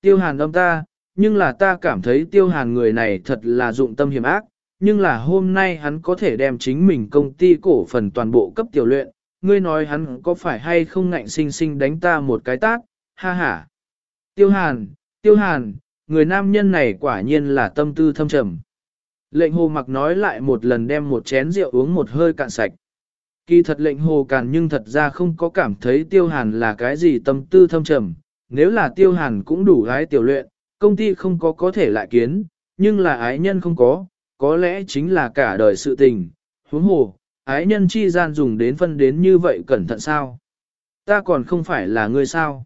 Tiêu hàn âm ta, nhưng là ta cảm thấy tiêu hàn người này thật là dụng tâm hiểm ác, nhưng là hôm nay hắn có thể đem chính mình công ty cổ phần toàn bộ cấp tiểu luyện, ngươi nói hắn có phải hay không ngạnh sinh sinh đánh ta một cái tát, ha ha. Tiêu hàn, tiêu hàn, người nam nhân này quả nhiên là tâm tư thâm trầm. Lệnh hồ mặc nói lại một lần đem một chén rượu uống một hơi cạn sạch. Kỳ thật lệnh hồ càn nhưng thật ra không có cảm thấy tiêu hàn là cái gì tâm tư thâm trầm. Nếu là tiêu hàn cũng đủ gái tiểu luyện, công ty không có có thể lại kiến, nhưng là ái nhân không có, có lẽ chính là cả đời sự tình. Huống hồ, ái nhân chi gian dùng đến phân đến như vậy cẩn thận sao? Ta còn không phải là người sao?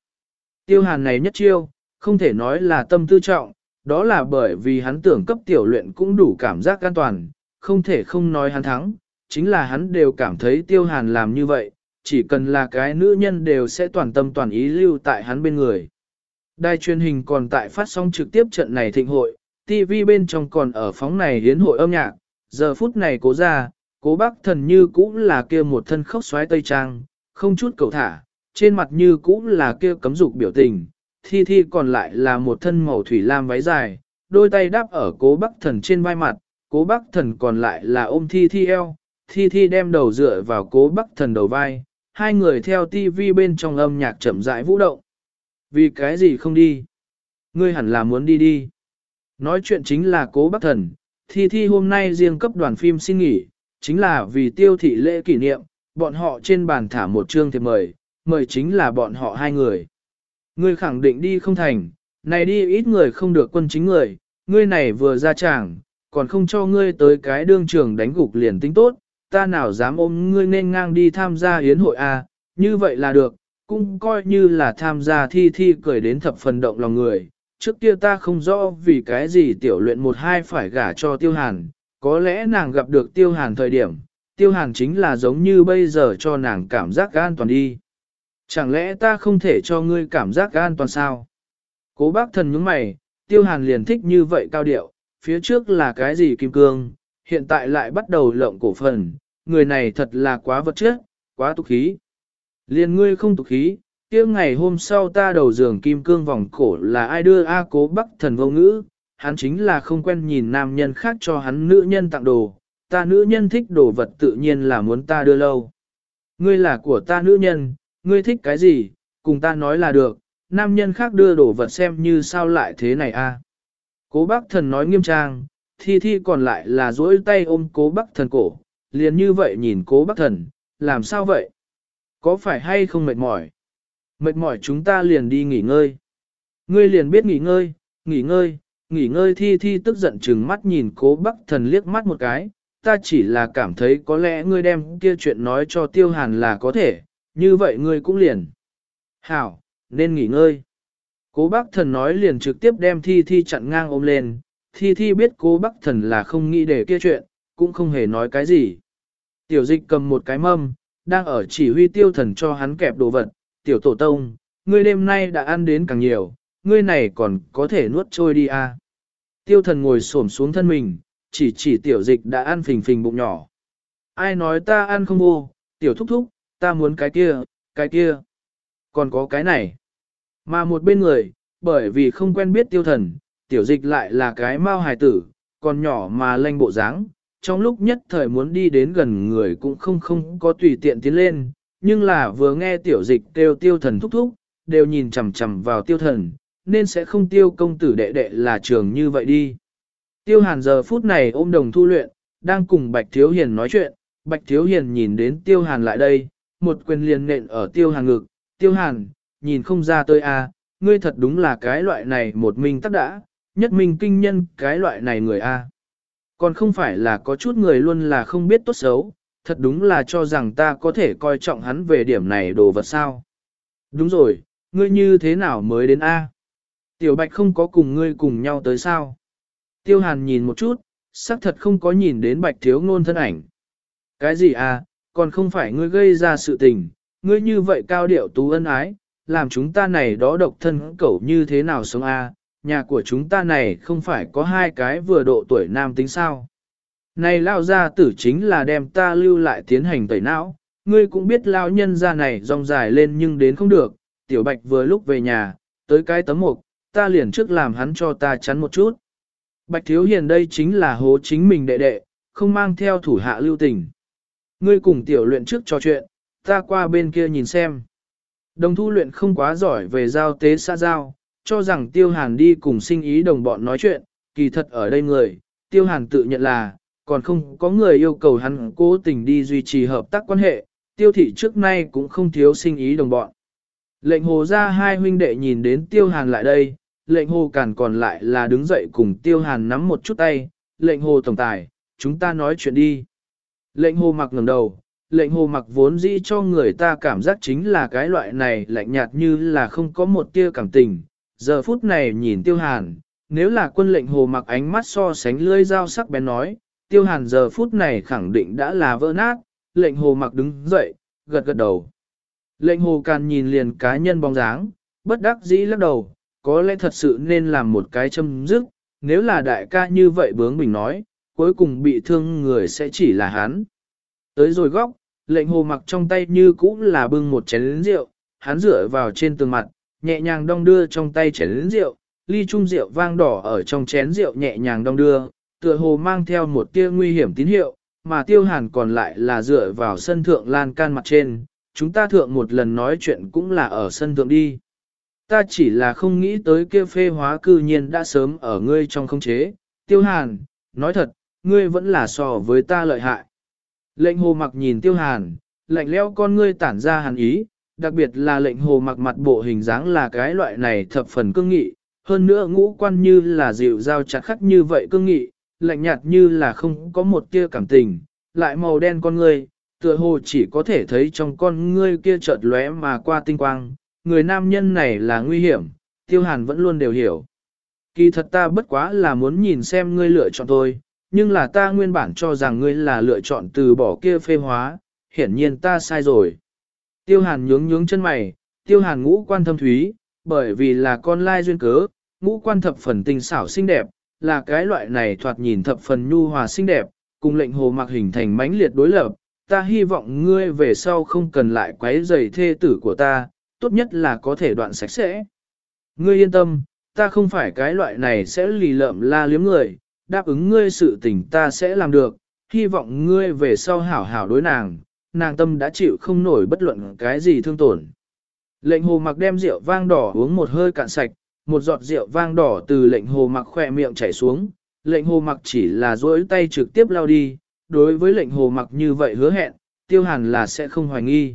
Tiêu hàn này nhất chiêu, không thể nói là tâm tư trọng, đó là bởi vì hắn tưởng cấp tiểu luyện cũng đủ cảm giác an toàn, không thể không nói hắn thắng, chính là hắn đều cảm thấy tiêu hàn làm như vậy, chỉ cần là cái nữ nhân đều sẽ toàn tâm toàn ý lưu tại hắn bên người. Đài truyền hình còn tại phát sóng trực tiếp trận này thịnh hội, TV bên trong còn ở phóng này hiến hội âm nhạc, giờ phút này cố ra, cố bác thần như cũ là kia một thân khóc xoáy tây trang, không chút cầu thả, trên mặt như cũ là kia cấm dục biểu tình, thi thi còn lại là một thân màu thủy lam váy dài, đôi tay đáp ở cố bác thần trên vai mặt, cố bác thần còn lại là ôm thi thi eo, thi thi đem đầu dựa vào cố bác thần đầu vai, hai người theo tivi bên trong âm nhạc chậm rãi vũ động. Vì cái gì không đi? Ngươi hẳn là muốn đi đi. Nói chuyện chính là cố bác thần, thi thi hôm nay riêng cấp đoàn phim xin nghỉ, chính là vì tiêu thị lễ kỷ niệm, bọn họ trên bàn thả một chương thiệp mời, mời chính là bọn họ hai người. Ngươi khẳng định đi không thành, này đi ít người không được quân chính người, ngươi này vừa ra tràng, còn không cho ngươi tới cái đương trường đánh gục liền tính tốt, ta nào dám ôm ngươi nên ngang đi tham gia yến hội a, à, như vậy là được, cũng coi như là tham gia thi thi cười đến thập phần động lòng người. Trước kia ta không rõ vì cái gì tiểu luyện một hai phải gả cho tiêu hàn, có lẽ nàng gặp được tiêu hàn thời điểm, tiêu hàn chính là giống như bây giờ cho nàng cảm giác an toàn đi. Chẳng lẽ ta không thể cho ngươi cảm giác an toàn sao? Cố bác thần nhướng mày, tiêu hàn liền thích như vậy cao điệu, phía trước là cái gì kim cương, hiện tại lại bắt đầu lộng cổ phần, người này thật là quá vật chất, quá tục khí. Liền ngươi không tục khí, kia ngày hôm sau ta đầu giường kim cương vòng cổ là ai đưa A cố bắc thần vô ngữ, hắn chính là không quen nhìn nam nhân khác cho hắn nữ nhân tặng đồ, ta nữ nhân thích đồ vật tự nhiên là muốn ta đưa lâu. Ngươi là của ta nữ nhân, ngươi thích cái gì, cùng ta nói là được, nam nhân khác đưa đồ vật xem như sao lại thế này a? Cố bác thần nói nghiêm trang, thi thi còn lại là duỗi tay ôm cố bác thần cổ, liền như vậy nhìn cố bác thần, làm sao vậy? Có phải hay không mệt mỏi? Mệt mỏi chúng ta liền đi nghỉ ngơi. Ngươi liền biết nghỉ ngơi, nghỉ ngơi, nghỉ ngơi thi thi tức giận chừng mắt nhìn cố bác thần liếc mắt một cái, ta chỉ là cảm thấy có lẽ ngươi đem kia chuyện nói cho tiêu hàn là có thể, như vậy ngươi cũng liền. Hảo, nên nghỉ ngơi. Cố bác thần nói liền trực tiếp đem thi thi chặn ngang ôm lên, thi thi biết cố bác thần là không nghĩ để kia chuyện, cũng không hề nói cái gì. Tiểu dịch cầm một cái mâm, đang ở chỉ huy tiêu thần cho hắn kẹp đồ vật, tiểu tổ tông, ngươi đêm nay đã ăn đến càng nhiều, ngươi này còn có thể nuốt trôi đi à. Tiêu thần ngồi xổm xuống thân mình, chỉ chỉ tiểu dịch đã ăn phình phình bụng nhỏ. Ai nói ta ăn không vô, tiểu thúc thúc, ta muốn cái kia, cái kia. Còn có cái này. Mà một bên người, bởi vì không quen biết tiêu thần, tiểu dịch lại là cái mau hài tử, còn nhỏ mà lanh bộ dáng. Trong lúc nhất thời muốn đi đến gần người cũng không không có tùy tiện tiến lên, nhưng là vừa nghe tiểu dịch kêu tiêu thần thúc thúc, đều nhìn chằm chằm vào tiêu thần, nên sẽ không tiêu công tử đệ đệ là trường như vậy đi. Tiêu hàn giờ phút này ôm đồng thu luyện, đang cùng Bạch Thiếu Hiền nói chuyện, Bạch Thiếu Hiền nhìn đến tiêu hàn lại đây, một quyền liền nện ở tiêu hàn ngực, tiêu hàn, nhìn không ra tôi a, à, ngươi thật đúng là cái loại này một mình tắc đã, nhất minh kinh nhân cái loại này người a. Còn không phải là có chút người luôn là không biết tốt xấu, thật đúng là cho rằng ta có thể coi trọng hắn về điểm này đồ vật sao. Đúng rồi, ngươi như thế nào mới đến A? Tiểu Bạch không có cùng ngươi cùng nhau tới sao? Tiêu Hàn nhìn một chút, xác thật không có nhìn đến Bạch Thiếu Ngôn thân ảnh. Cái gì à, còn không phải ngươi gây ra sự tình, ngươi như vậy cao điệu tú ân ái, làm chúng ta này đó độc thân cẩu như thế nào sống a? Nhà của chúng ta này không phải có hai cái vừa độ tuổi nam tính sao. Này lao gia tử chính là đem ta lưu lại tiến hành tẩy não, ngươi cũng biết lao nhân ra này rong dài lên nhưng đến không được, tiểu bạch vừa lúc về nhà, tới cái tấm mục, ta liền trước làm hắn cho ta chắn một chút. Bạch Thiếu Hiền đây chính là hố chính mình đệ đệ, không mang theo thủ hạ lưu tình. Ngươi cùng tiểu luyện trước trò chuyện, ta qua bên kia nhìn xem. Đồng thu luyện không quá giỏi về giao tế xa giao, cho rằng tiêu hàn đi cùng sinh ý đồng bọn nói chuyện, kỳ thật ở đây người, tiêu hàn tự nhận là, còn không có người yêu cầu hắn cố tình đi duy trì hợp tác quan hệ, tiêu thị trước nay cũng không thiếu sinh ý đồng bọn. Lệnh hồ ra hai huynh đệ nhìn đến tiêu hàn lại đây, lệnh hồ càn còn lại là đứng dậy cùng tiêu hàn nắm một chút tay, lệnh hồ tổng tài, chúng ta nói chuyện đi. Lệnh hồ mặc ngẩng đầu, lệnh hồ mặc vốn dĩ cho người ta cảm giác chính là cái loại này lạnh nhạt như là không có một tia cảm tình. Giờ phút này nhìn tiêu hàn, nếu là quân lệnh hồ mặc ánh mắt so sánh lưỡi dao sắc bén nói, tiêu hàn giờ phút này khẳng định đã là vỡ nát, lệnh hồ mặc đứng dậy, gật gật đầu. Lệnh hồ càn nhìn liền cá nhân bóng dáng, bất đắc dĩ lắc đầu, có lẽ thật sự nên làm một cái châm dứt, nếu là đại ca như vậy bướng bình nói, cuối cùng bị thương người sẽ chỉ là hắn. Tới rồi góc, lệnh hồ mặc trong tay như cũ là bưng một chén rượu, hắn dựa vào trên tường mặt, nhẹ nhàng đong đưa trong tay chén rượu, ly chung rượu vang đỏ ở trong chén rượu nhẹ nhàng đong đưa, tựa hồ mang theo một tia nguy hiểm tín hiệu, mà tiêu hàn còn lại là dựa vào sân thượng lan can mặt trên, chúng ta thượng một lần nói chuyện cũng là ở sân thượng đi. Ta chỉ là không nghĩ tới kia phê hóa cư nhiên đã sớm ở ngươi trong không chế, tiêu hàn, nói thật, ngươi vẫn là so với ta lợi hại. Lệnh hồ mặc nhìn tiêu hàn, lạnh leo con ngươi tản ra hàn ý, đặc biệt là lệnh hồ mặc mặt bộ hình dáng là cái loại này thập phần cương nghị, hơn nữa ngũ quan như là dịu dao chặt khắc như vậy cương nghị, lạnh nhạt như là không có một tia cảm tình, lại màu đen con ngươi, tựa hồ chỉ có thể thấy trong con ngươi kia chợt lóe mà qua tinh quang, người nam nhân này là nguy hiểm, tiêu hàn vẫn luôn đều hiểu. Kỳ thật ta bất quá là muốn nhìn xem ngươi lựa chọn tôi, nhưng là ta nguyên bản cho rằng ngươi là lựa chọn từ bỏ kia phê hóa, hiển nhiên ta sai rồi. Tiêu hàn nhướng nhướng chân mày, tiêu hàn ngũ quan thâm thúy, bởi vì là con lai duyên cớ, ngũ quan thập phần tinh xảo xinh đẹp, là cái loại này thoạt nhìn thập phần nhu hòa xinh đẹp, cùng lệnh hồ mặc hình thành mãnh liệt đối lập. Ta hy vọng ngươi về sau không cần lại quấy rầy thê tử của ta, tốt nhất là có thể đoạn sạch sẽ. Ngươi yên tâm, ta không phải cái loại này sẽ lì lợm la liếm người, đáp ứng ngươi sự tình ta sẽ làm được, hy vọng ngươi về sau hảo hảo đối nàng, nàng tâm đã chịu không nổi bất luận cái gì thương tổn. Lệnh hồ mặc đem rượu vang đỏ uống một hơi cạn sạch, một giọt rượu vang đỏ từ lệnh hồ mặc khỏe miệng chảy xuống, lệnh hồ mặc chỉ là duỗi tay trực tiếp lao đi, đối với lệnh hồ mặc như vậy hứa hẹn, tiêu hàn là sẽ không hoài nghi.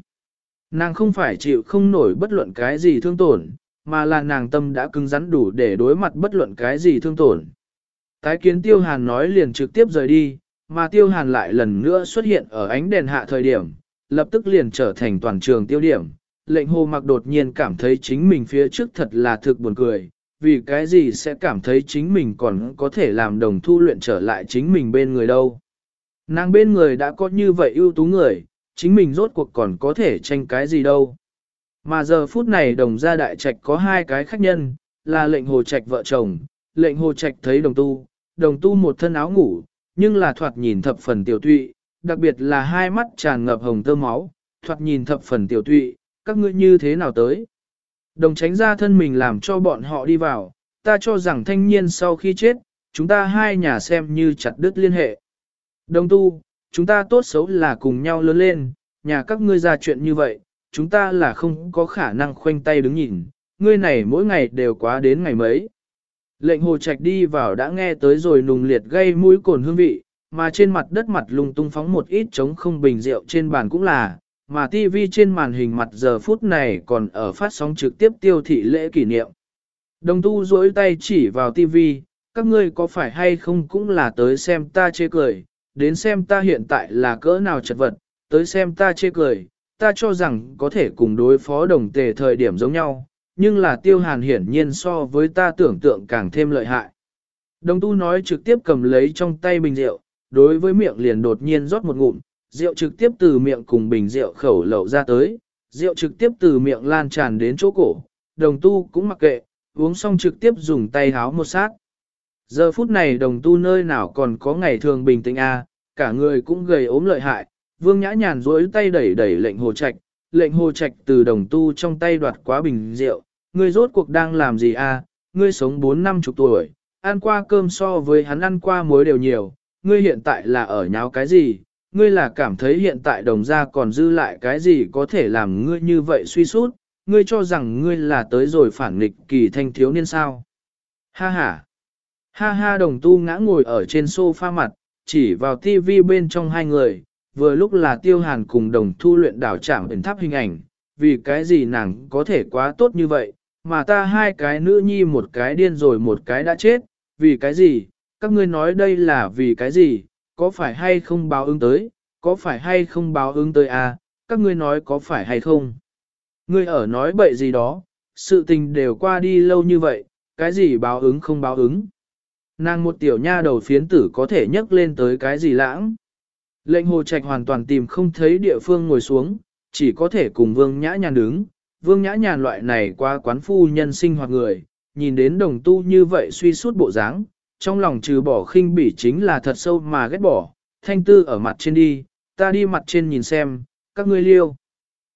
Nàng không phải chịu không nổi bất luận cái gì thương tổn, mà là nàng tâm đã cứng rắn đủ để đối mặt bất luận cái gì thương tổn. Tái kiến tiêu hàn nói liền trực tiếp rời đi, mà tiêu hàn lại lần nữa xuất hiện ở ánh đèn hạ thời điểm, lập tức liền trở thành toàn trường tiêu điểm. Lệnh hồ mặc đột nhiên cảm thấy chính mình phía trước thật là thực buồn cười, vì cái gì sẽ cảm thấy chính mình còn có thể làm đồng thu luyện trở lại chính mình bên người đâu. Nàng bên người đã có như vậy ưu tú người, chính mình rốt cuộc còn có thể tranh cái gì đâu. Mà giờ phút này đồng gia đại trạch có hai cái khách nhân, là lệnh hồ trạch vợ chồng, lệnh hồ trạch thấy đồng tu, đồng tu một thân áo ngủ, nhưng là thoạt nhìn thập phần tiểu tụy, đặc biệt là hai mắt tràn ngập hồng tơ máu, thoạt nhìn thập phần tiểu tụy, các ngươi như thế nào tới. Đồng tránh ra thân mình làm cho bọn họ đi vào, ta cho rằng thanh niên sau khi chết, chúng ta hai nhà xem như chặt đứt liên hệ. Đồng tu, chúng ta tốt xấu là cùng nhau lớn lên, nhà các ngươi ra chuyện như vậy, chúng ta là không có khả năng khoanh tay đứng nhìn, ngươi này mỗi ngày đều quá đến ngày mấy. Lệnh hồ trạch đi vào đã nghe tới rồi nùng liệt gây mũi cồn hương vị, mà trên mặt đất mặt lung tung phóng một ít trống không bình rượu trên bàn cũng là, mà tivi trên màn hình mặt giờ phút này còn ở phát sóng trực tiếp tiêu thị lễ kỷ niệm. Đồng tu duỗi tay chỉ vào tivi, các ngươi có phải hay không cũng là tới xem ta chê cười, đến xem ta hiện tại là cỡ nào chật vật, tới xem ta chê cười, ta cho rằng có thể cùng đối phó đồng tề thời điểm giống nhau, nhưng là tiêu hàn hiển nhiên so với ta tưởng tượng càng thêm lợi hại. Đồng tu nói trực tiếp cầm lấy trong tay bình rượu, đối với miệng liền đột nhiên rót một ngụm, rượu trực tiếp từ miệng cùng bình rượu khẩu lậu ra tới, rượu trực tiếp từ miệng lan tràn đến chỗ cổ, đồng tu cũng mặc kệ, uống xong trực tiếp dùng tay háo một sát. Giờ phút này đồng tu nơi nào còn có ngày thường bình tĩnh a, cả người cũng gầy ốm lợi hại, vương nhã nhàn duỗi tay đẩy đẩy lệnh hồ trạch, lệnh hồ trạch từ đồng tu trong tay đoạt quá bình rượu, ngươi rốt cuộc đang làm gì a? ngươi sống 4 năm chục tuổi, ăn qua cơm so với hắn ăn qua muối đều nhiều, ngươi hiện tại là ở nháo cái gì, ngươi là cảm thấy hiện tại đồng gia còn dư lại cái gì có thể làm ngươi như vậy suy sút, ngươi cho rằng ngươi là tới rồi phản nghịch kỳ thanh thiếu niên sao. Ha ha! Ha ha đồng tu ngã ngồi ở trên sofa mặt, chỉ vào tivi bên trong hai người, vừa lúc là tiêu hàn cùng đồng thu luyện đảo trạm ẩn tháp hình ảnh, vì cái gì nàng có thể quá tốt như vậy, mà ta hai cái nữ nhi một cái điên rồi một cái đã chết, vì cái gì, các ngươi nói đây là vì cái gì, có phải hay không báo ứng tới, có phải hay không báo ứng tới à, các ngươi nói có phải hay không. Ngươi ở nói bậy gì đó, sự tình đều qua đi lâu như vậy, cái gì báo ứng không báo ứng. Nàng một tiểu nha đầu phiến tử có thể nhấc lên tới cái gì lãng. Lệnh hồ trạch hoàn toàn tìm không thấy địa phương ngồi xuống, chỉ có thể cùng vương nhã nhàn đứng. Vương nhã nhàn loại này qua quán phu nhân sinh hoạt người, nhìn đến đồng tu như vậy suy suốt bộ dáng, trong lòng trừ bỏ khinh bỉ chính là thật sâu mà ghét bỏ, thanh tư ở mặt trên đi, ta đi mặt trên nhìn xem, các ngươi liêu.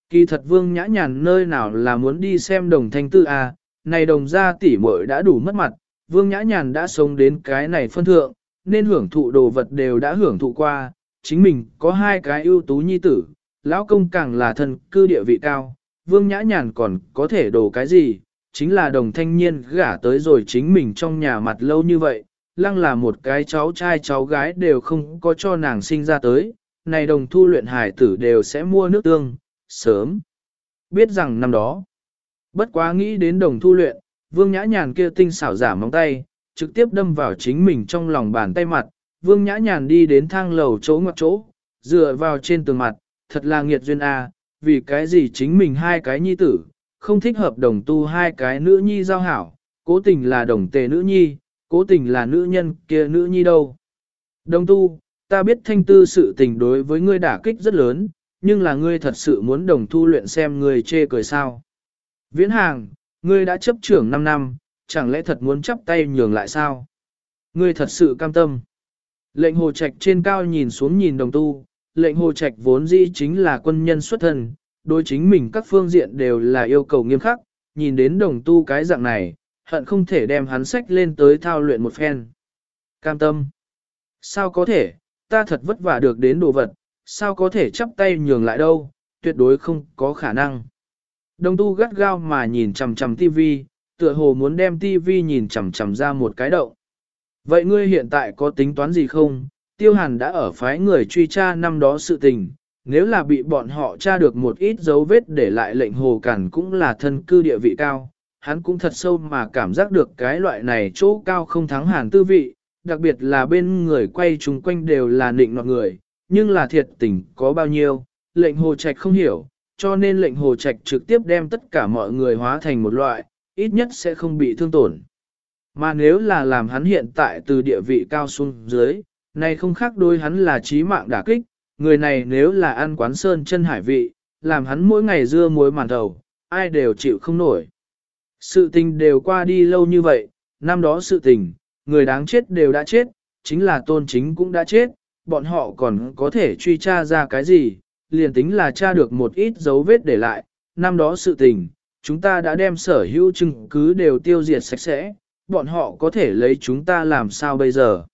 Kỳ thật vương nhã nhàn nơi nào là muốn đi xem đồng thanh tư à, này đồng gia tỷ muội đã đủ mất mặt, vương nhã nhàn đã sống đến cái này phân thượng, nên hưởng thụ đồ vật đều đã hưởng thụ qua, chính mình có hai cái ưu tú nhi tử, lão công càng là thần cư địa vị cao, vương nhã nhàn còn có thể đổ cái gì, chính là đồng thanh niên gả tới rồi chính mình trong nhà mặt lâu như vậy, lăng là một cái cháu trai cháu gái đều không có cho nàng sinh ra tới, này đồng thu luyện hải tử đều sẽ mua nước tương, sớm. Biết rằng năm đó, bất quá nghĩ đến đồng thu luyện, vương nhã nhàn kia tinh xảo giả móng tay, trực tiếp đâm vào chính mình trong lòng bàn tay mặt, vương nhã nhàn đi đến thang lầu chỗ ngoặc chỗ, dựa vào trên tường mặt, thật là nghiệt duyên a vì cái gì chính mình hai cái nhi tử, không thích hợp đồng tu hai cái nữ nhi giao hảo, cố tình là đồng tề nữ nhi, cố tình là nữ nhân kia nữ nhi đâu. Đồng tu, ta biết thanh tư sự tình đối với ngươi đả kích rất lớn, nhưng là ngươi thật sự muốn đồng thu luyện xem ngươi chê cười sao. Viễn hàng, ngươi đã chấp trưởng 5 năm, chẳng lẽ thật muốn chấp tay nhường lại sao? Ngươi thật sự cam tâm. Lệnh hồ trạch trên cao nhìn xuống nhìn đồng tu, lệnh hồ trạch vốn dĩ chính là quân nhân xuất thân, đối chính mình các phương diện đều là yêu cầu nghiêm khắc, nhìn đến đồng tu cái dạng này, hận không thể đem hắn sách lên tới thao luyện một phen. Cam tâm. Sao có thể, ta thật vất vả được đến đồ vật, sao có thể chắp tay nhường lại đâu, tuyệt đối không có khả năng. Đồng tu gắt gao mà nhìn chằm chằm tivi, tựa hồ muốn đem tivi nhìn chằm chằm ra một cái động. Vậy ngươi hiện tại có tính toán gì không? Tiêu hàn đã ở phái người truy tra năm đó sự tình, nếu là bị bọn họ tra được một ít dấu vết để lại lệnh hồ cản cũng là thân cư địa vị cao, hắn cũng thật sâu mà cảm giác được cái loại này chỗ cao không thắng hàn tư vị, đặc biệt là bên người quay chung quanh đều là nịnh nọt người, nhưng là thiệt tình có bao nhiêu, lệnh hồ trạch không hiểu, cho nên lệnh hồ trạch trực tiếp đem tất cả mọi người hóa thành một loại, ít nhất sẽ không bị thương tổn. Mà nếu là làm hắn hiện tại từ địa vị cao xuống dưới, này không khác đôi hắn là trí mạng đả kích, người này nếu là ăn quán sơn chân hải vị, làm hắn mỗi ngày dưa muối màn đầu, ai đều chịu không nổi. Sự tình đều qua đi lâu như vậy, năm đó sự tình, người đáng chết đều đã chết, chính là tôn chính cũng đã chết, bọn họ còn có thể truy tra ra cái gì, liền tính là tra được một ít dấu vết để lại, năm đó sự tình, chúng ta đã đem sở hữu chứng cứ đều tiêu diệt sạch sẽ, bọn họ có thể lấy chúng ta làm sao bây giờ.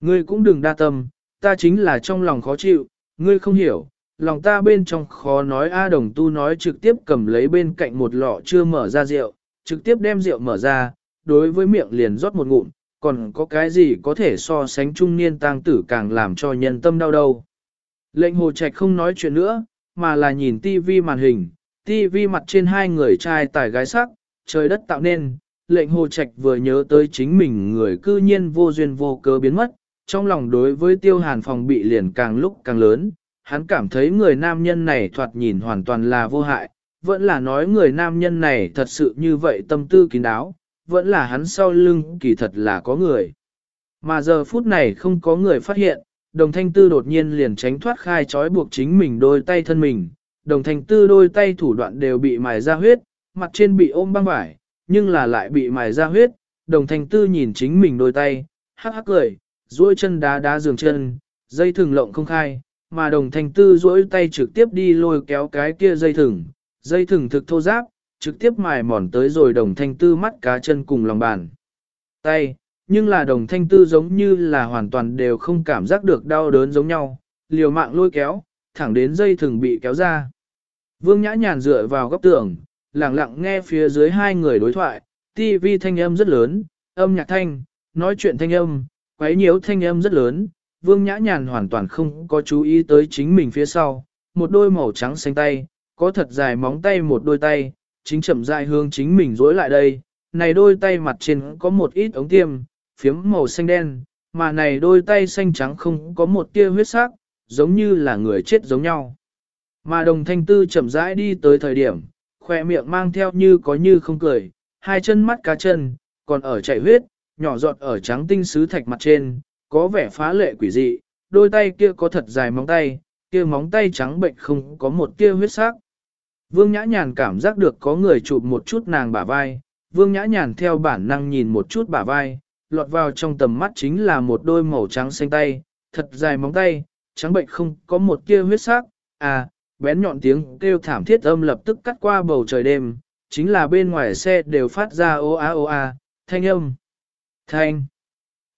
Ngươi cũng đừng đa tâm, ta chính là trong lòng khó chịu, ngươi không hiểu, lòng ta bên trong khó nói A đồng tu nói trực tiếp cầm lấy bên cạnh một lọ chưa mở ra rượu, trực tiếp đem rượu mở ra, đối với miệng liền rót một ngụm, còn có cái gì có thể so sánh trung niên tang tử càng làm cho nhân tâm đau đầu. Lệnh hồ trạch không nói chuyện nữa, mà là nhìn tivi màn hình, tivi mặt trên hai người trai tài gái sắc, trời đất tạo nên, lệnh hồ trạch vừa nhớ tới chính mình người cư nhiên vô duyên vô cớ biến mất, trong lòng đối với tiêu hàn phòng bị liền càng lúc càng lớn, hắn cảm thấy người nam nhân này thoạt nhìn hoàn toàn là vô hại, vẫn là nói người nam nhân này thật sự như vậy tâm tư kín đáo, vẫn là hắn sau lưng kỳ thật là có người. Mà giờ phút này không có người phát hiện, đồng thanh tư đột nhiên liền tránh thoát khai trói buộc chính mình đôi tay thân mình, đồng thanh tư đôi tay thủ đoạn đều bị mài ra huyết, mặt trên bị ôm băng vải, nhưng là lại bị mài ra huyết, đồng thanh tư nhìn chính mình đôi tay, hắc hắc cười, duỗi chân đá đá giường chân, dây thừng lộng không khai, mà đồng thanh tư duỗi tay trực tiếp đi lôi kéo cái kia dây thừng, dây thừng thực thô giáp, trực tiếp mài mòn tới rồi đồng thanh tư mắt cá chân cùng lòng bàn. Tay, nhưng là đồng thanh tư giống như là hoàn toàn đều không cảm giác được đau đớn giống nhau, liều mạng lôi kéo, thẳng đến dây thừng bị kéo ra. Vương nhã nhàn dựa vào góc tường, lặng lặng nghe phía dưới hai người đối thoại, tivi thanh âm rất lớn, âm nhạc thanh, nói chuyện thanh âm, quấy nhiễu thanh âm rất lớn, vương nhã nhàn hoàn toàn không có chú ý tới chính mình phía sau, một đôi màu trắng xanh tay, có thật dài móng tay một đôi tay, chính chậm rãi hướng chính mình dối lại đây, này đôi tay mặt trên có một ít ống tiêm, phiếm màu xanh đen, mà này đôi tay xanh trắng không có một tia huyết sắc, giống như là người chết giống nhau. Mà đồng thanh tư chậm rãi đi tới thời điểm, khỏe miệng mang theo như có như không cười, hai chân mắt cá chân, còn ở chảy huyết, nhỏ giọt ở trắng tinh sứ thạch mặt trên, có vẻ phá lệ quỷ dị, đôi tay kia có thật dài móng tay, kia móng tay trắng bệnh không có một tia huyết sắc. Vương Nhã Nhàn cảm giác được có người chụp một chút nàng bả vai, Vương Nhã Nhàn theo bản năng nhìn một chút bả vai, lọt vào trong tầm mắt chính là một đôi màu trắng xanh tay, thật dài móng tay, trắng bệnh không có một tia huyết sắc, à, bén nhọn tiếng kêu thảm thiết âm lập tức cắt qua bầu trời đêm, chính là bên ngoài xe đều phát ra ô a ô a, thanh âm. Thanh.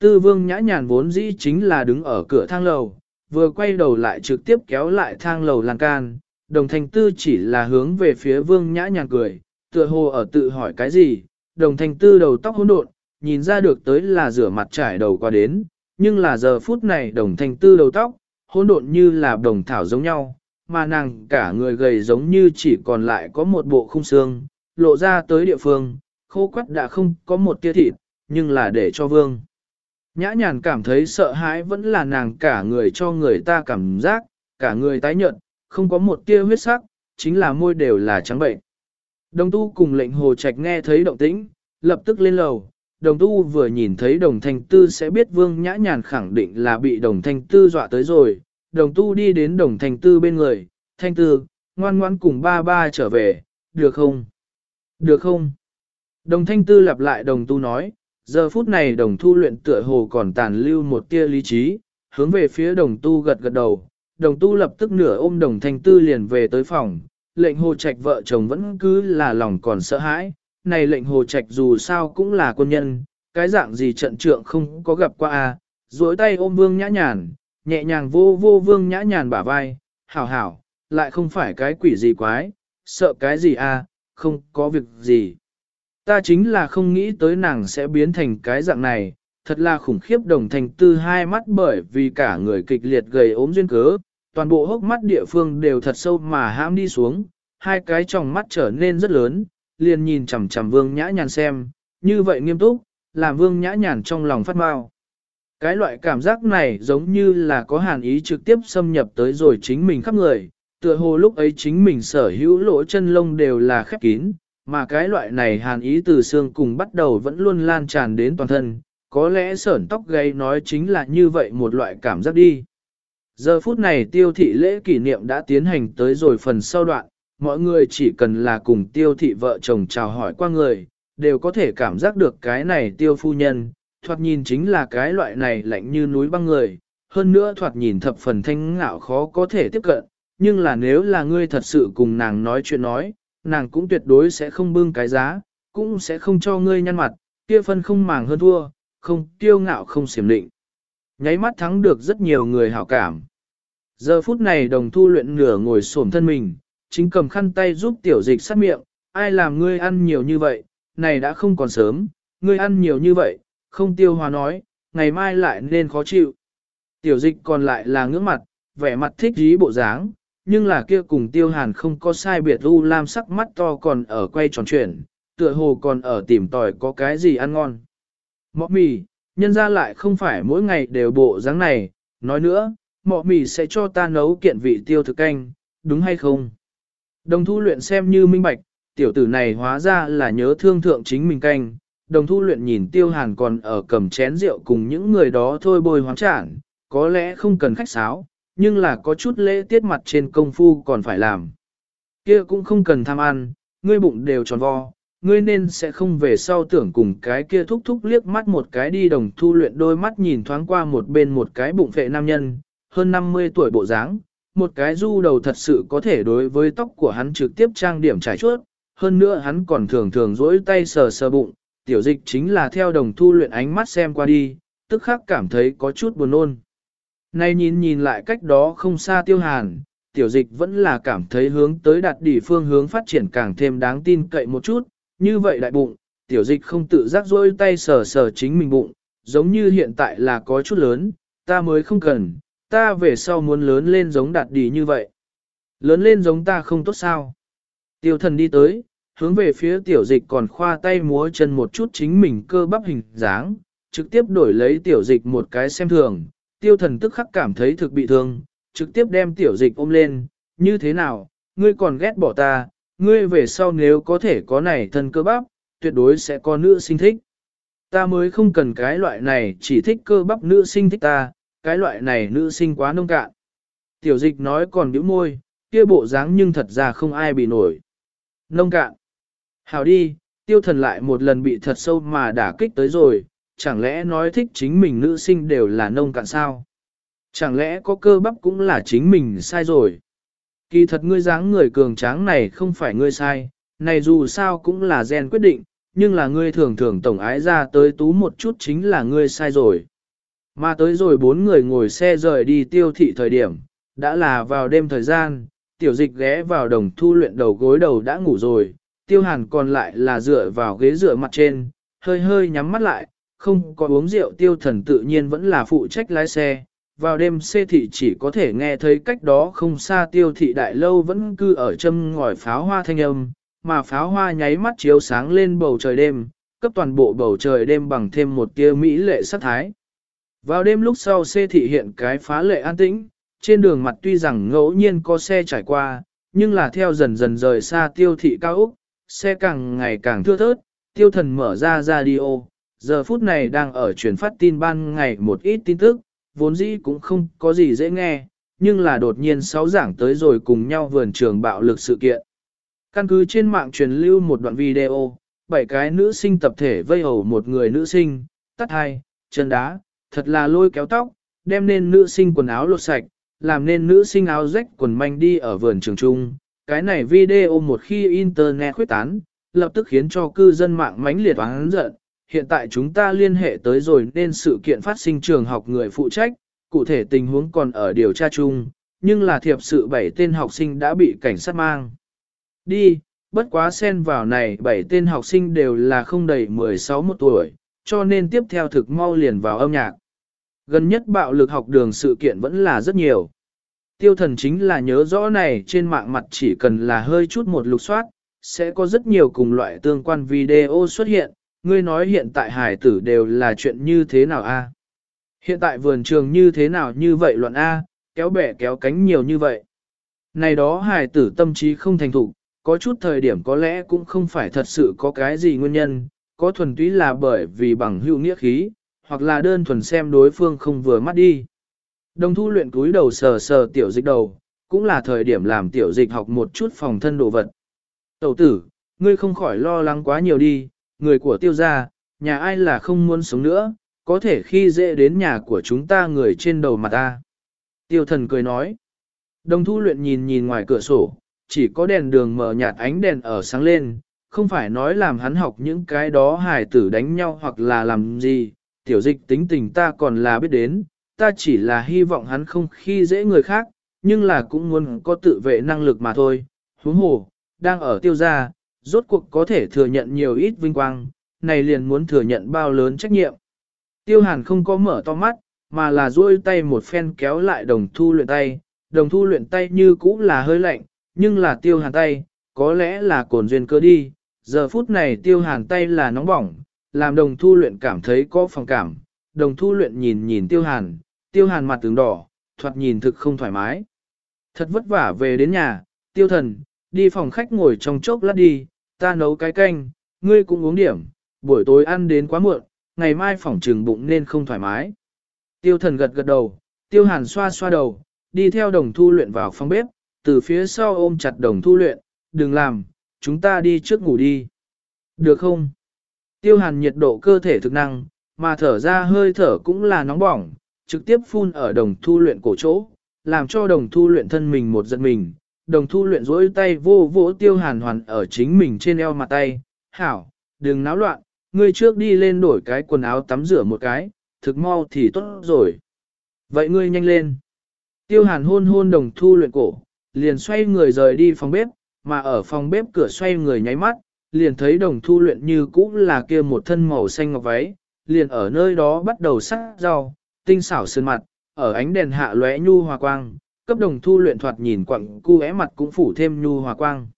Tư vương nhã nhàn vốn dĩ chính là đứng ở cửa thang lầu, vừa quay đầu lại trực tiếp kéo lại thang lầu lan can, đồng thanh tư chỉ là hướng về phía vương nhã nhàn cười, tựa hồ ở tự hỏi cái gì, đồng thanh tư đầu tóc hỗn độn, nhìn ra được tới là rửa mặt trải đầu qua đến, nhưng là giờ phút này đồng thanh tư đầu tóc, hỗn độn như là đồng thảo giống nhau, mà nàng cả người gầy giống như chỉ còn lại có một bộ khung xương, lộ ra tới địa phương, khô quắt đã không có một tia thịt, nhưng là để cho vương. Nhã nhàn cảm thấy sợ hãi vẫn là nàng cả người cho người ta cảm giác, cả người tái nhợt, không có một tia huyết sắc, chính là môi đều là trắng bệnh. Đồng tu cùng lệnh hồ trạch nghe thấy động tĩnh, lập tức lên lầu. Đồng tu vừa nhìn thấy đồng thanh tư sẽ biết vương nhã nhàn khẳng định là bị đồng thanh tư dọa tới rồi. Đồng tu đi đến đồng thanh tư bên người, thanh tư, ngoan ngoan cùng ba ba trở về, được không? Được không? Đồng thanh tư lặp lại đồng tu nói, giờ phút này đồng thu luyện tựa hồ còn tàn lưu một tia lý trí, hướng về phía đồng tu gật gật đầu, đồng tu lập tức nửa ôm đồng thanh tư liền về tới phòng, lệnh hồ trạch vợ chồng vẫn cứ là lòng còn sợ hãi, này lệnh hồ trạch dù sao cũng là quân nhân, cái dạng gì trận trượng không có gặp qua a à, duỗi tay ôm vương nhã nhàn, nhẹ nhàng vô vô vương nhã nhàn bả vai, hảo hảo, lại không phải cái quỷ gì quái, sợ cái gì a à, không có việc gì. Ta chính là không nghĩ tới nàng sẽ biến thành cái dạng này, thật là khủng khiếp đồng thành tư hai mắt bởi vì cả người kịch liệt gầy ốm duyên cớ, toàn bộ hốc mắt địa phương đều thật sâu mà hãm đi xuống, hai cái tròng mắt trở nên rất lớn, liền nhìn chằm chằm vương nhã nhàn xem, như vậy nghiêm túc, làm vương nhã nhàn trong lòng phát mau. Cái loại cảm giác này giống như là có hàn ý trực tiếp xâm nhập tới rồi chính mình khắp người, tựa hồ lúc ấy chính mình sở hữu lỗ chân lông đều là khép kín, mà cái loại này hàn ý từ xương cùng bắt đầu vẫn luôn lan tràn đến toàn thân, có lẽ sởn tóc gây nói chính là như vậy một loại cảm giác đi. Giờ phút này tiêu thị lễ kỷ niệm đã tiến hành tới rồi phần sau đoạn, mọi người chỉ cần là cùng tiêu thị vợ chồng chào hỏi qua người, đều có thể cảm giác được cái này tiêu phu nhân, thoạt nhìn chính là cái loại này lạnh như núi băng người, hơn nữa thoạt nhìn thập phần thanh ngạo khó có thể tiếp cận, nhưng là nếu là ngươi thật sự cùng nàng nói chuyện nói, nàng cũng tuyệt đối sẽ không bưng cái giá, cũng sẽ không cho ngươi nhăn mặt, kia phân không màng hơn thua, không tiêu ngạo không xiểm định. Nháy mắt thắng được rất nhiều người hảo cảm. Giờ phút này đồng thu luyện nửa ngồi xổm thân mình, chính cầm khăn tay giúp tiểu dịch sát miệng, ai làm ngươi ăn nhiều như vậy, này đã không còn sớm, ngươi ăn nhiều như vậy, không tiêu hòa nói, ngày mai lại nên khó chịu. Tiểu dịch còn lại là ngưỡng mặt, vẻ mặt thích dí bộ dáng, nhưng là kia cùng tiêu hàn không có sai biệt u lam sắc mắt to còn ở quay tròn chuyển, tựa hồ còn ở tìm tòi có cái gì ăn ngon. Mọ mì, nhân ra lại không phải mỗi ngày đều bộ dáng này, nói nữa, mọ mì sẽ cho ta nấu kiện vị tiêu thực canh, đúng hay không? Đồng thu luyện xem như minh bạch, tiểu tử này hóa ra là nhớ thương thượng chính mình canh. Đồng thu luyện nhìn tiêu hàn còn ở cầm chén rượu cùng những người đó thôi bồi hoáng trản, có lẽ không cần khách sáo, nhưng là có chút lễ tiết mặt trên công phu còn phải làm. Kia cũng không cần tham ăn, ngươi bụng đều tròn vo, ngươi nên sẽ không về sau tưởng cùng cái kia thúc thúc liếc mắt một cái đi đồng thu luyện đôi mắt nhìn thoáng qua một bên một cái bụng phệ nam nhân, hơn 50 tuổi bộ dáng, một cái du đầu thật sự có thể đối với tóc của hắn trực tiếp trang điểm trải chuốt, hơn nữa hắn còn thường thường dỗi tay sờ sờ bụng, tiểu dịch chính là theo đồng thu luyện ánh mắt xem qua đi, tức khắc cảm thấy có chút buồn nôn. Nay nhìn nhìn lại cách đó không xa tiêu hàn, tiểu dịch vẫn là cảm thấy hướng tới đạt đỉ phương hướng phát triển càng thêm đáng tin cậy một chút, như vậy đại bụng, tiểu dịch không tự giác rôi tay sờ sờ chính mình bụng, giống như hiện tại là có chút lớn, ta mới không cần, ta về sau muốn lớn lên giống đạt đỉ như vậy. Lớn lên giống ta không tốt sao. Tiêu thần đi tới, hướng về phía tiểu dịch còn khoa tay múa chân một chút chính mình cơ bắp hình dáng, trực tiếp đổi lấy tiểu dịch một cái xem thường, tiêu thần tức khắc cảm thấy thực bị thương, trực tiếp đem tiểu dịch ôm lên, như thế nào, ngươi còn ghét bỏ ta, ngươi về sau nếu có thể có này thân cơ bắp, tuyệt đối sẽ có nữ sinh thích. Ta mới không cần cái loại này chỉ thích cơ bắp nữ sinh thích ta, cái loại này nữ sinh quá nông cạn. Tiểu dịch nói còn biểu môi, kia bộ dáng nhưng thật ra không ai bị nổi. Nông cạn. Hào đi, tiêu thần lại một lần bị thật sâu mà đả kích tới rồi, chẳng lẽ nói thích chính mình nữ sinh đều là nông cạn sao? Chẳng lẽ có cơ bắp cũng là chính mình sai rồi? Kỳ thật ngươi dáng người cường tráng này không phải ngươi sai, này dù sao cũng là gen quyết định, nhưng là ngươi thường thường tổng ái ra tới tú một chút chính là ngươi sai rồi. Mà tới rồi bốn người ngồi xe rời đi tiêu thị thời điểm, đã là vào đêm thời gian, tiểu dịch ghé vào đồng thu luyện đầu gối đầu đã ngủ rồi, tiêu hàn còn lại là dựa vào ghế dựa mặt trên, hơi hơi nhắm mắt lại, không có uống rượu tiêu thần tự nhiên vẫn là phụ trách lái xe. Vào đêm xê thị chỉ có thể nghe thấy cách đó không xa tiêu thị đại lâu vẫn cư ở châm ngòi pháo hoa thanh âm, mà pháo hoa nháy mắt chiếu sáng lên bầu trời đêm, cấp toàn bộ bầu trời đêm bằng thêm một tia mỹ lệ sắc thái. Vào đêm lúc sau xê thị hiện cái phá lệ an tĩnh, trên đường mặt tuy rằng ngẫu nhiên có xe trải qua, nhưng là theo dần dần rời xa tiêu thị cao Úc, xe càng ngày càng thưa thớt, tiêu thần mở ra radio, giờ phút này đang ở truyền phát tin ban ngày một ít tin tức, vốn dĩ cũng không có gì dễ nghe, nhưng là đột nhiên sáu giảng tới rồi cùng nhau vườn trường bạo lực sự kiện. Căn cứ trên mạng truyền lưu một đoạn video, bảy cái nữ sinh tập thể vây hầu một người nữ sinh, tắt hai, chân đá, thật là lôi kéo tóc, đem nên nữ sinh quần áo lột sạch, làm nên nữ sinh áo rách quần manh đi ở vườn trường trung. Cái này video một khi internet khuyết tán, lập tức khiến cho cư dân mạng mãnh liệt oán giận. Hiện tại chúng ta liên hệ tới rồi nên sự kiện phát sinh trường học người phụ trách, cụ thể tình huống còn ở điều tra chung, nhưng là thiệp sự bảy tên học sinh đã bị cảnh sát mang. Đi, bất quá xen vào này bảy tên học sinh đều là không đầy 16 một tuổi, cho nên tiếp theo thực mau liền vào âm nhạc. Gần nhất bạo lực học đường sự kiện vẫn là rất nhiều. Tiêu thần chính là nhớ rõ này trên mạng mặt chỉ cần là hơi chút một lục soát, sẽ có rất nhiều cùng loại tương quan video xuất hiện, ngươi nói hiện tại hải tử đều là chuyện như thế nào a? Hiện tại vườn trường như thế nào như vậy luận A, kéo bẻ kéo cánh nhiều như vậy. Này đó hải tử tâm trí không thành thục, có chút thời điểm có lẽ cũng không phải thật sự có cái gì nguyên nhân, có thuần túy là bởi vì bằng hữu nghĩa khí, hoặc là đơn thuần xem đối phương không vừa mắt đi. Đồng thu luyện cúi đầu sờ sờ tiểu dịch đầu, cũng là thời điểm làm tiểu dịch học một chút phòng thân đồ vật. Tẩu tử, ngươi không khỏi lo lắng quá nhiều đi, người của tiêu gia, nhà ai là không muốn sống nữa, có thể khi dễ đến nhà của chúng ta người trên đầu mặt ta. Tiêu thần cười nói. Đồng thu luyện nhìn nhìn ngoài cửa sổ, chỉ có đèn đường mở nhạt ánh đèn ở sáng lên, không phải nói làm hắn học những cái đó hài tử đánh nhau hoặc là làm gì, tiểu dịch tính tình ta còn là biết đến, ta chỉ là hy vọng hắn không khi dễ người khác, nhưng là cũng muốn có tự vệ năng lực mà thôi. Huống hồ, đang ở tiêu gia, rốt cuộc có thể thừa nhận nhiều ít vinh quang, này liền muốn thừa nhận bao lớn trách nhiệm. Tiêu hàn không có mở to mắt, mà là duỗi tay một phen kéo lại đồng thu luyện tay, đồng thu luyện tay như cũ là hơi lạnh, nhưng là tiêu hàn tay, có lẽ là cồn duyên cơ đi, giờ phút này tiêu hàn tay là nóng bỏng, làm đồng thu luyện cảm thấy có phòng cảm, đồng thu luyện nhìn nhìn tiêu hàn, tiêu hàn mặt tướng đỏ, thoạt nhìn thực không thoải mái. Thật vất vả về đến nhà, tiêu thần, đi phòng khách ngồi trong chốc lát đi, ta nấu cái canh, ngươi cũng uống điểm, buổi tối ăn đến quá muộn, ngày mai phòng trừng bụng nên không thoải mái. Tiêu thần gật gật đầu, tiêu hàn xoa xoa đầu, đi theo đồng thu luyện vào phòng bếp, từ phía sau ôm chặt đồng thu luyện, đừng làm, chúng ta đi trước ngủ đi. Được không? Tiêu hàn nhiệt độ cơ thể thực năng, mà thở ra hơi thở cũng là nóng bỏng, trực tiếp phun ở đồng thu luyện cổ chỗ, làm cho đồng thu luyện thân mình một giật mình, đồng thu luyện rỗi tay vô vỗ tiêu hàn hoàn ở chính mình trên eo mặt tay, hảo, đừng náo loạn, ngươi trước đi lên đổi cái quần áo tắm rửa một cái, thực mau thì tốt rồi. Vậy ngươi nhanh lên. Tiêu hàn hôn hôn đồng thu luyện cổ, liền xoay người rời đi phòng bếp, mà ở phòng bếp cửa xoay người nháy mắt, liền thấy đồng thu luyện như cũ là kia một thân màu xanh ngọc váy, liền ở nơi đó bắt đầu sắc rau, tinh xảo sơn mặt, ở ánh đèn hạ lóe nhu hòa quang, cấp đồng thu luyện thoạt nhìn quặng cu é mặt cũng phủ thêm nhu hòa quang.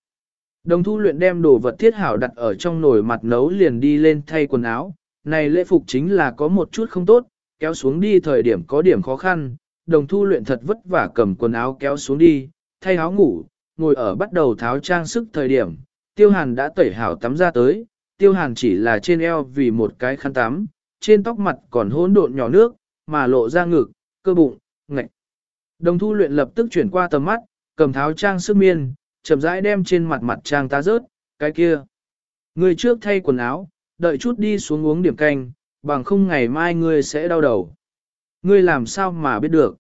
Đồng thu luyện đem đồ vật thiết hảo đặt ở trong nồi mặt nấu liền đi lên thay quần áo, này lễ phục chính là có một chút không tốt, kéo xuống đi thời điểm có điểm khó khăn, đồng thu luyện thật vất vả cầm quần áo kéo xuống đi, thay áo ngủ, ngồi ở bắt đầu tháo trang sức thời điểm, tiêu hàn đã tẩy hảo tắm ra tới, tiêu hàn chỉ là trên eo vì một cái khăn tắm, trên tóc mặt còn hỗn độn nhỏ nước, mà lộ ra ngực, cơ bụng, ngạch. Đồng thu luyện lập tức chuyển qua tầm mắt, cầm tháo trang sức miên, chậm rãi đem trên mặt mặt trang ta rớt, cái kia. Người trước thay quần áo, đợi chút đi xuống uống điểm canh, bằng không ngày mai ngươi sẽ đau đầu. Ngươi làm sao mà biết được.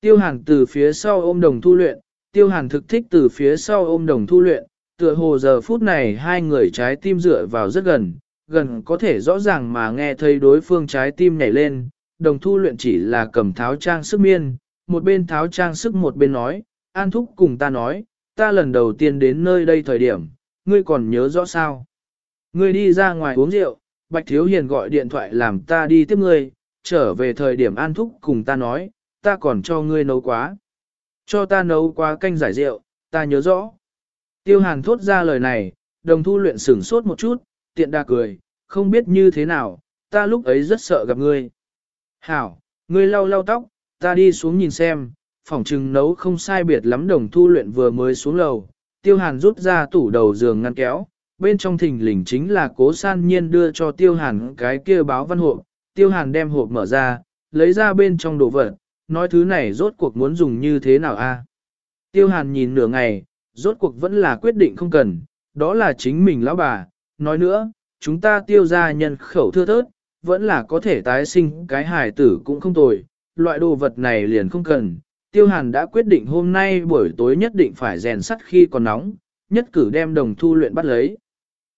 Tiêu hàn từ phía sau ôm đồng thu luyện, tiêu hàn thực thích từ phía sau ôm đồng thu luyện, tựa hồ giờ phút này hai người trái tim dựa vào rất gần, gần có thể rõ ràng mà nghe thấy đối phương trái tim nhảy lên, đồng thu luyện chỉ là cầm tháo trang sức miên, một bên tháo trang sức một bên nói, an thúc cùng ta nói, ta lần đầu tiên đến nơi đây thời điểm, ngươi còn nhớ rõ sao. Ngươi đi ra ngoài uống rượu, Bạch Thiếu Hiền gọi điện thoại làm ta đi tiếp ngươi, trở về thời điểm an thúc cùng ta nói, ta còn cho ngươi nấu quá. Cho ta nấu quá canh giải rượu, ta nhớ rõ. Tiêu hàn thốt ra lời này, đồng thu luyện sửng sốt một chút, tiện đa cười, không biết như thế nào, ta lúc ấy rất sợ gặp ngươi. Hảo, ngươi lau lau tóc, ta đi xuống nhìn xem, phòng trừng nấu không sai biệt lắm đồng thu luyện vừa mới xuống lầu. Tiêu hàn rút ra tủ đầu giường ngăn kéo, bên trong thình lình chính là cố san nhiên đưa cho tiêu hàn cái kia báo văn hộp. Tiêu hàn đem hộp mở ra, lấy ra bên trong đồ vật, nói thứ này rốt cuộc muốn dùng như thế nào a? Tiêu hàn nhìn nửa ngày, rốt cuộc vẫn là quyết định không cần, đó là chính mình lão bà. Nói nữa, chúng ta tiêu ra nhân khẩu thưa thớt, vẫn là có thể tái sinh cái hài tử cũng không tồi, loại đồ vật này liền không cần. Tiêu hàn đã quyết định hôm nay buổi tối nhất định phải rèn sắt khi còn nóng, nhất cử đem đồng thu luyện bắt lấy.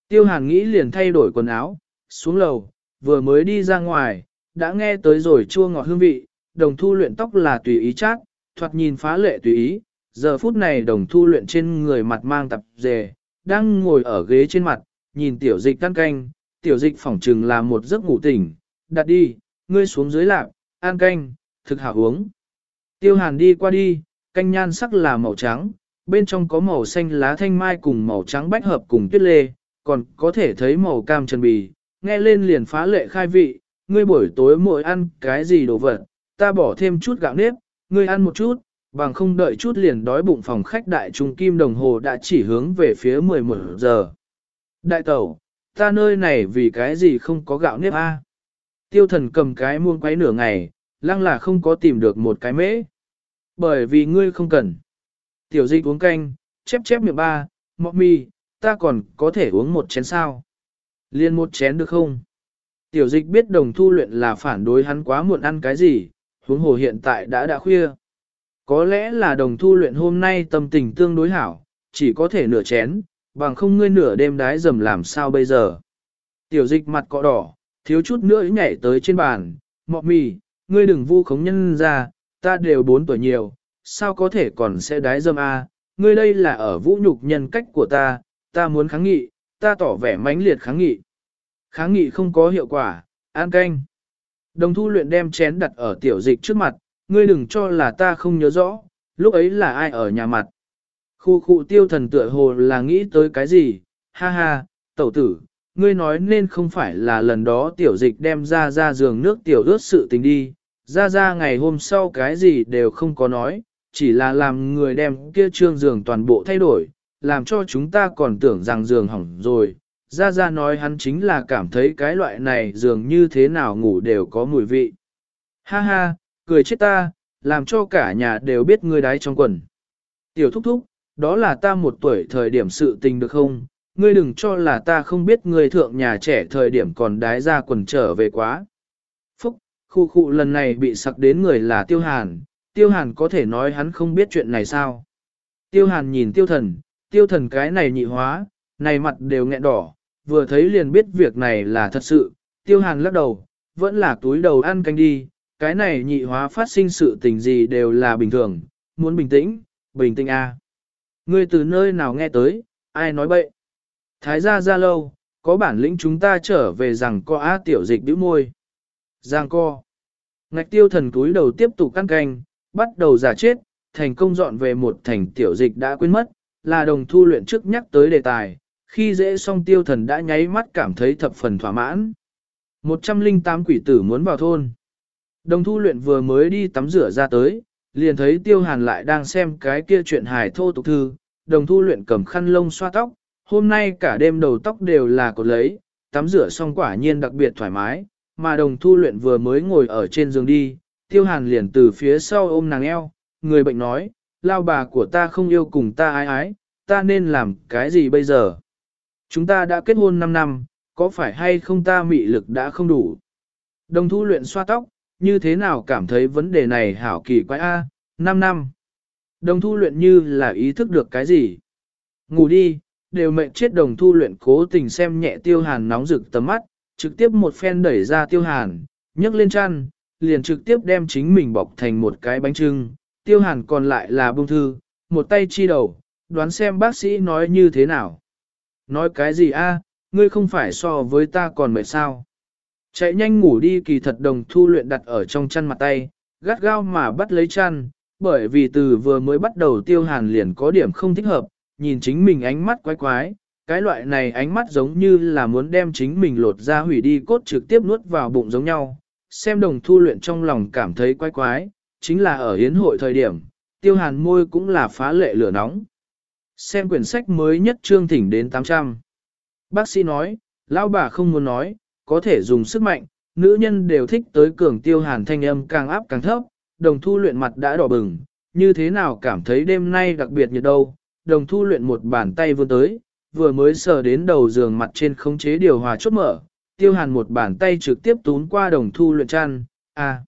Tiêu hàn nghĩ liền thay đổi quần áo, xuống lầu, vừa mới đi ra ngoài, đã nghe tới rồi chua ngọt hương vị, đồng thu luyện tóc là tùy ý chát, thoạt nhìn phá lệ tùy ý, giờ phút này đồng thu luyện trên người mặt mang tập dề, đang ngồi ở ghế trên mặt, nhìn tiểu dịch tan canh, tiểu dịch phỏng trừng là một giấc ngủ tỉnh, đặt đi, ngươi xuống dưới lạc, ăn canh, thực hảo uống. Tiêu hàn đi qua đi, canh nhan sắc là màu trắng, bên trong có màu xanh lá thanh mai cùng màu trắng bách hợp cùng tuyết lê, còn có thể thấy màu cam trần bì, nghe lên liền phá lệ khai vị, ngươi buổi tối mỗi ăn cái gì đồ vật, ta bỏ thêm chút gạo nếp, ngươi ăn một chút, bằng không đợi chút liền đói bụng phòng khách đại trung kim đồng hồ đã chỉ hướng về phía 11 giờ. Đại tẩu, ta nơi này vì cái gì không có gạo nếp a? Tiêu thần cầm cái muông quấy nửa ngày, lăng là không có tìm được một cái mễ. Bởi vì ngươi không cần. Tiểu dịch uống canh, chép chép miệng ba, mọc mi, ta còn có thể uống một chén sao. Liên một chén được không? Tiểu dịch biết đồng thu luyện là phản đối hắn quá muộn ăn cái gì, huống hồ hiện tại đã đã khuya. Có lẽ là đồng thu luyện hôm nay tâm tình tương đối hảo, chỉ có thể nửa chén, bằng không ngươi nửa đêm đái dầm làm sao bây giờ. Tiểu dịch mặt cọ đỏ, thiếu chút nữa nhảy tới trên bàn, mọ mì, ngươi đừng vu khống nhân ra, ta đều bốn tuổi nhiều, sao có thể còn sẽ đái dâm a? ngươi đây là ở vũ nhục nhân cách của ta, ta muốn kháng nghị, ta tỏ vẻ mãnh liệt kháng nghị. Kháng nghị không có hiệu quả, an canh. Đồng thu luyện đem chén đặt ở tiểu dịch trước mặt, ngươi đừng cho là ta không nhớ rõ, lúc ấy là ai ở nhà mặt. Khu khu tiêu thần tựa hồ là nghĩ tới cái gì, ha ha, tẩu tử, ngươi nói nên không phải là lần đó tiểu dịch đem ra ra giường nước tiểu ướt sự tình đi, ra ra ngày hôm sau cái gì đều không có nói, chỉ là làm người đem kia trương giường toàn bộ thay đổi, làm cho chúng ta còn tưởng rằng giường hỏng rồi. Ra Ra nói hắn chính là cảm thấy cái loại này giường như thế nào ngủ đều có mùi vị. Ha ha, cười chết ta, làm cho cả nhà đều biết ngươi đái trong quần. Tiểu thúc thúc, đó là ta một tuổi thời điểm sự tình được không? Ngươi đừng cho là ta không biết ngươi thượng nhà trẻ thời điểm còn đái ra quần trở về quá. Khu khu lần này bị sặc đến người là tiêu hàn, tiêu hàn có thể nói hắn không biết chuyện này sao? Tiêu hàn nhìn tiêu thần, tiêu thần cái này nhị hóa, này mặt đều nghẹn đỏ, vừa thấy liền biết việc này là thật sự, tiêu hàn lắc đầu, vẫn là túi đầu ăn canh đi, cái này nhị hóa phát sinh sự tình gì đều là bình thường, muốn bình tĩnh, bình tĩnh a. À. Ngươi từ nơi nào nghe tới, ai nói bậy? Thái gia ra lâu, có bản lĩnh chúng ta trở về rằng có á tiểu dịch bĩu môi. Giang co. Ngạch tiêu thần túi đầu tiếp tục căn canh, bắt đầu giả chết, thành công dọn về một thành tiểu dịch đã quên mất, là đồng thu luyện trước nhắc tới đề tài, khi dễ xong tiêu thần đã nháy mắt cảm thấy thập phần thỏa mãn. 108 quỷ tử muốn vào thôn. Đồng thu luyện vừa mới đi tắm rửa ra tới, liền thấy tiêu hàn lại đang xem cái kia chuyện hài thô tục thư, đồng thu luyện cầm khăn lông xoa tóc, hôm nay cả đêm đầu tóc đều là cột lấy, tắm rửa xong quả nhiên đặc biệt thoải mái, mà đồng thu luyện vừa mới ngồi ở trên giường đi, tiêu hàn liền từ phía sau ôm nàng eo, người bệnh nói, lao bà của ta không yêu cùng ta ái ái, ta nên làm cái gì bây giờ? Chúng ta đã kết hôn 5 năm, có phải hay không ta mị lực đã không đủ? Đồng thu luyện xoa tóc, như thế nào cảm thấy vấn đề này hảo kỳ quái a? À, 5 năm. Đồng thu luyện như là ý thức được cái gì? Ngủ đi, đều mệnh chết đồng thu luyện cố tình xem nhẹ tiêu hàn nóng rực tầm mắt, trực tiếp một phen đẩy ra tiêu hàn, nhấc lên chăn, liền trực tiếp đem chính mình bọc thành một cái bánh trưng, tiêu hàn còn lại là bông thư, một tay chi đầu, đoán xem bác sĩ nói như thế nào. Nói cái gì a? ngươi không phải so với ta còn mệt sao. Chạy nhanh ngủ đi kỳ thật đồng thu luyện đặt ở trong chăn mặt tay, gắt gao mà bắt lấy chăn, bởi vì từ vừa mới bắt đầu tiêu hàn liền có điểm không thích hợp, nhìn chính mình ánh mắt quái quái, cái loại này ánh mắt giống như là muốn đem chính mình lột ra hủy đi cốt trực tiếp nuốt vào bụng giống nhau. Xem đồng thu luyện trong lòng cảm thấy quái quái, chính là ở hiến hội thời điểm, tiêu hàn môi cũng là phá lệ lửa nóng. Xem quyển sách mới nhất trương thỉnh đến 800. Bác sĩ nói, lão bà không muốn nói, có thể dùng sức mạnh, nữ nhân đều thích tới cường tiêu hàn thanh âm càng áp càng thấp, đồng thu luyện mặt đã đỏ bừng, như thế nào cảm thấy đêm nay đặc biệt nhiệt đâu, đồng thu luyện một bàn tay vươn tới, vừa mới sờ đến đầu giường mặt trên khống chế điều hòa chốt mở, tiêu hàn một bàn tay trực tiếp tún qua đồng thu luyện chăn, à,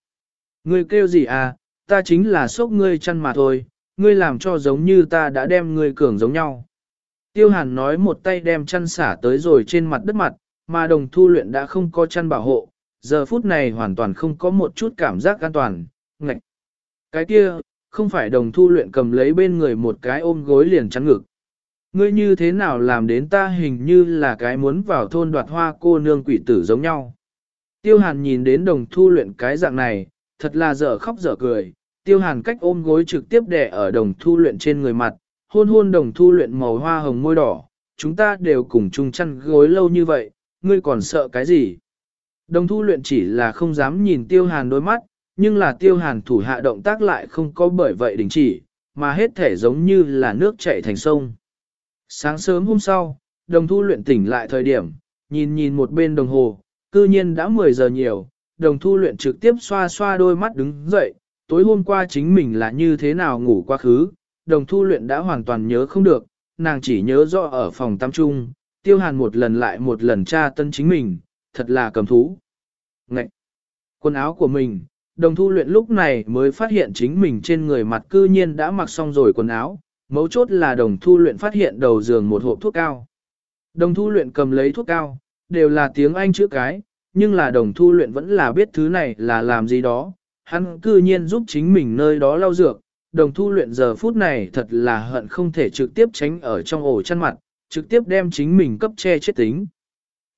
ngươi kêu gì à, ta chính là sốc ngươi chăn mà thôi, ngươi làm cho giống như ta đã đem ngươi cường giống nhau. Tiêu hàn nói một tay đem chăn xả tới rồi trên mặt đất mặt, mà đồng thu luyện đã không có chăn bảo hộ, giờ phút này hoàn toàn không có một chút cảm giác an toàn, ngạch. Cái kia, không phải đồng thu luyện cầm lấy bên người một cái ôm gối liền chắn ngực. Ngươi như thế nào làm đến ta hình như là cái muốn vào thôn đoạt hoa cô nương quỷ tử giống nhau. Tiêu hàn nhìn đến đồng thu luyện cái dạng này, thật là dở khóc dở cười. Tiêu hàn cách ôm gối trực tiếp đè ở đồng thu luyện trên người mặt, hôn hôn đồng thu luyện màu hoa hồng môi đỏ. Chúng ta đều cùng chung chăn gối lâu như vậy, ngươi còn sợ cái gì? Đồng thu luyện chỉ là không dám nhìn tiêu hàn đôi mắt, nhưng là tiêu hàn thủ hạ động tác lại không có bởi vậy đình chỉ, mà hết thể giống như là nước chảy thành sông. Sáng sớm hôm sau, đồng thu luyện tỉnh lại thời điểm, nhìn nhìn một bên đồng hồ, cư nhiên đã 10 giờ nhiều, đồng thu luyện trực tiếp xoa xoa đôi mắt đứng dậy, tối hôm qua chính mình là như thế nào ngủ quá khứ, đồng thu luyện đã hoàn toàn nhớ không được, nàng chỉ nhớ rõ ở phòng tam trung, tiêu hàn một lần lại một lần tra tân chính mình, thật là cầm thú. Ngậy! Quần áo của mình, đồng thu luyện lúc này mới phát hiện chính mình trên người mặt cư nhiên đã mặc xong rồi quần áo, mấu chốt là đồng thu luyện phát hiện đầu giường một hộp thuốc cao. Đồng thu luyện cầm lấy thuốc cao, đều là tiếng Anh chữ cái, nhưng là đồng thu luyện vẫn là biết thứ này là làm gì đó, hắn cư nhiên giúp chính mình nơi đó lau dược, đồng thu luyện giờ phút này thật là hận không thể trực tiếp tránh ở trong ổ chăn mặt, trực tiếp đem chính mình cấp che chết tính.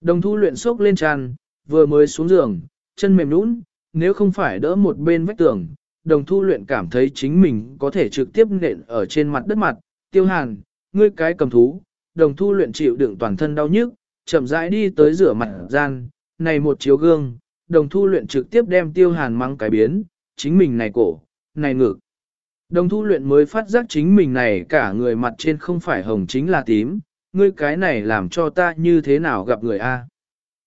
Đồng thu luyện sốc lên tràn, vừa mới xuống giường, chân mềm nũng, nếu không phải đỡ một bên vách tường, đồng thu luyện cảm thấy chính mình có thể trực tiếp nện ở trên mặt đất mặt, tiêu hàn, ngươi cái cầm thú, đồng thu luyện chịu đựng toàn thân đau nhức, chậm rãi đi tới rửa mặt gian, này một chiếu gương, đồng thu luyện trực tiếp đem tiêu hàn mang cái biến, chính mình này cổ, này ngực. Đồng thu luyện mới phát giác chính mình này cả người mặt trên không phải hồng chính là tím, ngươi cái này làm cho ta như thế nào gặp người A.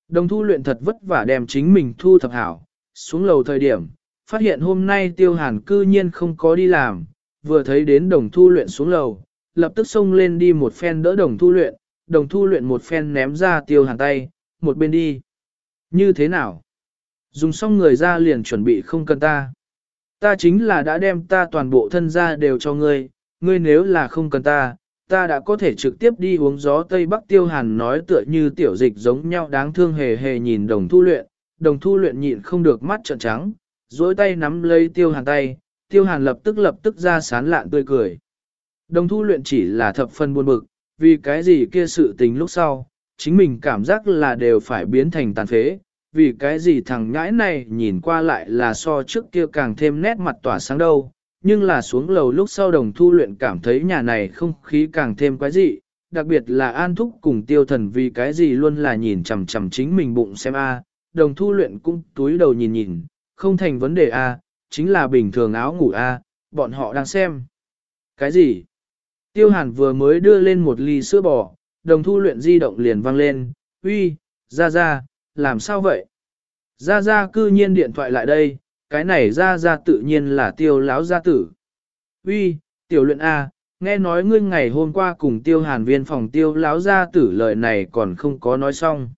Đồng thu luyện thật vất vả đem chính mình thu thập hảo, xuống lầu thời điểm, phát hiện hôm nay tiêu hàn cư nhiên không có đi làm, vừa thấy đến đồng thu luyện xuống lầu, lập tức xông lên đi một phen đỡ đồng thu luyện, đồng thu luyện một phen ném ra tiêu hàn tay, một bên đi. Như thế nào? Dùng xong người ra liền chuẩn bị không cần ta. Ta chính là đã đem ta toàn bộ thân ra đều cho ngươi, ngươi nếu là không cần ta, ta đã có thể trực tiếp đi uống gió Tây Bắc Tiêu Hàn nói tựa như tiểu dịch giống nhau đáng thương hề hề nhìn đồng thu luyện, đồng thu luyện nhịn không được mắt trợn trắng, duỗi tay nắm lấy Tiêu Hàn tay, Tiêu Hàn lập tức lập tức ra sán lạn tươi cười. Đồng thu luyện chỉ là thập phân buồn bực, vì cái gì kia sự tình lúc sau, chính mình cảm giác là đều phải biến thành tàn phế, vì cái gì thằng nhãi này nhìn qua lại là so trước kia càng thêm nét mặt tỏa sáng đâu, nhưng là xuống lầu lúc sau đồng thu luyện cảm thấy nhà này không khí càng thêm quái dị, đặc biệt là an thúc cùng tiêu thần vì cái gì luôn là nhìn chằm chằm chính mình bụng xem a đồng thu luyện cũng túi đầu nhìn nhìn, không thành vấn đề a chính là bình thường áo ngủ a bọn họ đang xem. Cái gì? Tiêu hàn vừa mới đưa lên một ly sữa bò, đồng thu luyện di động liền vang lên, uy, ra ra, làm sao vậy? Ra ra cư nhiên điện thoại lại đây, cái này ra ra tự nhiên là tiêu láo gia tử. Uy, tiểu luyện A, nghe nói ngươi ngày hôm qua cùng tiêu hàn viên phòng tiêu láo gia tử lời này còn không có nói xong.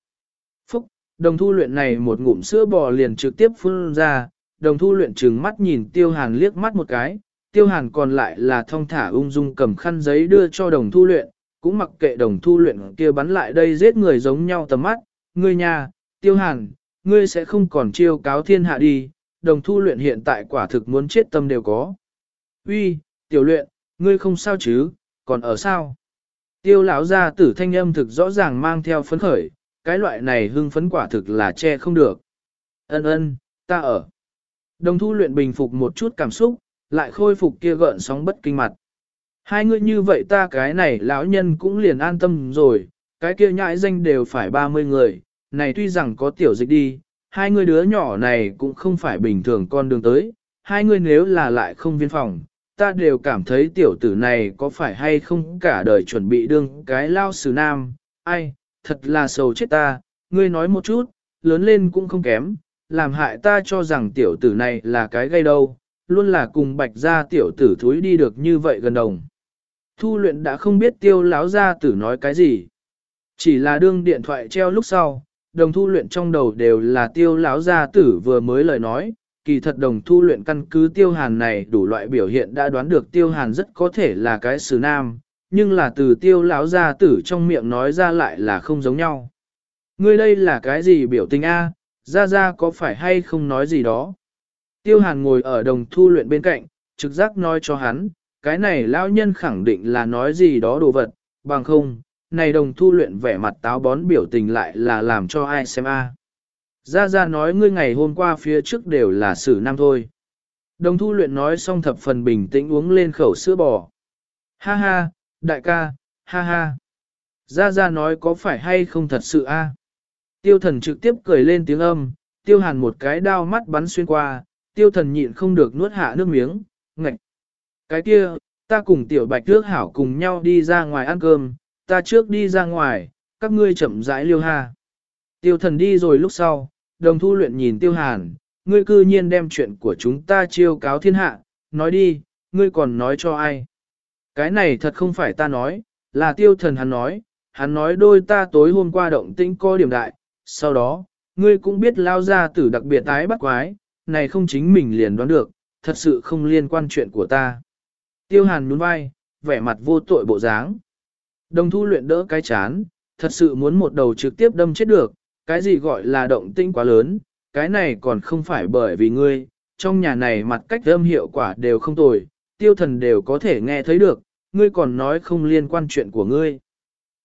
Đồng thu luyện này một ngụm sữa bò liền trực tiếp phun ra, đồng thu luyện trừng mắt nhìn tiêu hàn liếc mắt một cái, tiêu hàn còn lại là thong thả ung dung cầm khăn giấy đưa cho đồng thu luyện, cũng mặc kệ đồng thu luyện kia bắn lại đây giết người giống nhau tầm mắt, ngươi nhà, tiêu hàn, ngươi sẽ không còn chiêu cáo thiên hạ đi, đồng thu luyện hiện tại quả thực muốn chết tâm đều có. Uy, tiểu luyện, ngươi không sao chứ, còn ở sao? Tiêu lão gia tử thanh âm thực rõ ràng mang theo phấn khởi, cái loại này hưng phấn quả thực là che không được. Ân ân, ta ở. Đồng thu luyện bình phục một chút cảm xúc, lại khôi phục kia gợn sóng bất kinh mặt. Hai người như vậy ta cái này lão nhân cũng liền an tâm rồi, cái kia nhãi danh đều phải 30 người, này tuy rằng có tiểu dịch đi, hai người đứa nhỏ này cũng không phải bình thường con đường tới, hai người nếu là lại không viên phòng, ta đều cảm thấy tiểu tử này có phải hay không cả đời chuẩn bị đương cái lao sử nam, ai, thật là sầu chết ta, ngươi nói một chút, lớn lên cũng không kém, làm hại ta cho rằng tiểu tử này là cái gây đâu, luôn là cùng bạch gia tiểu tử thúi đi được như vậy gần đồng. Thu luyện đã không biết tiêu láo gia tử nói cái gì. Chỉ là đương điện thoại treo lúc sau, đồng thu luyện trong đầu đều là tiêu láo gia tử vừa mới lời nói, kỳ thật đồng thu luyện căn cứ tiêu hàn này đủ loại biểu hiện đã đoán được tiêu hàn rất có thể là cái sứ nam, nhưng là từ tiêu lão gia tử trong miệng nói ra lại là không giống nhau. Ngươi đây là cái gì biểu tình A, ra ra có phải hay không nói gì đó. Tiêu hàn ngồi ở đồng thu luyện bên cạnh, trực giác nói cho hắn, cái này lão nhân khẳng định là nói gì đó đồ vật, bằng không, này đồng thu luyện vẻ mặt táo bón biểu tình lại là làm cho ai xem a. À. Gia Gia nói ngươi ngày hôm qua phía trước đều là xử năm thôi. Đồng thu luyện nói xong thập phần bình tĩnh uống lên khẩu sữa bò. Ha ha, đại ca, ha ha. Gia Gia nói có phải hay không thật sự a? Tiêu thần trực tiếp cười lên tiếng âm, tiêu hàn một cái đao mắt bắn xuyên qua, tiêu thần nhịn không được nuốt hạ nước miếng, ngạch. Cái kia, ta cùng tiểu bạch thước hảo cùng nhau đi ra ngoài ăn cơm, ta trước đi ra ngoài, các ngươi chậm rãi liêu ha. Tiêu thần đi rồi lúc sau, đồng thu luyện nhìn tiêu hàn, ngươi cư nhiên đem chuyện của chúng ta chiêu cáo thiên hạ, nói đi, ngươi còn nói cho ai. Cái này thật không phải ta nói, là tiêu thần hắn nói, hắn nói đôi ta tối hôm qua động tĩnh coi điểm đại, sau đó, ngươi cũng biết lao ra tử đặc biệt tái bắt quái, này không chính mình liền đoán được, thật sự không liên quan chuyện của ta. Tiêu hàn nhún vai, vẻ mặt vô tội bộ dáng. Đồng thu luyện đỡ cái chán, thật sự muốn một đầu trực tiếp đâm chết được, cái gì gọi là động tinh quá lớn, cái này còn không phải bởi vì ngươi, trong nhà này mặt cách âm hiệu quả đều không tồi, tiêu thần đều có thể nghe thấy được, ngươi còn nói không liên quan chuyện của ngươi.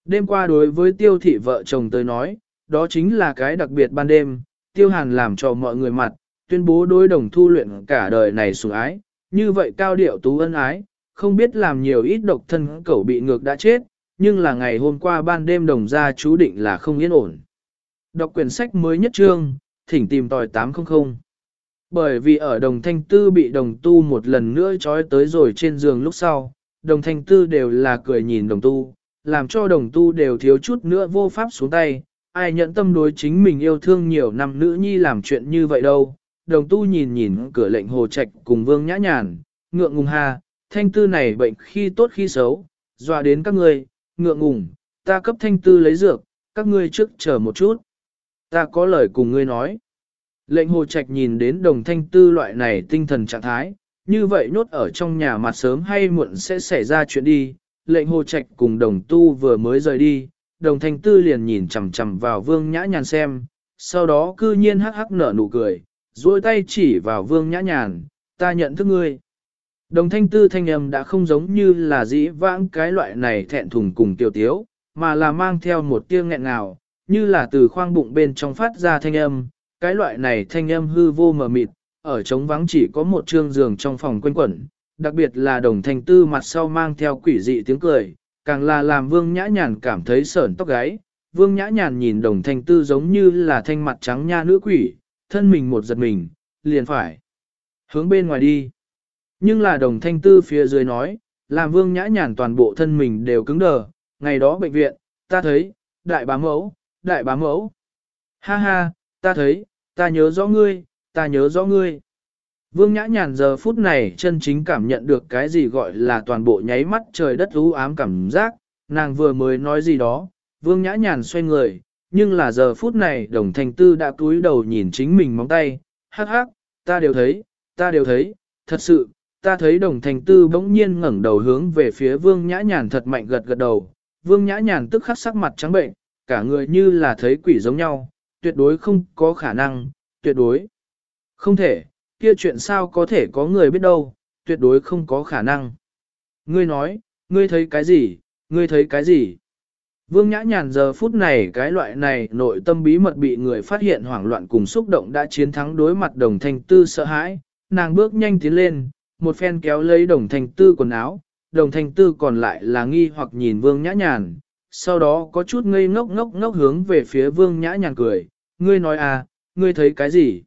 Đêm qua đối với tiêu thị vợ chồng tới nói, đó chính là cái đặc biệt ban đêm, tiêu hàn làm cho mọi người mặt, tuyên bố đối đồng thu luyện cả đời này sủng ái, như vậy cao điệu tú ân ái, không biết làm nhiều ít độc thân cẩu bị ngược đã chết, nhưng là ngày hôm qua ban đêm đồng gia chú định là không yên ổn. Đọc quyển sách mới nhất trương, thỉnh tìm tòi 800. Bởi vì ở đồng thanh tư bị đồng tu một lần nữa trói tới rồi trên giường lúc sau, đồng thanh tư đều là cười nhìn đồng tu, làm cho đồng tu đều thiếu chút nữa vô pháp xuống tay, ai nhận tâm đối chính mình yêu thương nhiều năm nữ nhi làm chuyện như vậy đâu. Đồng tu nhìn nhìn cửa lệnh hồ trạch cùng vương nhã nhàn, ngượng ngùng ha, thanh tư này bệnh khi tốt khi xấu, dọa đến các ngươi, ngượng ngùng, ta cấp thanh tư lấy dược, các ngươi trước chờ một chút. Ta có lời cùng ngươi nói. Lệnh hồ trạch nhìn đến đồng thanh tư loại này tinh thần trạng thái, như vậy nốt ở trong nhà mặt sớm hay muộn sẽ xảy ra chuyện đi. Lệnh hồ trạch cùng đồng tu vừa mới rời đi, đồng thanh tư liền nhìn chằm chằm vào vương nhã nhàn xem, sau đó cư nhiên hắc hắc nở nụ cười, duỗi tay chỉ vào vương nhã nhàn, ta nhận thức ngươi. Đồng thanh tư thanh âm đã không giống như là dĩ vãng cái loại này thẹn thùng cùng tiểu tiếu, mà là mang theo một tiếng nghẹn ngào, như là từ khoang bụng bên trong phát ra thanh âm, cái loại này thanh âm hư vô mờ mịt, ở trống vắng chỉ có một trương giường trong phòng quanh quẩn, đặc biệt là đồng thanh tư mặt sau mang theo quỷ dị tiếng cười, càng là làm vương nhã nhàn cảm thấy sởn tóc gáy. Vương nhã nhàn nhìn đồng thanh tư giống như là thanh mặt trắng nha nữ quỷ, thân mình một giật mình, liền phải hướng bên ngoài đi. Nhưng là đồng thanh tư phía dưới nói, làm vương nhã nhàn toàn bộ thân mình đều cứng đờ, ngày đó bệnh viện, ta thấy, đại bá mẫu, đại bá mẫu. Ha ha, ta thấy, ta nhớ rõ ngươi, ta nhớ rõ ngươi. Vương Nhã Nhàn giờ phút này chân chính cảm nhận được cái gì gọi là toàn bộ nháy mắt trời đất u ám cảm giác, nàng vừa mới nói gì đó, Vương Nhã Nhàn xoay người, nhưng là giờ phút này đồng thành tư đã cúi đầu nhìn chính mình móng tay, hắc hắc, ta đều thấy, ta đều thấy, thật sự, ta thấy đồng thành tư bỗng nhiên ngẩng đầu hướng về phía Vương Nhã Nhàn thật mạnh gật gật đầu, Vương Nhã Nhàn tức khắc sắc mặt trắng bệnh, cả người như là thấy quỷ giống nhau, tuyệt đối không có khả năng, tuyệt đối không thể, kia chuyện sao có thể có người biết đâu, tuyệt đối không có khả năng. Ngươi nói, ngươi thấy cái gì, ngươi thấy cái gì? Vương Nhã Nhàn giờ phút này cái loại này nội tâm bí mật bị người phát hiện hoảng loạn cùng xúc động đã chiến thắng đối mặt đồng thanh tư sợ hãi, nàng bước nhanh tiến lên, một phen kéo lấy đồng thanh tư quần áo, đồng thanh tư còn lại là nghi hoặc nhìn Vương Nhã Nhàn, sau đó có chút ngây ngốc ngốc ngốc hướng về phía Vương Nhã Nhàn cười, ngươi nói à, ngươi thấy cái gì?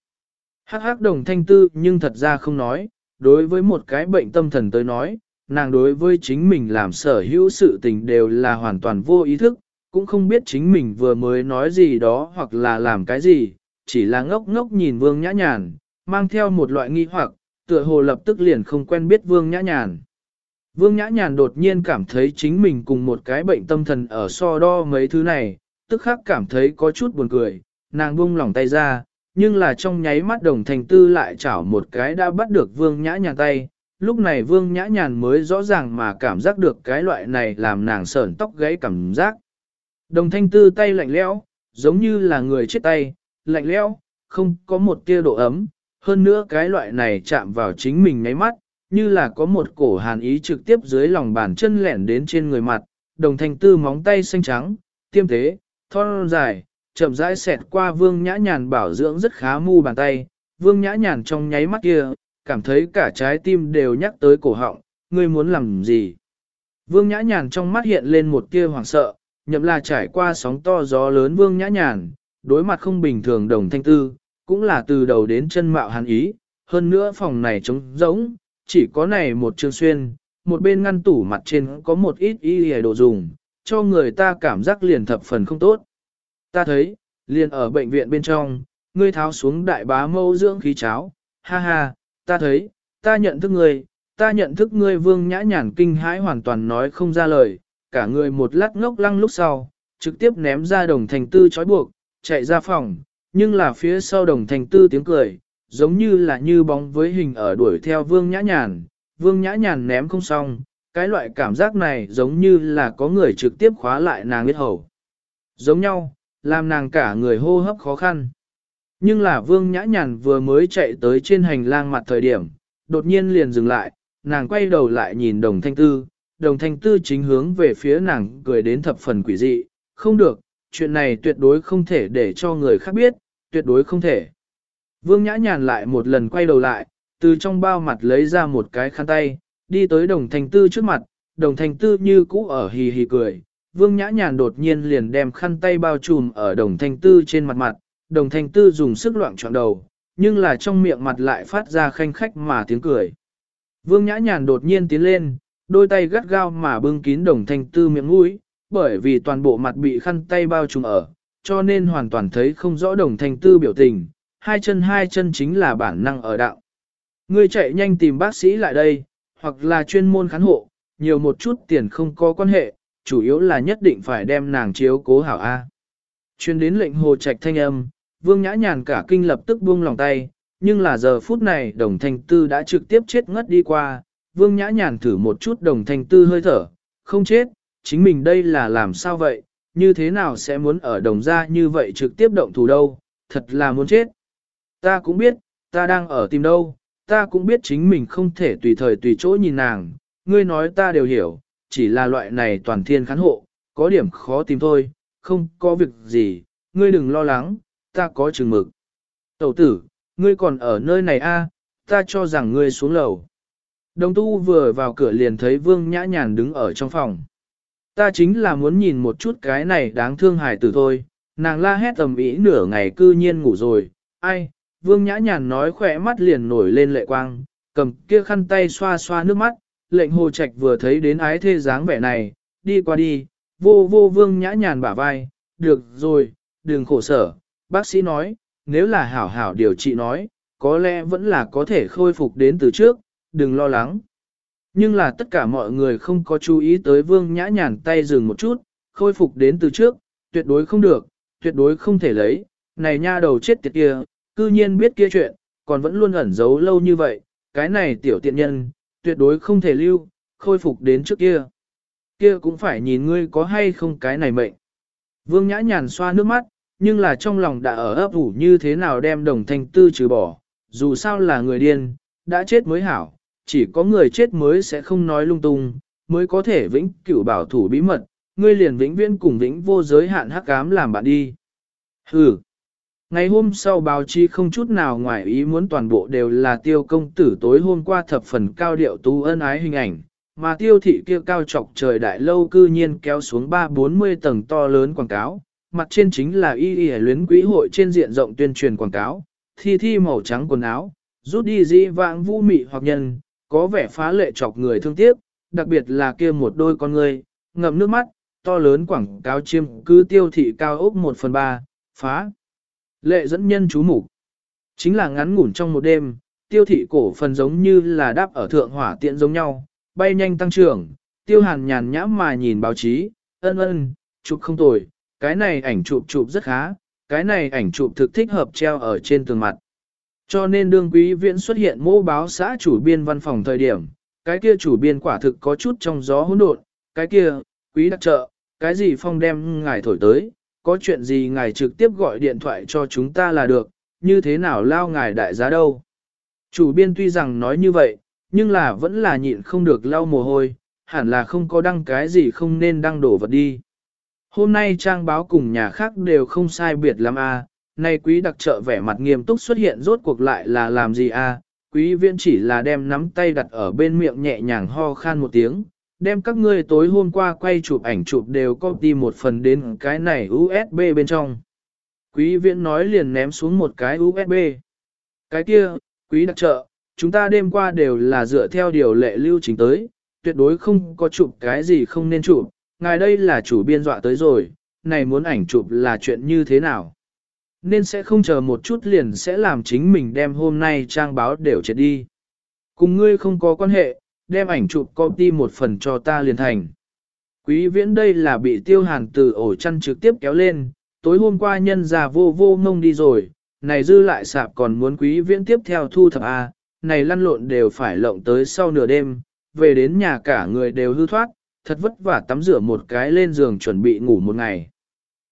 Hắc hắc đồng thanh tư nhưng thật ra không nói, đối với một cái bệnh tâm thần tới nói, nàng đối với chính mình làm sở hữu sự tình đều là hoàn toàn vô ý thức, cũng không biết chính mình vừa mới nói gì đó hoặc là làm cái gì, chỉ là ngốc ngốc nhìn vương nhã nhàn, mang theo một loại nghi hoặc, tựa hồ lập tức liền không quen biết vương nhã nhàn. Vương nhã nhàn đột nhiên cảm thấy chính mình cùng một cái bệnh tâm thần ở so đo mấy thứ này, tức khắc cảm thấy có chút buồn cười, nàng buông lỏng tay ra, nhưng là trong nháy mắt đồng thành tư lại chảo một cái đã bắt được vương nhã nhàn tay, lúc này vương nhã nhàn mới rõ ràng mà cảm giác được cái loại này làm nàng sởn tóc gáy cảm giác. Đồng thanh tư tay lạnh lẽo, giống như là người chết tay, lạnh lẽo, không có một tia độ ấm, hơn nữa cái loại này chạm vào chính mình nháy mắt, như là có một cổ hàn ý trực tiếp dưới lòng bàn chân lẻn đến trên người mặt, đồng thanh tư móng tay xanh trắng, tiêm thế, thon dài, chậm rãi xẹt qua vương nhã nhàn bảo dưỡng rất khá mu bàn tay, vương nhã nhàn trong nháy mắt kia, cảm thấy cả trái tim đều nhắc tới cổ họng, ngươi muốn làm gì? Vương nhã nhàn trong mắt hiện lên một tia hoảng sợ, nhậm là trải qua sóng to gió lớn vương nhã nhàn, đối mặt không bình thường đồng thanh tư, cũng là từ đầu đến chân mạo hàn ý, hơn nữa phòng này trống rỗng, chỉ có này một trường xuyên, một bên ngăn tủ mặt trên có một ít y hề đồ dùng, cho người ta cảm giác liền thập phần không tốt. Ta thấy, liền ở bệnh viện bên trong, ngươi tháo xuống đại bá mâu dưỡng khí cháo, ha ha, ta thấy, ta nhận thức ngươi, ta nhận thức ngươi vương nhã nhàn kinh hãi hoàn toàn nói không ra lời, cả người một lát ngốc lăng lúc sau, trực tiếp ném ra đồng thành tư trói buộc, chạy ra phòng, nhưng là phía sau đồng thành tư tiếng cười, giống như là như bóng với hình ở đuổi theo vương nhã nhàn, vương nhã nhàn ném không xong, cái loại cảm giác này giống như là có người trực tiếp khóa lại nàng biết hầu. Giống nhau, làm nàng cả người hô hấp khó khăn. Nhưng là vương nhã nhàn vừa mới chạy tới trên hành lang mặt thời điểm, đột nhiên liền dừng lại, nàng quay đầu lại nhìn đồng thanh tư, đồng thanh tư chính hướng về phía nàng cười đến thập phần quỷ dị, không được, chuyện này tuyệt đối không thể để cho người khác biết, tuyệt đối không thể. Vương nhã nhàn lại một lần quay đầu lại, từ trong bao mặt lấy ra một cái khăn tay, đi tới đồng thanh tư trước mặt, đồng thanh tư như cũ ở hì hì cười, Vương Nhã Nhàn đột nhiên liền đem khăn tay bao trùm ở đồng thanh tư trên mặt mặt, đồng thanh tư dùng sức loạn trọn đầu, nhưng là trong miệng mặt lại phát ra khanh khách mà tiếng cười. Vương Nhã Nhàn đột nhiên tiến lên, đôi tay gắt gao mà bưng kín đồng thanh tư miệng mũi, bởi vì toàn bộ mặt bị khăn tay bao trùm ở, cho nên hoàn toàn thấy không rõ đồng thanh tư biểu tình, hai chân hai chân chính là bản năng ở đạo. Ngươi chạy nhanh tìm bác sĩ lại đây, hoặc là chuyên môn khán hộ, nhiều một chút tiền không có quan hệ, chủ yếu là nhất định phải đem nàng chiếu cố hảo A. Chuyên đến lệnh hồ trạch thanh âm, vương nhã nhàn cả kinh lập tức buông lòng tay, nhưng là giờ phút này đồng thanh tư đã trực tiếp chết ngất đi qua, vương nhã nhàn thử một chút đồng thanh tư hơi thở, không chết, chính mình đây là làm sao vậy, như thế nào sẽ muốn ở đồng gia như vậy trực tiếp động thủ đâu, thật là muốn chết. Ta cũng biết, ta đang ở tìm đâu, ta cũng biết chính mình không thể tùy thời tùy chỗ nhìn nàng, ngươi nói ta đều hiểu, chỉ là loại này toàn thiên khán hộ, có điểm khó tìm thôi, không có việc gì, ngươi đừng lo lắng, ta có chừng mực. Tẩu tử, ngươi còn ở nơi này a, à, ta cho rằng ngươi xuống lầu. Đồng tu vừa vào cửa liền thấy vương nhã nhàn đứng ở trong phòng. Ta chính là muốn nhìn một chút cái này đáng thương hài tử thôi, nàng la hét tầm ý nửa ngày cư nhiên ngủ rồi, ai, vương nhã nhàn nói khỏe mắt liền nổi lên lệ quang, cầm kia khăn tay xoa xoa nước mắt, lệnh hồ trạch vừa thấy đến ái thê dáng vẻ này, đi qua đi, vô vô vương nhã nhàn bả vai, được rồi, đừng khổ sở, bác sĩ nói, nếu là hảo hảo điều trị nói, có lẽ vẫn là có thể khôi phục đến từ trước, đừng lo lắng. Nhưng là tất cả mọi người không có chú ý tới vương nhã nhàn tay dừng một chút, khôi phục đến từ trước, tuyệt đối không được, tuyệt đối không thể lấy, này nha đầu chết tiệt kia, cư nhiên biết kia chuyện, còn vẫn luôn ẩn giấu lâu như vậy, cái này tiểu tiện nhân, tuyệt đối không thể lưu, khôi phục đến trước kia. Kia cũng phải nhìn ngươi có hay không cái này mệnh. Vương nhã nhàn xoa nước mắt, nhưng là trong lòng đã ở ấp ủ như thế nào đem đồng thanh tư trừ bỏ, dù sao là người điên, đã chết mới hảo, chỉ có người chết mới sẽ không nói lung tung, mới có thể vĩnh cửu bảo thủ bí mật, ngươi liền vĩnh viễn cùng vĩnh vô giới hạn hắc ám làm bạn đi. Hừ. Ngày hôm sau báo chí không chút nào ngoài ý muốn toàn bộ đều là tiêu công tử tối hôm qua thập phần cao điệu tú ân ái hình ảnh, mà tiêu thị kia cao trọc trời đại lâu cư nhiên kéo xuống ba bốn mươi tầng to lớn quảng cáo, mặt trên chính là y y luyến quỹ hội trên diện rộng tuyên truyền quảng cáo, thi thi màu trắng quần áo, rút đi dĩ vãng vũ mị hoặc nhân, có vẻ phá lệ chọc người thương tiếc, đặc biệt là kia một đôi con người, ngậm nước mắt, to lớn quảng cáo chiêm cứ tiêu thị cao ốc 1 phần 3, phá. Lệ dẫn nhân chú mục Chính là ngắn ngủn trong một đêm, tiêu thị cổ phần giống như là đáp ở thượng hỏa tiện giống nhau, bay nhanh tăng trưởng, tiêu hàn nhàn nhã mà nhìn báo chí, ân ân, chụp không tồi, cái này ảnh chụp chụp rất khá, cái này ảnh chụp thực thích hợp treo ở trên tường mặt. Cho nên đương quý viễn xuất hiện mô báo xã chủ biên văn phòng thời điểm, cái kia chủ biên quả thực có chút trong gió hỗn độn, cái kia, quý đặc trợ, cái gì phong đem ngài thổi tới, có chuyện gì ngài trực tiếp gọi điện thoại cho chúng ta là được, như thế nào lao ngài đại giá đâu. Chủ biên tuy rằng nói như vậy, nhưng là vẫn là nhịn không được lau mồ hôi, hẳn là không có đăng cái gì không nên đăng đổ vật đi. Hôm nay trang báo cùng nhà khác đều không sai biệt lắm a. À, nay quý đặc trợ vẻ mặt nghiêm túc xuất hiện rốt cuộc lại là làm gì a? À, quý viễn chỉ là đem nắm tay đặt ở bên miệng nhẹ nhàng ho khan một tiếng, đem các ngươi tối hôm qua quay chụp ảnh chụp đều copy một phần đến cái này USB bên trong. Quý viễn nói liền ném xuống một cái USB. Cái kia, quý đặc trợ, chúng ta đêm qua đều là dựa theo điều lệ lưu trình tới, tuyệt đối không có chụp cái gì không nên chụp, ngài đây là chủ biên dọa tới rồi, này muốn ảnh chụp là chuyện như thế nào? Nên sẽ không chờ một chút liền sẽ làm chính mình đem hôm nay trang báo đều chết đi. Cùng ngươi không có quan hệ, đem ảnh chụp copy một phần cho ta liền thành. Quý viễn đây là bị tiêu hàn từ ổ chăn trực tiếp kéo lên, tối hôm qua nhân già vô vô ngông đi rồi, này dư lại sạp còn muốn quý viễn tiếp theo thu thập A, này lăn lộn đều phải lộng tới sau nửa đêm, về đến nhà cả người đều hư thoát, thật vất vả tắm rửa một cái lên giường chuẩn bị ngủ một ngày.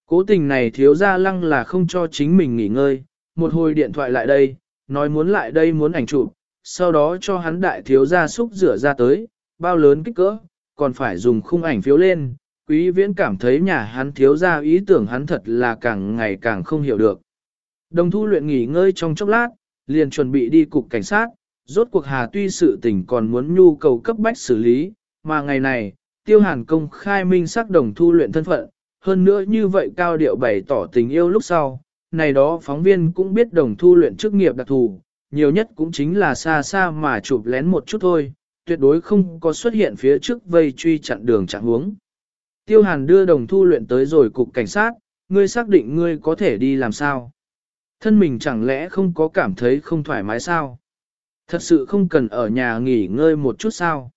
Cố tình này thiếu ra lăng là không cho chính mình nghỉ ngơi, một hồi điện thoại lại đây, nói muốn lại đây muốn ảnh chụp, sau đó cho hắn đại thiếu gia xúc rửa ra tới, bao lớn kích cỡ, còn phải dùng khung ảnh phiếu lên. Quý viễn cảm thấy nhà hắn thiếu gia ý tưởng hắn thật là càng ngày càng không hiểu được. Đồng thu luyện nghỉ ngơi trong chốc lát, liền chuẩn bị đi cục cảnh sát, rốt cuộc hà tuy sự tình còn muốn nhu cầu cấp bách xử lý, mà ngày này, tiêu hàn công khai minh xác đồng thu luyện thân phận, hơn nữa như vậy cao điệu bày tỏ tình yêu lúc sau, này đó phóng viên cũng biết đồng thu luyện chức nghiệp đặc thù, nhiều nhất cũng chính là xa xa mà chụp lén một chút thôi, tuyệt đối không có xuất hiện phía trước vây truy chặn đường chặn hướng. Tiêu hàn đưa đồng thu luyện tới rồi cục cảnh sát, ngươi xác định ngươi có thể đi làm sao? Thân mình chẳng lẽ không có cảm thấy không thoải mái sao? Thật sự không cần ở nhà nghỉ ngơi một chút sao?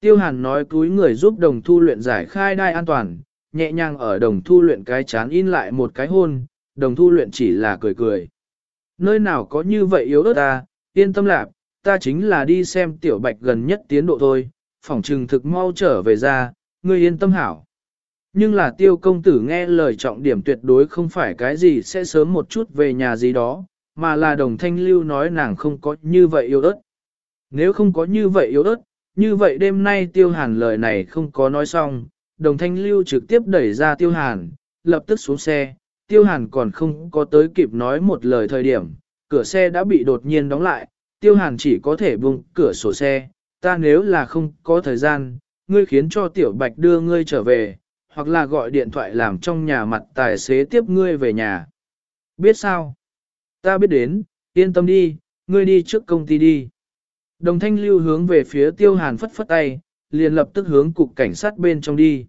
Tiêu hàn nói túi người giúp đồng thu luyện giải khai đai an toàn, nhẹ nhàng ở đồng thu luyện cái chán in lại một cái hôn, đồng thu luyện chỉ là cười cười. Nơi nào có như vậy yếu ớt ta, yên tâm lạc, ta chính là đi xem tiểu bạch gần nhất tiến độ thôi, phỏng trừng thực mau trở về ra, ngươi yên tâm hảo. Nhưng là tiêu công tử nghe lời trọng điểm tuyệt đối không phải cái gì sẽ sớm một chút về nhà gì đó, mà là đồng thanh lưu nói nàng không có như vậy yếu ớt. Nếu không có như vậy yếu ớt, như vậy đêm nay tiêu hàn lời này không có nói xong, đồng thanh lưu trực tiếp đẩy ra tiêu hàn, lập tức xuống xe, tiêu hàn còn không có tới kịp nói một lời thời điểm, cửa xe đã bị đột nhiên đóng lại, tiêu hàn chỉ có thể buông cửa sổ xe, ta nếu là không có thời gian, ngươi khiến cho tiểu bạch đưa ngươi trở về, hoặc là gọi điện thoại làm trong nhà mặt tài xế tiếp ngươi về nhà. Biết sao? Ta biết đến, yên tâm đi, ngươi đi trước công ty đi. Đồng thanh lưu hướng về phía tiêu hàn phất phất tay, liền lập tức hướng cục cảnh sát bên trong đi.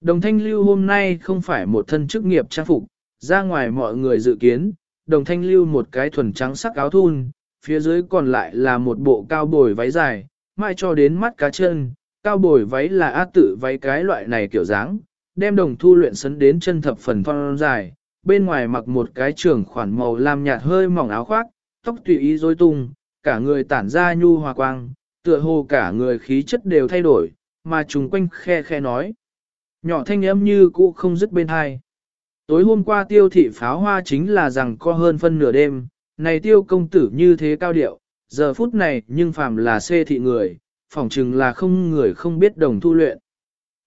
Đồng thanh lưu hôm nay không phải một thân chức nghiệp trang phục, ra ngoài mọi người dự kiến, đồng thanh lưu một cái thuần trắng sắc áo thun, phía dưới còn lại là một bộ cao bồi váy dài, mai cho đến mắt cá chân, cao bồi váy là át tự váy cái loại này kiểu dáng, đem đồng thu luyện sấn đến chân thập phần phong dài, bên ngoài mặc một cái trường khoản màu lam nhạt hơi mỏng áo khoác, tóc tùy ý rối tung, cả người tản ra nhu hòa quang, tựa hồ cả người khí chất đều thay đổi, mà trùng quanh khe khe nói. Nhỏ thanh âm như cũ không dứt bên hai. Tối hôm qua tiêu thị pháo hoa chính là rằng co hơn phân nửa đêm, này tiêu công tử như thế cao điệu, giờ phút này nhưng phàm là xê thị người, phỏng chừng là không người không biết đồng thu luyện.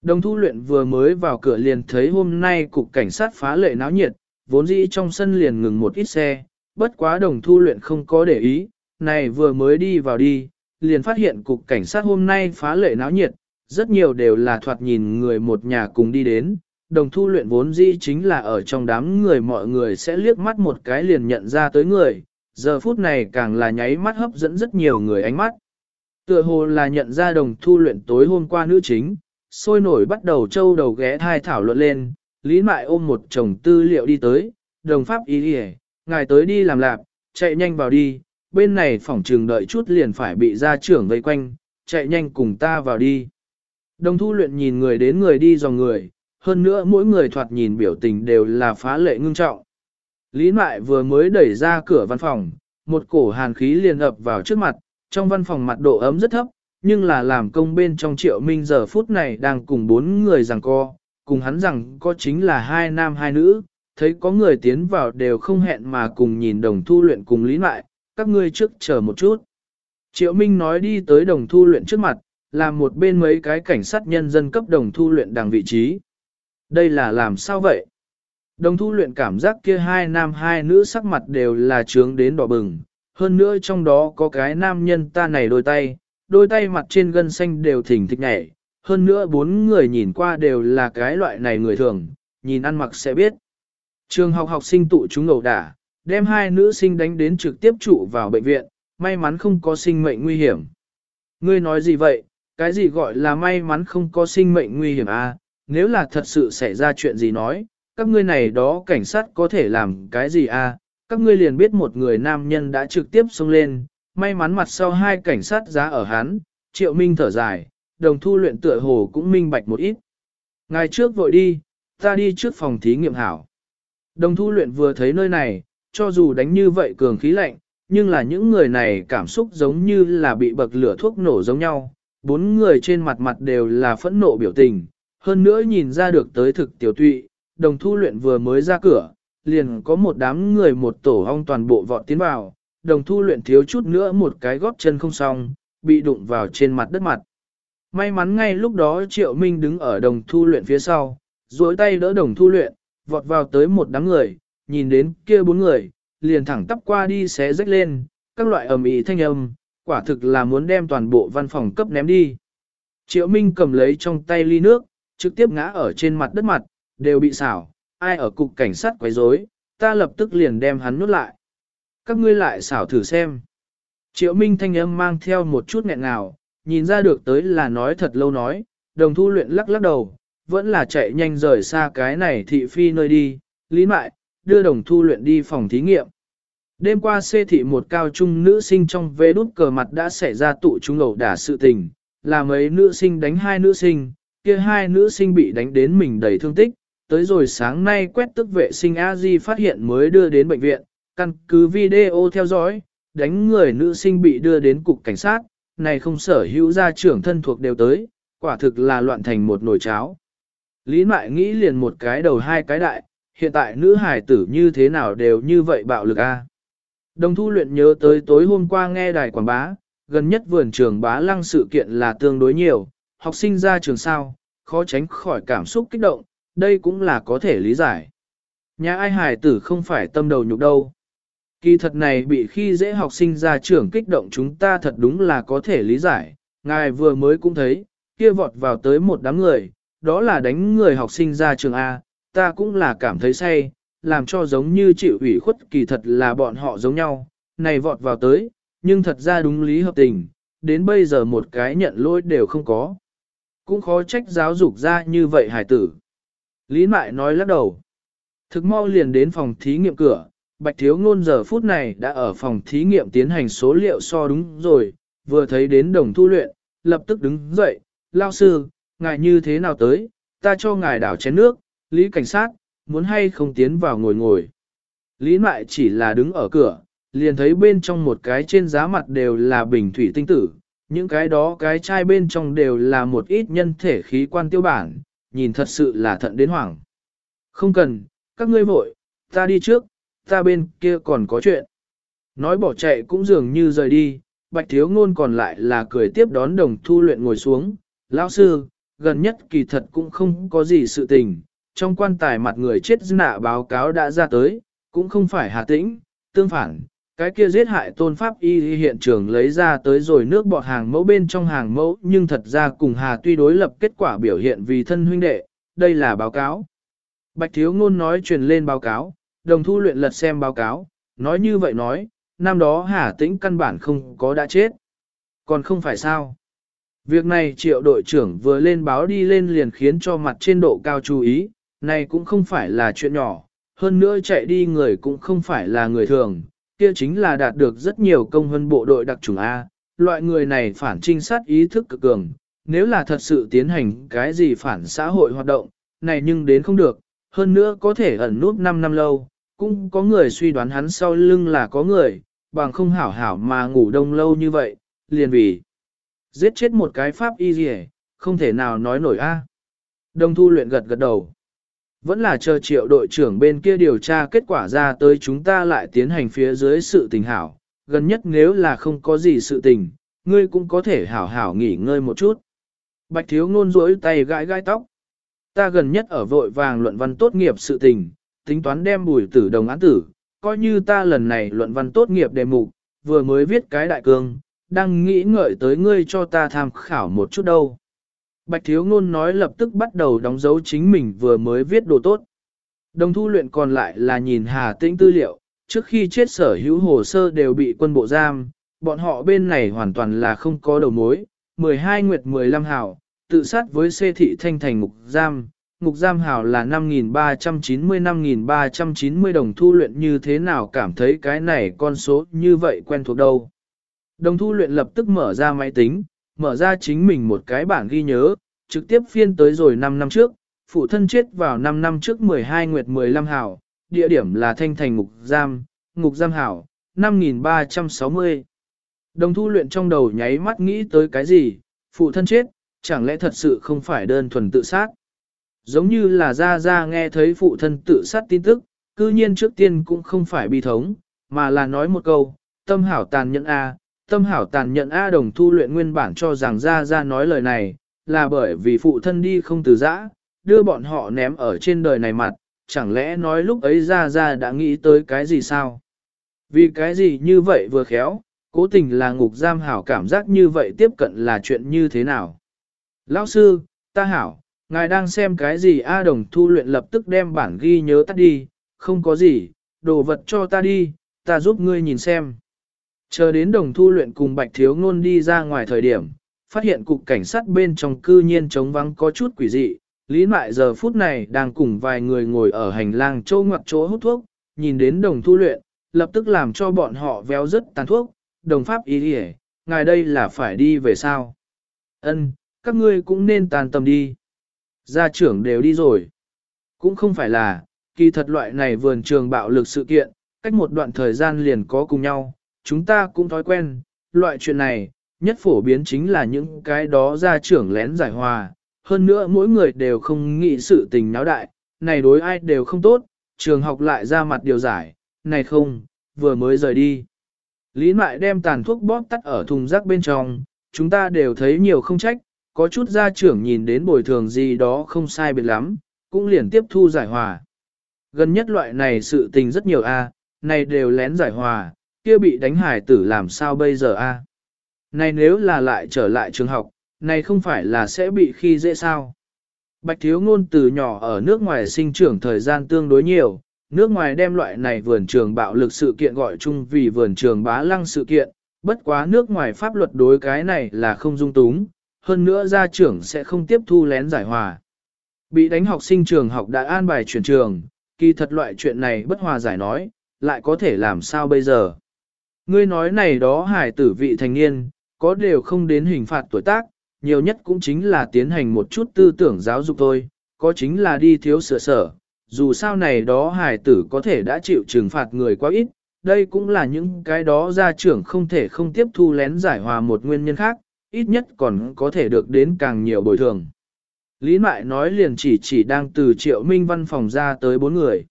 Đồng thu luyện vừa mới vào cửa liền thấy hôm nay cục cảnh sát phá lệ náo nhiệt, vốn dĩ trong sân liền ngừng một ít xe, bất quá đồng thu luyện không có để ý, này vừa mới đi vào đi, liền phát hiện cục cảnh sát hôm nay phá lệ náo nhiệt, rất nhiều đều là thoạt nhìn người một nhà cùng đi đến, đồng thu luyện vốn dĩ chính là ở trong đám người mọi người sẽ liếc mắt một cái liền nhận ra tới người, giờ phút này càng là nháy mắt hấp dẫn rất nhiều người ánh mắt. Tựa hồ là nhận ra đồng thu luyện tối hôm qua nữ chính, sôi nổi bắt đầu châu đầu ghé thai thảo luận lên, Lý Mại ôm một chồng tư liệu đi tới, đồng pháp ý đi ngài tới đi làm lạp, chạy nhanh vào đi, bên này phỏng trường đợi chút liền phải bị gia trưởng vây quanh, chạy nhanh cùng ta vào đi. Đồng thu luyện nhìn người đến người đi dòng người, hơn nữa mỗi người thoạt nhìn biểu tình đều là phá lệ ngưng trọng. Lý Mại vừa mới đẩy ra cửa văn phòng, một cổ hàn khí liền ập vào trước mặt, trong văn phòng mặt độ ấm rất thấp, nhưng là làm công bên trong triệu minh giờ phút này đang cùng bốn người rằng co, cùng hắn rằng có chính là hai nam hai nữ, thấy có người tiến vào đều không hẹn mà cùng nhìn đồng thu luyện cùng lý mại, các ngươi trước chờ một chút. Triệu Minh nói đi tới đồng thu luyện trước mặt, làm một bên mấy cái cảnh sát nhân dân cấp đồng thu luyện đằng vị trí. Đây là làm sao vậy? Đồng thu luyện cảm giác kia hai nam hai nữ sắc mặt đều là trướng đến đỏ bừng, hơn nữa trong đó có cái nam nhân ta này đôi tay, đôi tay mặt trên gân xanh đều thỉnh thịch nhảy, hơn nữa bốn người nhìn qua đều là cái loại này người thường, nhìn ăn mặc sẽ biết. Trường học học sinh tụ chúng ngầu đả, đem hai nữ sinh đánh đến trực tiếp trụ vào bệnh viện, may mắn không có sinh mệnh nguy hiểm. Ngươi nói gì vậy, cái gì gọi là may mắn không có sinh mệnh nguy hiểm à, nếu là thật sự xảy ra chuyện gì nói, các ngươi này đó cảnh sát có thể làm cái gì à, các ngươi liền biết một người nam nhân đã trực tiếp xông lên, may mắn mặt sau hai cảnh sát giá ở hắn, triệu minh thở dài, đồng thu luyện tựa hồ cũng minh bạch một ít. Ngày trước vội đi, ta đi trước phòng thí nghiệm hảo. Đồng thu luyện vừa thấy nơi này, cho dù đánh như vậy cường khí lạnh, nhưng là những người này cảm xúc giống như là bị bậc lửa thuốc nổ giống nhau. Bốn người trên mặt mặt đều là phẫn nộ biểu tình, hơn nữa nhìn ra được tới thực tiểu tụy, đồng thu luyện vừa mới ra cửa, liền có một đám người một tổ ong toàn bộ vọt tiến vào, đồng thu luyện thiếu chút nữa một cái góp chân không xong, bị đụng vào trên mặt đất mặt. May mắn ngay lúc đó Triệu Minh đứng ở đồng thu luyện phía sau, duỗi tay đỡ đồng thu luyện, vọt vào tới một đám người, nhìn đến kia bốn người, liền thẳng tắp qua đi xé rách lên, các loại ầm ĩ thanh âm, quả thực là muốn đem toàn bộ văn phòng cấp ném đi. Triệu Minh cầm lấy trong tay ly nước, trực tiếp ngã ở trên mặt đất mặt, đều bị xảo, ai ở cục cảnh sát quấy rối, ta lập tức liền đem hắn nuốt lại. Các ngươi lại xảo thử xem. Triệu Minh thanh âm mang theo một chút nghẹn ngào, nhìn ra được tới là nói thật lâu nói, đồng thu luyện lắc lắc đầu, vẫn là chạy nhanh rời xa cái này thị phi nơi đi, lý mại, đưa đồng thu luyện đi phòng thí nghiệm. Đêm qua xê thị một cao trung nữ sinh trong vế đút cờ mặt đã xảy ra tụ trung ẩu đả sự tình, là mấy nữ sinh đánh hai nữ sinh, kia hai nữ sinh bị đánh đến mình đầy thương tích, tới rồi sáng nay quét tức vệ sinh a di phát hiện mới đưa đến bệnh viện, căn cứ video theo dõi, đánh người nữ sinh bị đưa đến cục cảnh sát, này không sở hữu gia trưởng thân thuộc đều tới, quả thực là loạn thành một nồi cháo. Lý Mại nghĩ liền một cái đầu hai cái đại, hiện tại nữ hải tử như thế nào đều như vậy bạo lực a. Đồng thu luyện nhớ tới tối hôm qua nghe đài quảng bá, gần nhất vườn trường bá lăng sự kiện là tương đối nhiều, học sinh ra trường sao, khó tránh khỏi cảm xúc kích động, đây cũng là có thể lý giải. Nhà ai hài tử không phải tâm đầu nhục đâu. Kỳ thật này bị khi dễ học sinh ra trường kích động chúng ta thật đúng là có thể lý giải, ngài vừa mới cũng thấy, kia vọt vào tới một đám người, đó là đánh người học sinh ra trường A, ta cũng là cảm thấy say, làm cho giống như chịu ủy khuất kỳ thật là bọn họ giống nhau, này vọt vào tới, nhưng thật ra đúng lý hợp tình, đến bây giờ một cái nhận lỗi đều không có. Cũng khó trách giáo dục ra như vậy hải tử. Lý Mại nói lắc đầu. Thực mau liền đến phòng thí nghiệm cửa, Bạch Thiếu Ngôn giờ phút này đã ở phòng thí nghiệm tiến hành số liệu so đúng rồi, vừa thấy đến đồng thu luyện, lập tức đứng dậy, lao sư, ngài như thế nào tới, ta cho ngài đảo chén nước, Lý cảnh sát, muốn hay không tiến vào ngồi ngồi. Lý Mại chỉ là đứng ở cửa, liền thấy bên trong một cái trên giá mặt đều là bình thủy tinh tử, những cái đó cái chai bên trong đều là một ít nhân thể khí quan tiêu bản, nhìn thật sự là thận đến hoảng. Không cần, các ngươi vội, ta đi trước, ta bên kia còn có chuyện. Nói bỏ chạy cũng dường như rời đi, bạch thiếu ngôn còn lại là cười tiếp đón đồng thu luyện ngồi xuống. Lão sư, gần nhất kỳ thật cũng không có gì sự tình, trong quan tài mặt người chết nạ báo cáo đã ra tới, cũng không phải hà tĩnh, tương phản, cái kia giết hại tôn pháp y hiện trường lấy ra tới rồi nước bọt hàng mẫu bên trong hàng mẫu nhưng thật ra cùng hà tuy đối lập kết quả biểu hiện vì thân huynh đệ, đây là báo cáo. Bạch thiếu ngôn nói truyền lên báo cáo, đồng thu luyện lật xem báo cáo, nói như vậy nói, năm đó hà tĩnh căn bản không có đã chết. Còn không phải sao. Việc này triệu đội trưởng vừa lên báo đi lên liền khiến cho mặt trên độ cao chú ý, này cũng không phải là chuyện nhỏ, hơn nữa chạy đi người cũng không phải là người thường, kia chính là đạt được rất nhiều công hơn bộ đội đặc trùng A, loại người này phản trinh sát ý thức cực cường, nếu là thật sự tiến hành cái gì phản xã hội hoạt động, này nhưng đến không được, hơn nữa có thể ẩn nút 5 năm lâu, cũng có người suy đoán hắn sau lưng là có người, bằng không hảo hảo mà ngủ đông lâu như vậy, liền vì giết chết một cái pháp y gì không thể nào nói nổi a. Đông thu luyện gật gật đầu. Vẫn là chờ triệu đội trưởng bên kia điều tra kết quả ra tới chúng ta lại tiến hành phía dưới sự tình hảo. Gần nhất nếu là không có gì sự tình, ngươi cũng có thể hảo hảo nghỉ ngơi một chút. Bạch thiếu ngôn rỗi tay gãi gãi tóc. Ta gần nhất ở vội vàng luận văn tốt nghiệp sự tình, tính toán đem bùi tử đồng án tử, coi như ta lần này luận văn tốt nghiệp đề mục, vừa mới viết cái đại cương, đang nghĩ ngợi tới ngươi cho ta tham khảo một chút đâu. Bạch Thiếu Ngôn nói lập tức bắt đầu đóng dấu chính mình vừa mới viết đồ tốt. Đồng thu luyện còn lại là nhìn Hà Tĩnh tư liệu, trước khi chết sở hữu hồ sơ đều bị quân bộ giam, bọn họ bên này hoàn toàn là không có đầu mối. 12 nguyệt 15 Hảo, tự sát với xê thị thanh thành ngục giam, ngục giam Hảo là 5.390-5.390 đồng thu luyện như thế nào cảm thấy cái này con số như vậy quen thuộc đâu. Đồng thu luyện lập tức mở ra máy tính, mở ra chính mình một cái bản ghi nhớ, trực tiếp phiên tới rồi 5 năm trước, phụ thân chết vào 5 năm trước 12 nguyệt 15 hảo, địa điểm là thanh thành ngục giam, ngục giam hảo, 5360. Đồng thu luyện trong đầu nháy mắt nghĩ tới cái gì, phụ thân chết, chẳng lẽ thật sự không phải đơn thuần tự sát. Giống như là ra ra nghe thấy phụ thân tự sát tin tức, cư nhiên trước tiên cũng không phải bi thống, mà là nói một câu, tâm hảo tàn nhẫn A, tâm hảo tàn nhận A đồng thu luyện nguyên bản cho rằng ra ra nói lời này, là bởi vì phụ thân đi không từ giã, đưa bọn họ ném ở trên đời này mặt, chẳng lẽ nói lúc ấy ra ra đã nghĩ tới cái gì sao? Vì cái gì như vậy vừa khéo, cố tình là ngục giam hảo cảm giác như vậy tiếp cận là chuyện như thế nào? Lão sư, ta hảo, ngài đang xem cái gì A đồng thu luyện lập tức đem bản ghi nhớ tắt đi, không có gì, đồ vật cho ta đi, ta giúp ngươi nhìn xem. Chờ đến đồng thu luyện cùng bạch thiếu ngôn đi ra ngoài thời điểm, phát hiện cục cảnh sát bên trong cư nhiên trống vắng có chút quỷ dị. Lý Mại giờ phút này đang cùng vài người ngồi ở hành lang châu ngoặt chỗ hút thuốc, nhìn đến đồng thu luyện, lập tức làm cho bọn họ véo rất tàn thuốc, đồng pháp ý đi ngài đây là phải đi về sao? Ân, các ngươi cũng nên tàn tâm đi. Gia trưởng đều đi rồi. Cũng không phải là, kỳ thật loại này vườn trường bạo lực sự kiện, cách một đoạn thời gian liền có cùng nhau, chúng ta cũng thói quen, loại chuyện này, nhất phổ biến chính là những cái đó gia trưởng lén giải hòa, hơn nữa mỗi người đều không nghĩ sự tình náo đại, này đối ai đều không tốt, trường học lại ra mặt điều giải, này không, vừa mới rời đi. Lý Mại đem tàn thuốc bóp tắt ở thùng rác bên trong, chúng ta đều thấy nhiều không trách, có chút gia trưởng nhìn đến bồi thường gì đó không sai biệt lắm, cũng liền tiếp thu giải hòa. Gần nhất loại này sự tình rất nhiều a, này đều lén giải hòa, kia bị đánh hải tử làm sao bây giờ a? Này nếu là lại trở lại trường học, này không phải là sẽ bị khi dễ sao? Bạch thiếu ngôn từ nhỏ ở nước ngoài sinh trưởng thời gian tương đối nhiều, nước ngoài đem loại này vườn trường bạo lực sự kiện gọi chung vì vườn trường bá lăng sự kiện, bất quá nước ngoài pháp luật đối cái này là không dung túng, hơn nữa gia trưởng sẽ không tiếp thu lén giải hòa. Bị đánh học sinh trường học đã an bài chuyển trường, kỳ thật loại chuyện này bất hòa giải nói, lại có thể làm sao bây giờ. Ngươi nói này đó hải tử vị thành niên, có đều không đến hình phạt tuổi tác, nhiều nhất cũng chính là tiến hành một chút tư tưởng giáo dục thôi, có chính là đi thiếu sửa sở. Dù sao này đó hải tử có thể đã chịu trừng phạt người quá ít, đây cũng là những cái đó gia trưởng không thể không tiếp thu lén giải hòa một nguyên nhân khác, ít nhất còn có thể được đến càng nhiều bồi thường. Lý Mại nói liền chỉ chỉ đang từ triệu minh văn phòng ra tới bốn người.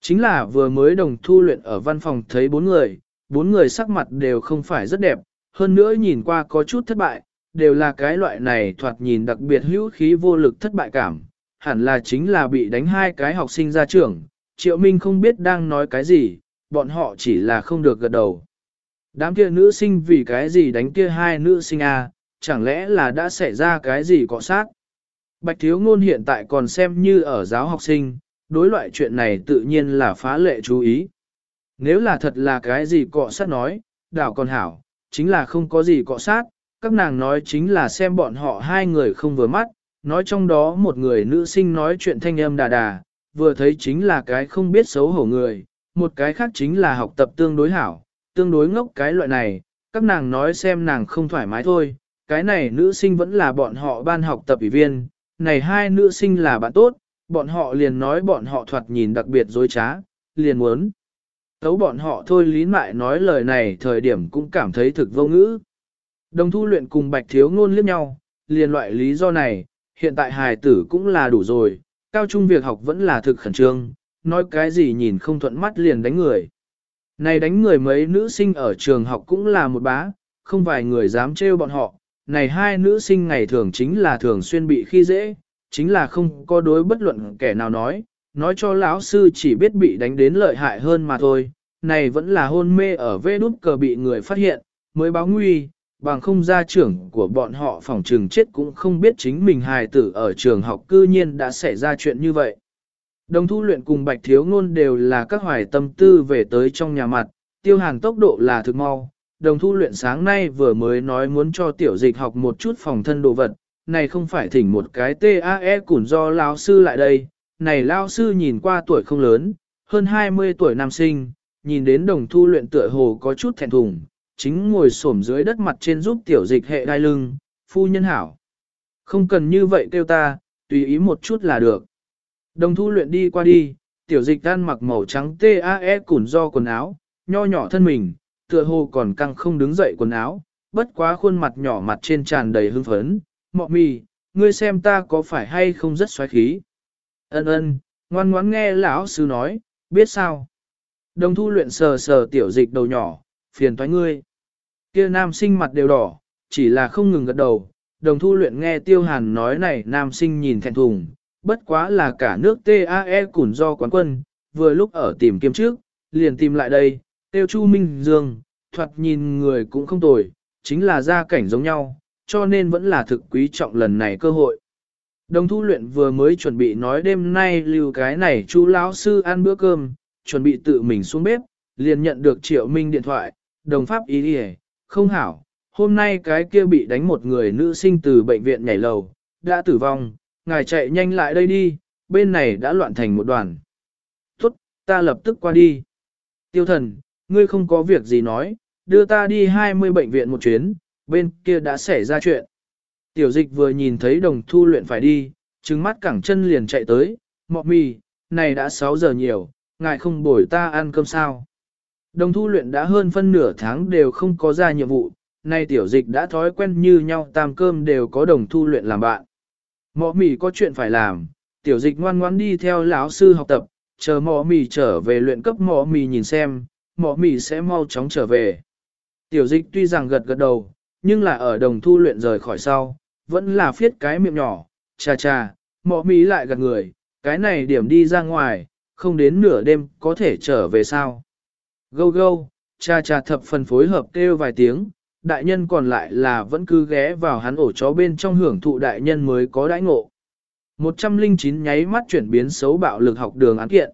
Chính là vừa mới đồng thu luyện ở văn phòng thấy bốn người, bốn người sắc mặt đều không phải rất đẹp, hơn nữa nhìn qua có chút thất bại, đều là cái loại này thoạt nhìn đặc biệt hữu khí vô lực thất bại cảm, hẳn là chính là bị đánh hai cái học sinh ra trường, triệu minh không biết đang nói cái gì, bọn họ chỉ là không được gật đầu. Đám kia nữ sinh vì cái gì đánh kia hai nữ sinh à, chẳng lẽ là đã xảy ra cái gì cọ sát? Bạch thiếu ngôn hiện tại còn xem như ở giáo học sinh, đối loại chuyện này tự nhiên là phá lệ chú ý. Nếu là thật là cái gì cọ sát nói, đảo còn hảo, chính là không có gì cọ sát, các nàng nói chính là xem bọn họ hai người không vừa mắt, nói trong đó một người nữ sinh nói chuyện thanh âm đà đà, vừa thấy chính là cái không biết xấu hổ người, một cái khác chính là học tập tương đối hảo, tương đối ngốc cái loại này, các nàng nói xem nàng không thoải mái thôi, cái này nữ sinh vẫn là bọn họ ban học tập ủy viên, này hai nữ sinh là bạn tốt, bọn họ liền nói bọn họ thoạt nhìn đặc biệt dối trá, liền muốn. Tấu bọn họ thôi lý mại nói lời này thời điểm cũng cảm thấy thực vô ngữ. Đồng thu luyện cùng bạch thiếu ngôn liếc nhau, liền loại lý do này, hiện tại hài tử cũng là đủ rồi, cao trung việc học vẫn là thực khẩn trương, nói cái gì nhìn không thuận mắt liền đánh người. Này đánh người mấy nữ sinh ở trường học cũng là một bá, không vài người dám trêu bọn họ, này hai nữ sinh ngày thường chính là thường xuyên bị khi dễ, chính là không có đối bất luận kẻ nào nói, nói cho lão sư chỉ biết bị đánh đến lợi hại hơn mà thôi, này vẫn là hôn mê ở vê đút cờ bị người phát hiện, mới báo nguy, bằng không gia trưởng của bọn họ phòng trường chết cũng không biết chính mình hài tử ở trường học cư nhiên đã xảy ra chuyện như vậy. Đồng thu luyện cùng bạch thiếu ngôn đều là các hoài tâm tư về tới trong nhà mặt, tiêu hàng tốc độ là thực mau. Đồng thu luyện sáng nay vừa mới nói muốn cho tiểu dịch học một chút phòng thân đồ vật, này không phải thỉnh một cái TAE củn do lão sư lại đây, này lao sư nhìn qua tuổi không lớn, hơn 20 tuổi nam sinh, nhìn đến đồng thu luyện tựa hồ có chút thẹn thùng, chính ngồi xổm dưới đất mặt trên giúp tiểu dịch hệ đai lưng, phu nhân hảo. Không cần như vậy kêu ta, tùy ý một chút là được. Đồng thu luyện đi qua đi, tiểu dịch đan mặc màu trắng TAE củn do quần áo, nho nhỏ thân mình, tựa hồ còn căng không đứng dậy quần áo, bất quá khuôn mặt nhỏ mặt trên tràn đầy hưng phấn, mọ mì, ngươi xem ta có phải hay không rất xoáy khí. Ân ân, ngoan ngoãn nghe lão sư nói, biết sao. Đồng thu luyện sờ sờ tiểu dịch đầu nhỏ, phiền toái ngươi. Kia nam sinh mặt đều đỏ, chỉ là không ngừng gật đầu. Đồng thu luyện nghe tiêu hàn nói này nam sinh nhìn thẹn thùng, bất quá là cả nước TAE củn do quán quân, vừa lúc ở tìm kiếm trước, liền tìm lại đây, tiêu chu Minh Dương, thoạt nhìn người cũng không tồi, chính là gia cảnh giống nhau, cho nên vẫn là thực quý trọng lần này cơ hội. Đồng thu luyện vừa mới chuẩn bị nói đêm nay lưu cái này chú lão sư ăn bữa cơm, chuẩn bị tự mình xuống bếp, liền nhận được triệu minh điện thoại, đồng pháp ý đi không hảo, hôm nay cái kia bị đánh một người nữ sinh từ bệnh viện nhảy lầu, đã tử vong, ngài chạy nhanh lại đây đi, bên này đã loạn thành một đoàn. Tốt, ta lập tức qua đi. Tiêu thần, ngươi không có việc gì nói, đưa ta đi 20 bệnh viện một chuyến, bên kia đã xảy ra chuyện. Tiểu dịch vừa nhìn thấy đồng thu luyện phải đi, trứng mắt cẳng chân liền chạy tới, mọ mì, này đã 6 giờ nhiều, ngài không bổi ta ăn cơm sao. Đồng thu luyện đã hơn phân nửa tháng đều không có ra nhiệm vụ, nay tiểu dịch đã thói quen như nhau tam cơm đều có đồng thu luyện làm bạn. Mọ mì có chuyện phải làm, tiểu dịch ngoan ngoãn đi theo lão sư học tập, chờ mọ mì trở về luyện cấp mọ mì nhìn xem, mọ mì sẽ mau chóng trở về. Tiểu dịch tuy rằng gật gật đầu, nhưng là ở đồng thu luyện rời khỏi sau, vẫn là phiết cái miệng nhỏ, cha cha, mọ mí lại gạt người, cái này điểm đi ra ngoài, không đến nửa đêm có thể trở về sao. Gâu gâu, cha cha thập phần phối hợp kêu vài tiếng, đại nhân còn lại là vẫn cứ ghé vào hắn ổ chó bên trong hưởng thụ đại nhân mới có đãi ngộ. 109 nháy mắt chuyển biến xấu bạo lực học đường án kiện.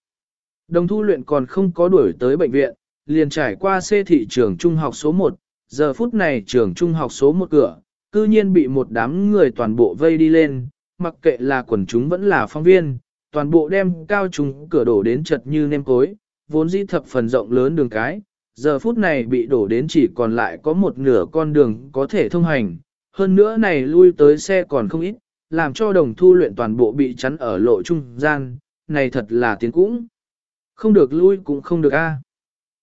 Đồng thu luyện còn không có đuổi tới bệnh viện, liền trải qua xê thị trường trung học số 1, giờ phút này trường trung học số 1 cửa, cư nhiên bị một đám người toàn bộ vây đi lên, mặc kệ là quần chúng vẫn là phóng viên, toàn bộ đem cao chúng cửa đổ đến chật như nêm cối, vốn dĩ thập phần rộng lớn đường cái, giờ phút này bị đổ đến chỉ còn lại có một nửa con đường có thể thông hành, hơn nữa này lui tới xe còn không ít, làm cho đồng thu luyện toàn bộ bị chắn ở lộ trung gian, này thật là tiếng cũng. Không được lui cũng không được a.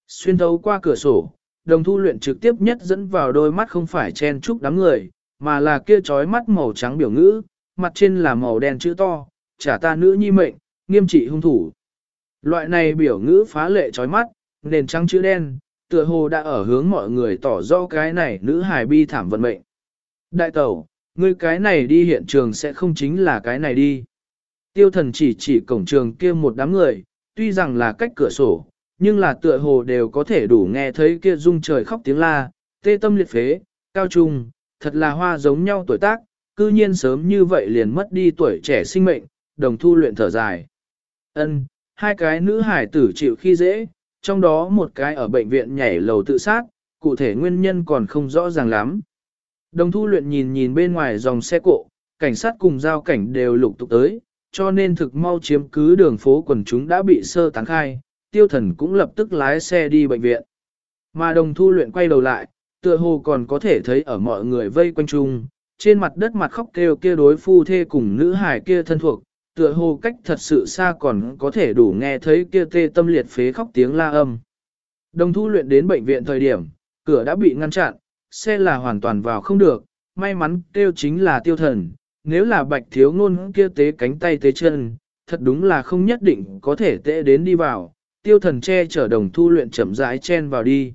Xuyên thấu qua cửa sổ, đồng thu luyện trực tiếp nhất dẫn vào đôi mắt không phải chen chúc đám người, mà là kia trói mắt màu trắng biểu ngữ, mặt trên là màu đen chữ to, trả ta nữ nhi mệnh, nghiêm trị hung thủ. Loại này biểu ngữ phá lệ trói mắt, nền trắng chữ đen, tựa hồ đã ở hướng mọi người tỏ rõ cái này nữ hài bi thảm vận mệnh. Đại tẩu, ngươi cái này đi hiện trường sẽ không chính là cái này đi. Tiêu thần chỉ chỉ cổng trường kia một đám người, tuy rằng là cách cửa sổ, nhưng là tựa hồ đều có thể đủ nghe thấy kia rung trời khóc tiếng la, tê tâm liệt phế, cao trung, thật là hoa giống nhau tuổi tác, cư nhiên sớm như vậy liền mất đi tuổi trẻ sinh mệnh, đồng thu luyện thở dài. Ân, hai cái nữ hải tử chịu khi dễ, trong đó một cái ở bệnh viện nhảy lầu tự sát, cụ thể nguyên nhân còn không rõ ràng lắm. Đồng thu luyện nhìn nhìn bên ngoài dòng xe cộ, cảnh sát cùng giao cảnh đều lục tục tới, cho nên thực mau chiếm cứ đường phố quần chúng đã bị sơ tán khai, tiêu thần cũng lập tức lái xe đi bệnh viện. Mà đồng thu luyện quay đầu lại, tựa hồ còn có thể thấy ở mọi người vây quanh chung, trên mặt đất mặt khóc kêu kia đối phu thê cùng nữ hải kia thân thuộc, tựa hồ cách thật sự xa còn có thể đủ nghe thấy kia tê tâm liệt phế khóc tiếng la âm. Đồng thu luyện đến bệnh viện thời điểm, cửa đã bị ngăn chặn, xe là hoàn toàn vào không được, may mắn kêu chính là tiêu thần, nếu là bạch thiếu ngôn kia tế cánh tay tế chân, thật đúng là không nhất định có thể tệ đến đi vào, tiêu thần che chở đồng thu luyện chậm rãi chen vào đi.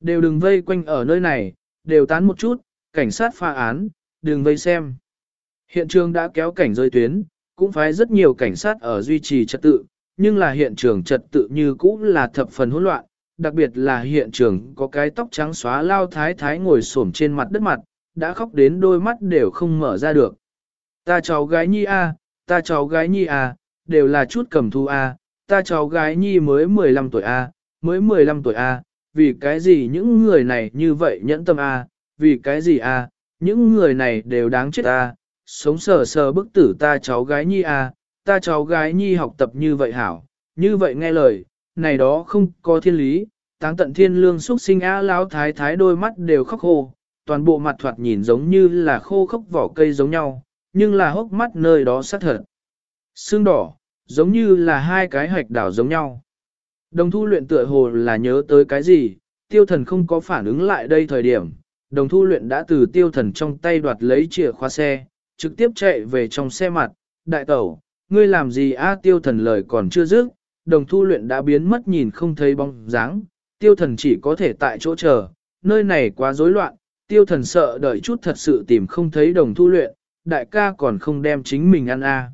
Đều đừng vây quanh ở nơi này, đều tán một chút, cảnh sát pha án, đừng vây xem. Hiện trường đã kéo cảnh rơi tuyến, cũng phải rất nhiều cảnh sát ở duy trì trật tự, nhưng là hiện trường trật tự như cũ là thập phần hỗn loạn, đặc biệt là hiện trường có cái tóc trắng xóa lao thái thái ngồi xổm trên mặt đất mặt, đã khóc đến đôi mắt đều không mở ra được. Ta cháu gái nhi a, ta cháu gái nhi a, đều là chút cầm thu a, ta cháu gái nhi mới 15 tuổi a, mới 15 tuổi a, vì cái gì những người này như vậy nhẫn tâm a, vì cái gì a, những người này đều đáng chết a, sống sờ sờ bức tử ta cháu gái nhi a, ta cháu gái nhi học tập như vậy hảo, như vậy nghe lời, này đó không có thiên lý, táng tận thiên lương xuất sinh a lão thái thái đôi mắt đều khóc khô, toàn bộ mặt thoạt nhìn giống như là khô khốc vỏ cây giống nhau, nhưng là hốc mắt nơi đó sát thật. Xương đỏ, giống như là hai cái hạch đảo giống nhau. Đồng thu luyện tựa hồ là nhớ tới cái gì, tiêu thần không có phản ứng lại đây thời điểm, đồng thu luyện đã từ tiêu thần trong tay đoạt lấy chìa khóa xe, trực tiếp chạy về trong xe mặt, đại tẩu, ngươi làm gì? A tiêu thần lời còn chưa dứt, đồng thu luyện đã biến mất nhìn không thấy bóng dáng, tiêu thần chỉ có thể tại chỗ chờ, nơi này quá rối loạn, tiêu thần sợ đợi chút thật sự tìm không thấy đồng thu luyện, đại ca còn không đem chính mình ăn a.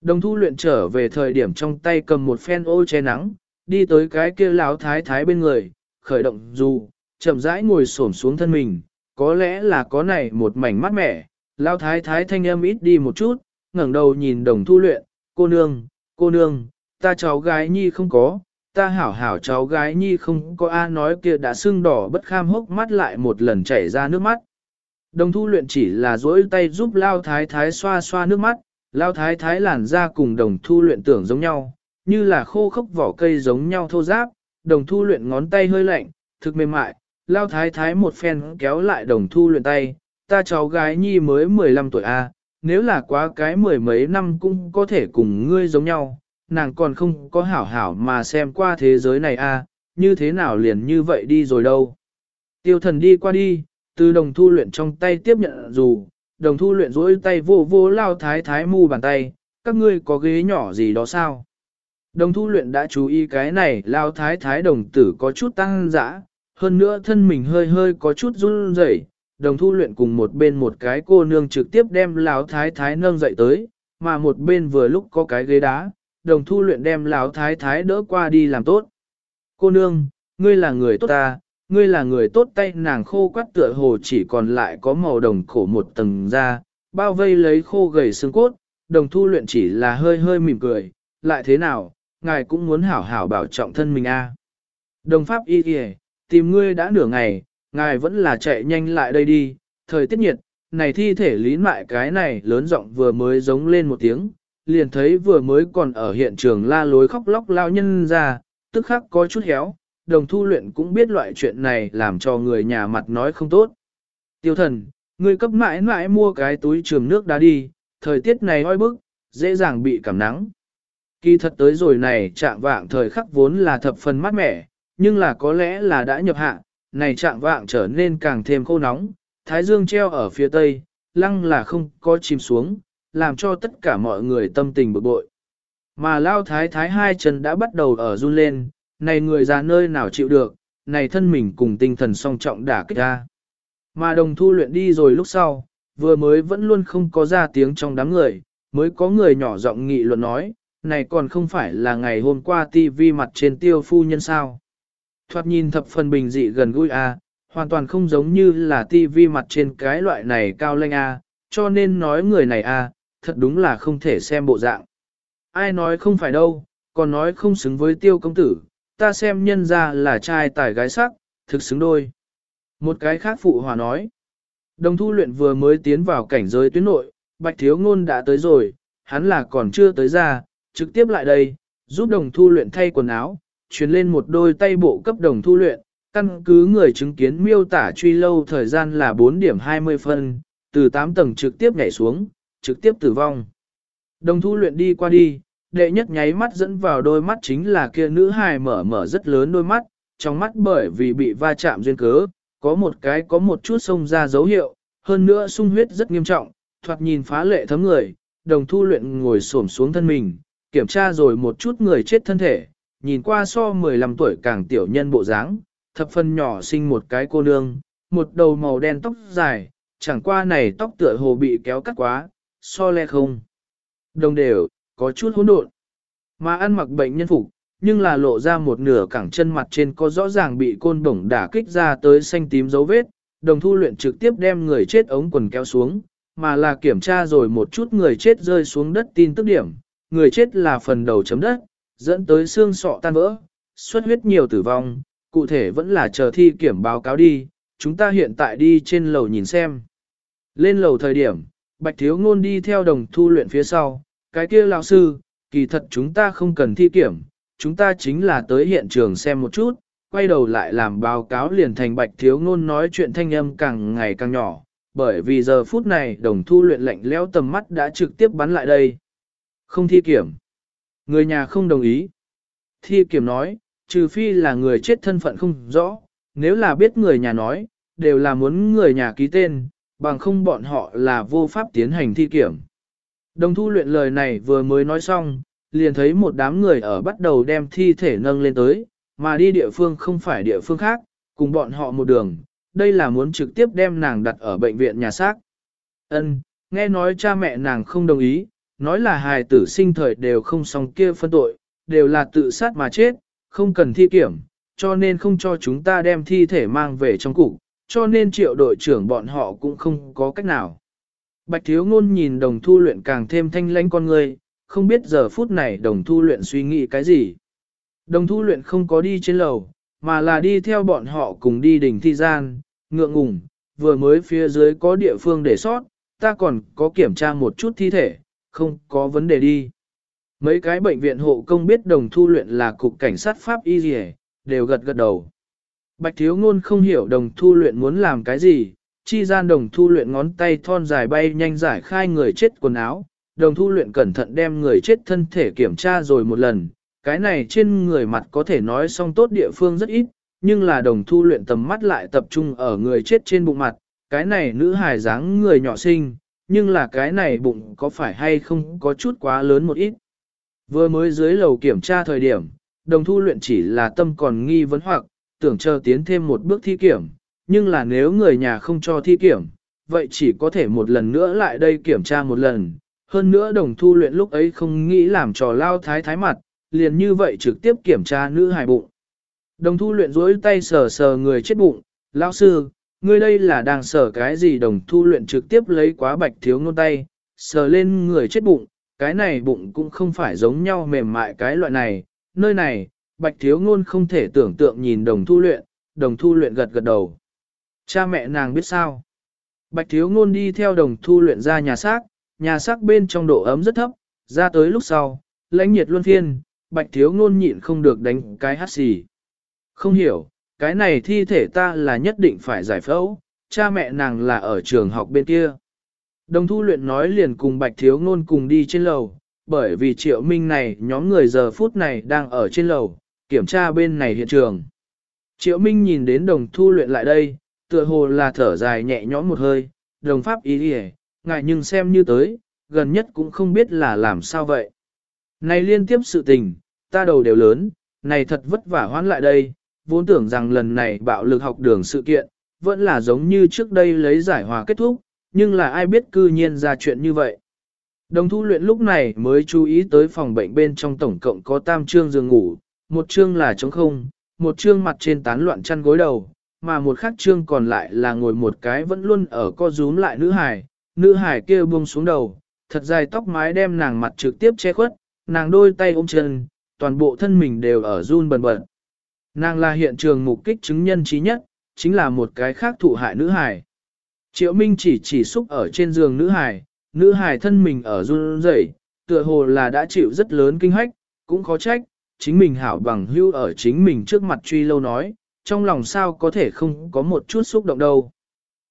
Đồng thu luyện trở về thời điểm trong tay cầm một phen ô che nắng, đi tới cái kia Lão thái thái bên người, khởi động dù, chậm rãi ngồi xổm xuống thân mình, có lẽ là có này một mảnh mát mẻ, Lão thái thái thanh âm ít đi một chút, ngẩng đầu nhìn đồng thu luyện, cô nương, cô nương, ta cháu gái nhi không có, ta hảo hảo cháu gái nhi không có. A nói kia đã sưng đỏ bất kham hốc mắt lại một lần chảy ra nước mắt. Đồng thu luyện chỉ là dỗi tay giúp lao thái thái xoa xoa nước mắt, lao thái thái làn da cùng đồng thu luyện tưởng giống nhau, như là khô khốc vỏ cây giống nhau thô ráp, đồng thu luyện ngón tay hơi lạnh, thực mềm mại, lao thái thái một phen kéo lại đồng thu luyện tay, ta cháu gái nhi mới 15 tuổi A, nếu là quá cái mười mấy năm cũng có thể cùng ngươi giống nhau, nàng còn không có hảo hảo mà xem qua thế giới này A, như thế nào liền như vậy đi rồi đâu. Tiêu thần đi qua đi, từ đồng thu luyện trong tay tiếp nhận dù, đồng thu luyện rỗi tay vô vô lao thái thái mu bàn tay, các ngươi có ghế nhỏ gì đó sao? Đồng thu luyện đã chú ý cái này, lao thái thái đồng tử có chút tăng dã, hơn nữa thân mình hơi hơi có chút run rẩy. Đồng thu luyện cùng một bên một cái cô nương trực tiếp đem Lão thái thái nâng dậy tới, mà một bên vừa lúc có cái ghế đá, đồng thu luyện đem Lão thái thái đỡ qua đi làm tốt. Cô nương, ngươi là người tốt ta, ngươi là người tốt tay nàng khô quắt tựa hồ chỉ còn lại có màu đồng khổ một tầng da, bao vây lấy khô gầy xương cốt, đồng thu luyện chỉ là hơi hơi mỉm cười, lại thế nào, ngài cũng muốn hảo hảo bảo trọng thân mình a. Đồng pháp y kìa, tìm ngươi đã nửa ngày, ngài vẫn là chạy nhanh lại đây đi, thời tiết nhiệt, này thi thể lý mại cái này lớn giọng vừa mới giống lên một tiếng, liền thấy vừa mới còn ở hiện trường la lối khóc lóc lao nhân ra, tức khắc có chút héo, đồng thu luyện cũng biết loại chuyện này làm cho người nhà mặt nói không tốt. Tiêu thần, ngươi cấp mãi mãi mua cái túi trường nước đá đi, thời tiết này oi bức, dễ dàng bị cảm nắng. Kỳ thật tới rồi này trạng vạng thời khắc vốn là thập phần mát mẻ, nhưng là có lẽ là đã nhập hạ, này trạng vạng trở nên càng thêm khô nóng, thái dương treo ở phía tây, lăng là không có chìm xuống, làm cho tất cả mọi người tâm tình bực bội. Mà lao thái thái hai chân đã bắt đầu ở run lên, này người già nơi nào chịu được, này thân mình cùng tinh thần song trọng đả kích ra. Mà đồng thu luyện đi rồi lúc sau, vừa mới vẫn luôn không có ra tiếng trong đám người, mới có người nhỏ giọng nghị luận nói, này còn không phải là ngày hôm qua tivi mặt trên tiêu phu nhân sao. Thoạt nhìn thập phần bình dị gần gũi a, hoàn toàn không giống như là tivi mặt trên cái loại này cao lanh a, cho nên nói người này a, thật đúng là không thể xem bộ dạng. Ai nói không phải đâu, còn nói không xứng với tiêu công tử, ta xem nhân ra là trai tài gái sắc, thực xứng đôi. Một cái khác phụ hòa nói, đồng thu luyện vừa mới tiến vào cảnh giới tuyến nội, bạch thiếu ngôn đã tới rồi, hắn là còn chưa tới ra, trực tiếp lại đây, giúp đồng thu luyện thay quần áo, truyền lên một đôi tay bộ cấp đồng thu luyện, căn cứ người chứng kiến miêu tả truy lâu thời gian là 4 điểm 20 phân, từ 8 tầng trực tiếp nhảy xuống, trực tiếp tử vong. Đồng thu luyện đi qua đi, đệ nhất nháy mắt dẫn vào đôi mắt chính là kia nữ hài mở mở rất lớn đôi mắt, trong mắt bởi vì bị va chạm duyên cớ, có một cái có một chút sông ra dấu hiệu, hơn nữa sung huyết rất nghiêm trọng, thoạt nhìn phá lệ thấm người, đồng thu luyện ngồi xổm xuống thân mình, kiểm tra rồi một chút người chết thân thể, nhìn qua so 15 tuổi càng tiểu nhân bộ dáng, thập phân nhỏ sinh một cái cô nương, một đầu màu đen tóc dài, chẳng qua này tóc tựa hồ bị kéo cắt quá, so le không. Đồng đều, có chút hỗn độn. Mà ăn mặc bệnh nhân phục, nhưng là lộ ra một nửa cẳng chân mặt trên có rõ ràng bị côn bổng đả kích ra tới xanh tím dấu vết, đồng thu luyện trực tiếp đem người chết ống quần kéo xuống, mà là kiểm tra rồi một chút người chết rơi xuống đất tin tức điểm, người chết là phần đầu chấm đất, dẫn tới xương sọ tan vỡ, xuất huyết nhiều tử vong, cụ thể vẫn là chờ thi kiểm báo cáo đi, chúng ta hiện tại đi trên lầu nhìn xem. Lên lầu thời điểm, Bạch Thiếu Ngôn đi theo đồng thu luyện phía sau, cái kia lão sư, kỳ thật chúng ta không cần thi kiểm, chúng ta chính là tới hiện trường xem một chút, quay đầu lại làm báo cáo liền thành Bạch Thiếu Ngôn nói chuyện thanh âm càng ngày càng nhỏ, bởi vì giờ phút này đồng thu luyện lạnh lẽo tầm mắt đã trực tiếp bắn lại đây. Không thi kiểm. Người nhà không đồng ý. Thi kiểm nói, trừ phi là người chết thân phận không rõ, nếu là biết người nhà nói, đều là muốn người nhà ký tên, bằng không bọn họ là vô pháp tiến hành thi kiểm. Đồng thu luyện lời này vừa mới nói xong, liền thấy một đám người ở bắt đầu đem thi thể nâng lên tới, mà đi địa phương không phải địa phương khác, cùng bọn họ một đường, đây là muốn trực tiếp đem nàng đặt ở bệnh viện nhà xác. Ân, nghe nói cha mẹ nàng không đồng ý, nói là hài tử sinh thời đều không xong kia phân tội, đều là tự sát mà chết, không cần thi kiểm, cho nên không cho chúng ta đem thi thể mang về trong cục, cho nên triệu đội trưởng bọn họ cũng không có cách nào. Bạch thiếu ngôn nhìn đồng thu luyện càng thêm thanh lãnh con người, không biết giờ phút này đồng thu luyện suy nghĩ cái gì. Đồng thu luyện không có đi trên lầu, mà là đi theo bọn họ cùng đi đỉnh thi gian, ngượng ngùng, vừa mới phía dưới có địa phương để sót, ta còn có kiểm tra một chút thi thể, không có vấn đề đi. Mấy cái bệnh viện hộ công biết đồng thu luyện là cục cảnh sát Pháp y gì đều gật gật đầu. Bạch thiếu ngôn không hiểu đồng thu luyện muốn làm cái gì, chi gian đồng thu luyện ngón tay thon dài bay nhanh giải khai người chết quần áo, đồng thu luyện cẩn thận đem người chết thân thể kiểm tra rồi một lần, cái này trên người mặt có thể nói song tốt địa phương rất ít, nhưng là đồng thu luyện tầm mắt lại tập trung ở người chết trên bụng mặt, cái này nữ hài dáng người nhỏ xinh, nhưng là cái này bụng có phải hay không có chút quá lớn một ít. Vừa mới dưới lầu kiểm tra thời điểm, đồng thu luyện chỉ là tâm còn nghi vấn hoặc, tưởng chờ tiến thêm một bước thi kiểm, nhưng là nếu người nhà không cho thi kiểm, vậy chỉ có thể một lần nữa lại đây kiểm tra một lần. Hơn nữa đồng thu luyện lúc ấy không nghĩ làm trò lao thái thái mặt, liền như vậy trực tiếp kiểm tra nữ hài bụng. Đồng thu luyện dối tay sờ sờ người chết bụng, lão sư, ngươi đây là đang sở cái gì đồng thu luyện trực tiếp lấy quá bạch thiếu ngôn tay, sờ lên người chết bụng, cái này bụng cũng không phải giống nhau mềm mại cái loại này, nơi này, bạch thiếu ngôn không thể tưởng tượng nhìn đồng thu luyện, đồng thu luyện gật gật đầu. Cha mẹ nàng biết sao? Bạch thiếu ngôn đi theo đồng thu luyện ra nhà xác, nhà xác bên trong độ ấm rất thấp, ra tới lúc sau, lãnh nhiệt luân phiên, bạch thiếu ngôn nhịn không được đánh cái hát xì. Không hiểu, cái này thi thể ta là nhất định phải giải phẫu, cha mẹ nàng là ở trường học bên kia. Đồng thu luyện nói liền cùng bạch thiếu ngôn cùng đi trên lầu, bởi vì triệu minh này nhóm người giờ phút này đang ở trên lầu, kiểm tra bên này hiện trường. Triệu minh nhìn đến đồng thu luyện lại đây, tựa hồ là thở dài nhẹ nhõm một hơi, đồng pháp ý đi ngại nhưng xem như tới, gần nhất cũng không biết là làm sao vậy. Này liên tiếp sự tình, ta đầu đều lớn, này thật vất vả hoãn lại đây, vốn tưởng rằng lần này bạo lực học đường sự kiện, vẫn là giống như trước đây lấy giải hòa kết thúc, nhưng là ai biết cư nhiên ra chuyện như vậy. Đồng thu luyện lúc này mới chú ý tới phòng bệnh bên trong tổng cộng có tam trương giường ngủ, một trương là trống không, một trương mặt trên tán loạn chăn gối đầu, mà một khác trương còn lại là ngồi một cái vẫn luôn ở co rúm lại nữ hải, nữ hải kia buông xuống đầu, thật dài tóc mái đem nàng mặt trực tiếp che khuất, nàng đôi tay ôm chân, toàn bộ thân mình đều ở run bần bật. Nàng là hiện trường mục kích chứng nhân trí nhất, chính là một cái khác thụ hại nữ hải. Triệu Minh chỉ chỉ xúc ở trên giường nữ hải, nữ hải thân mình ở run rẩy, tựa hồ là đã chịu rất lớn kinh hách, cũng khó trách, chính mình hảo bằng hưu ở chính mình trước mặt truy lâu nói, trong lòng sao có thể không có một chút xúc động đâu.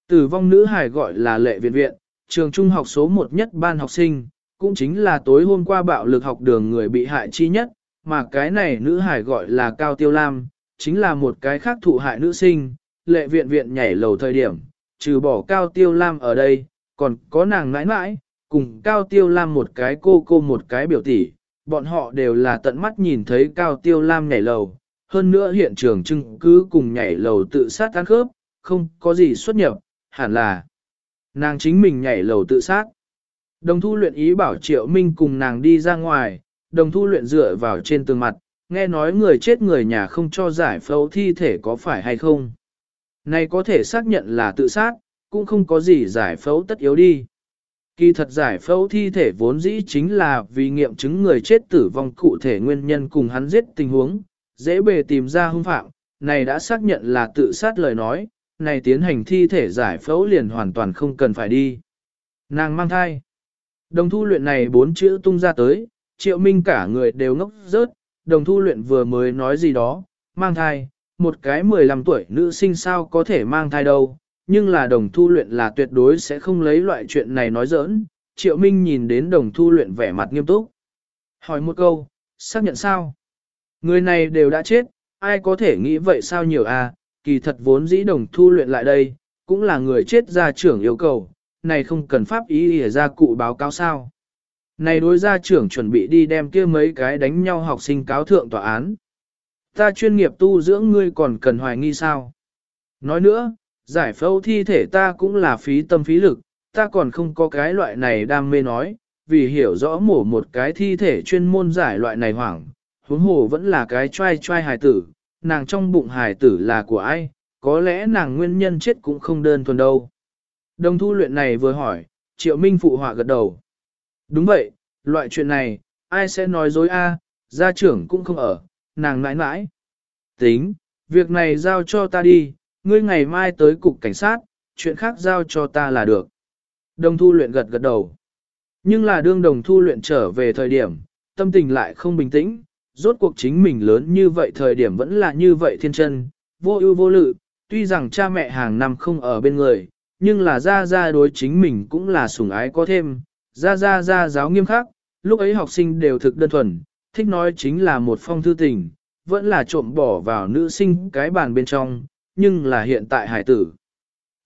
Tử vong nữ hải gọi là lệ viện viện, trường trung học số một nhất ban học sinh, cũng chính là tối hôm qua bạo lực học đường người bị hại chi nhất, mà cái này nữ hải gọi là Cao Tiêu Lam, chính là một cái khác thụ hại nữ sinh, lệ viện viện nhảy lầu thời điểm, trừ bỏ Cao Tiêu Lam ở đây, còn có nàng nãi nãi, cùng Cao Tiêu Lam một cái cô cô một cái biểu tỷ, bọn họ đều là tận mắt nhìn thấy Cao Tiêu Lam nhảy lầu, hơn nữa hiện trường chứng cứ cùng nhảy lầu tự sát ăn khớp, không có gì xuất nhập, hẳn là nàng chính mình nhảy lầu tự sát. Đồng thu luyện ý bảo Triệu Minh cùng nàng đi ra ngoài, đồng thu luyện dựa vào trên tường mặt, nghe nói người chết người nhà không cho giải phẫu thi thể có phải hay không. Này có thể xác nhận là tự sát, cũng không có gì giải phẫu tất yếu đi. Kỳ thật giải phẫu thi thể vốn dĩ chính là vì nghiệm chứng người chết tử vong cụ thể nguyên nhân cùng hắn giết tình huống, dễ bề tìm ra hung phạm, này đã xác nhận là tự sát lời nói, này tiến hành thi thể giải phẫu liền hoàn toàn không cần phải đi. Nàng mang thai. Đồng thu luyện này bốn chữ tung ra tới, triệu minh cả người đều ngốc rớt, đồng thu luyện vừa mới nói gì đó, mang thai, một cái 15 tuổi nữ sinh sao có thể mang thai đâu, nhưng là đồng thu luyện là tuyệt đối sẽ không lấy loại chuyện này nói giỡn, triệu minh nhìn đến đồng thu luyện vẻ mặt nghiêm túc. Hỏi một câu, xác nhận sao? Người này đều đã chết, ai có thể nghĩ vậy sao nhiều à, kỳ thật vốn dĩ đồng thu luyện lại đây, cũng là người chết gia trưởng yêu cầu, này không cần pháp ý ỉa ra cụ báo cáo sao. Này đối gia trưởng chuẩn bị đi đem kia mấy cái đánh nhau học sinh cáo thượng tòa án. Ta chuyên nghiệp tu dưỡng ngươi còn cần hoài nghi sao. Nói nữa, giải phẫu thi thể ta cũng là phí tâm phí lực, ta còn không có cái loại này đam mê nói, vì hiểu rõ mổ một cái thi thể chuyên môn giải loại này hoảng, huống hồ vẫn là cái trai trai hài tử, nàng trong bụng hài tử là của ai, có lẽ nàng nguyên nhân chết cũng không đơn thuần đâu. Đồng thu luyện này vừa hỏi, triệu minh phụ họa gật đầu. Đúng vậy, loại chuyện này, ai sẽ nói dối a? gia trưởng cũng không ở, nàng nãi nãi. Tính, việc này giao cho ta đi, ngươi ngày mai tới cục cảnh sát, chuyện khác giao cho ta là được. Đồng thu luyện gật gật đầu. Nhưng là đương đồng thu luyện trở về thời điểm, tâm tình lại không bình tĩnh, rốt cuộc chính mình lớn như vậy thời điểm vẫn là như vậy thiên chân, vô ưu vô lự, tuy rằng cha mẹ hàng năm không ở bên người, nhưng là ra ra đối chính mình cũng là sủng ái có thêm, ra ra ra giáo nghiêm khắc, lúc ấy học sinh đều thực đơn thuần, thích nói chính là một phong thư tình, vẫn là trộm bỏ vào nữ sinh cái bàn bên trong, nhưng là hiện tại hải tử.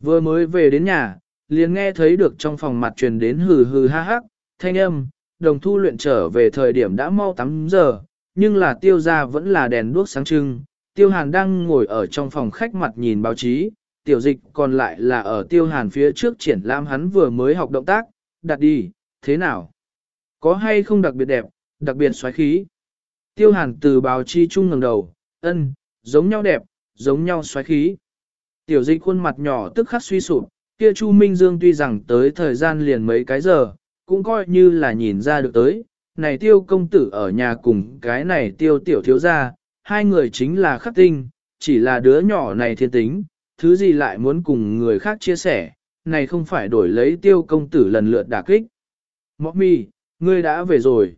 Vừa mới về đến nhà, liền nghe thấy được trong phòng mặt truyền đến hừ hừ ha hắc, thanh âm, đồng thu luyện trở về thời điểm đã mau 8 giờ, nhưng là tiêu ra vẫn là đèn đuốc sáng trưng. Tiêu hàn đang ngồi ở trong phòng khách mặt nhìn báo chí, tiểu dịch còn lại là ở tiêu hàn phía trước triển lãm hắn vừa mới học động tác, đặt đi, thế nào? Có hay không đặc biệt đẹp, đặc biệt xoáy khí? Tiêu hàn từ báo chi chung ngẩng đầu, ân, giống nhau đẹp, giống nhau xoáy khí. Tiểu dịch khuôn mặt nhỏ tức khắc suy sụp, kia Chu Minh Dương tuy rằng tới thời gian liền mấy cái giờ, cũng coi như là nhìn ra được tới, này tiêu công tử ở nhà cùng cái này tiêu tiểu thiếu gia, hai người chính là khắc tinh, chỉ là đứa nhỏ này thiên tính, thứ gì lại muốn cùng người khác chia sẻ, này không phải đổi lấy tiêu công tử lần lượt đả kích. Mọ mi, ngươi đã về rồi.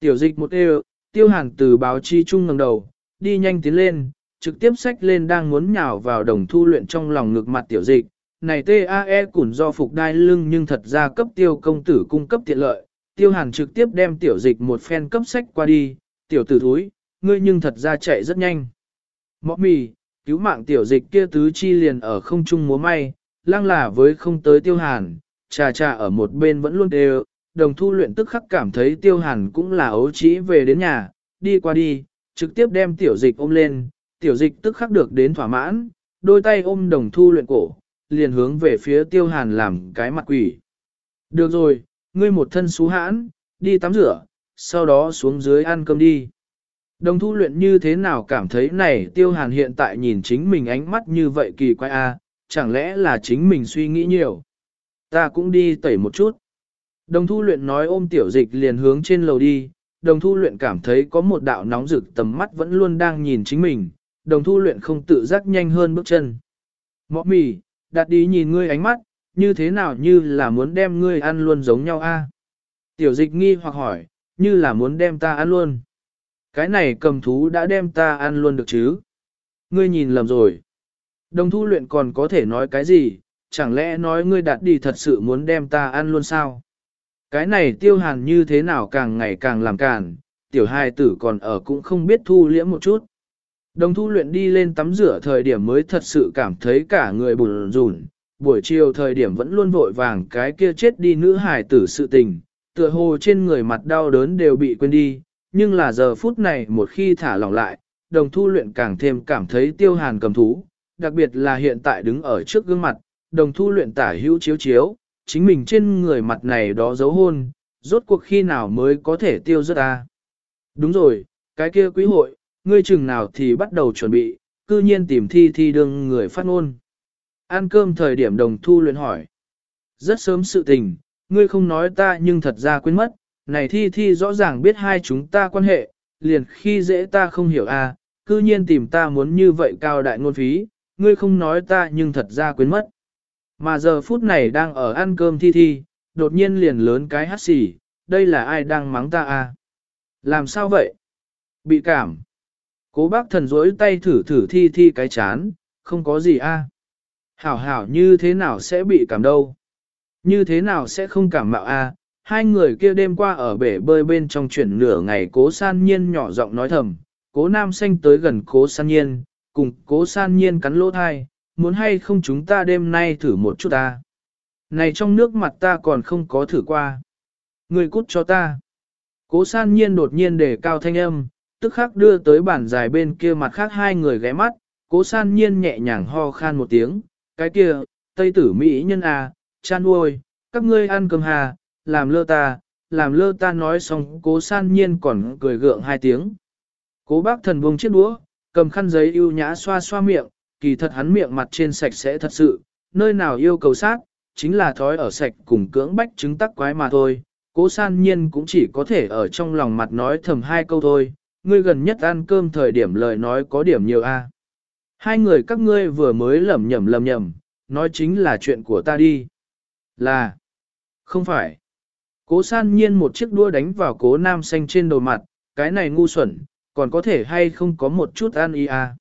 Tiểu dịch một đều, tiêu hàn từ báo chi chung ngẩng đầu, đi nhanh tiến lên, trực tiếp xách lên đang muốn nhào vào đồng thu luyện trong lòng ngực mặt tiểu dịch. Này TAE củn do phục đai lưng nhưng thật ra cấp tiêu công tử cung cấp tiện lợi, tiêu hàn trực tiếp đem tiểu dịch một phen cấp sách qua đi, tiểu tử thúi, ngươi nhưng thật ra chạy rất nhanh. Mọ mì, cứu mạng tiểu dịch kia tứ chi liền ở không trung múa may, Lang là với không tới tiêu hàn, trà trà ở một bên vẫn luôn đều, đồng thu luyện tức khắc cảm thấy tiêu hàn cũng là ấu trĩ về đến nhà, đi qua đi, trực tiếp đem tiểu dịch ôm lên, tiểu dịch tức khắc được đến thỏa mãn, đôi tay ôm đồng thu luyện cổ, liền hướng về phía tiêu hàn làm cái mặt quỷ. Được rồi, ngươi một thân xú hãn, đi tắm rửa, sau đó xuống dưới ăn cơm đi. Đồng thu luyện như thế nào cảm thấy này tiêu hàn hiện tại nhìn chính mình ánh mắt như vậy kỳ quái a, chẳng lẽ là chính mình suy nghĩ nhiều. Ta cũng đi tẩy một chút. Đồng thu luyện nói ôm tiểu dịch liền hướng trên lầu đi, đồng thu luyện cảm thấy có một đạo nóng rực tầm mắt vẫn luôn đang nhìn chính mình, đồng thu luyện không tự giác nhanh hơn bước chân. Mọ mì, đặt đi nhìn ngươi ánh mắt, như thế nào như là muốn đem ngươi ăn luôn giống nhau a? Tiểu dịch nghi hoặc hỏi, như là muốn đem ta ăn luôn. Cái này cầm thú đã đem ta ăn luôn được chứ? Ngươi nhìn lầm rồi. Đồng thu luyện còn có thể nói cái gì, chẳng lẽ nói ngươi đặt đi thật sự muốn đem ta ăn luôn sao? Cái này tiêu hàn như thế nào càng ngày càng làm càn, tiểu hai tử còn ở cũng không biết thu liễm một chút. Đồng thu luyện đi lên tắm rửa thời điểm mới thật sự cảm thấy cả người bùn rùn, buổi chiều thời điểm vẫn luôn vội vàng cái kia chết đi nữ hài tử sự tình, tựa hồ trên người mặt đau đớn đều bị quên đi, nhưng là giờ phút này một khi thả lỏng lại, đồng thu luyện càng thêm cảm thấy tiêu hàn cầm thú, đặc biệt là hiện tại đứng ở trước gương mặt, đồng thu luyện tả hữu chiếu chiếu, chính mình trên người mặt này đó dấu hôn, rốt cuộc khi nào mới có thể tiêu rất ta. Đúng rồi, cái kia quý hội, ngươi chừng nào thì bắt đầu chuẩn bị, cư nhiên tìm thi thi đương người phát ngôn. Ăn cơm thời điểm đồng thu luyện hỏi. Rất sớm sự tình, ngươi không nói ta nhưng thật ra quên mất, này thi thi rõ ràng biết hai chúng ta quan hệ, liền khi dễ ta không hiểu à, cư nhiên tìm ta muốn như vậy cao đại ngôn phí, ngươi không nói ta nhưng thật ra quên mất. Mà giờ phút này đang ở ăn cơm thi thi, đột nhiên liền lớn cái hát xì, đây là ai đang mắng ta à? Làm sao vậy? Bị cảm. Cố bác thần rỗi tay thử thử thi thi cái chán, không có gì a à? Hảo hảo như thế nào sẽ bị cảm đâu? Như thế nào sẽ không cảm mạo a à? Hai người kia đêm qua ở bể bơi bên trong chuyển nửa ngày cố san nhiên nhỏ giọng nói thầm, cố nam xanh tới gần cố san nhiên, cùng cố san nhiên cắn lỗ thai, muốn hay không chúng ta đêm nay thử một chút ta. Này trong nước mặt ta còn không có thử qua. Người cút cho ta. Cố san nhiên đột nhiên để cao thanh âm, tức khắc đưa tới bản dài bên kia mặt khác hai người ghé mắt, cố san nhiên nhẹ nhàng ho khan một tiếng, cái kia, tây tử Mỹ nhân à, chan uôi, các ngươi ăn cơm hà, làm lơ ta, làm lơ ta nói xong cố san nhiên còn cười gượng hai tiếng. Cố bác thần buông chiếc đũa, cầm khăn giấy ưu nhã xoa xoa miệng, kỳ thật hắn miệng mặt trên sạch sẽ thật sự, nơi nào yêu cầu sát, chính là thói ở sạch cùng cưỡng bách chứng tắc quái mà thôi. Cố san nhiên cũng chỉ có thể ở trong lòng mặt nói thầm hai câu thôi, ngươi gần nhất ăn cơm thời điểm lời nói có điểm nhiều a. Hai người các ngươi vừa mới lầm nhầm lầm nhầm, nói chính là chuyện của ta đi. Là, không phải. Cố san nhiên một chiếc đua đánh vào cố nam xanh trên đầu mặt, cái này ngu xuẩn, còn có thể hay không có một chút ăn ý à.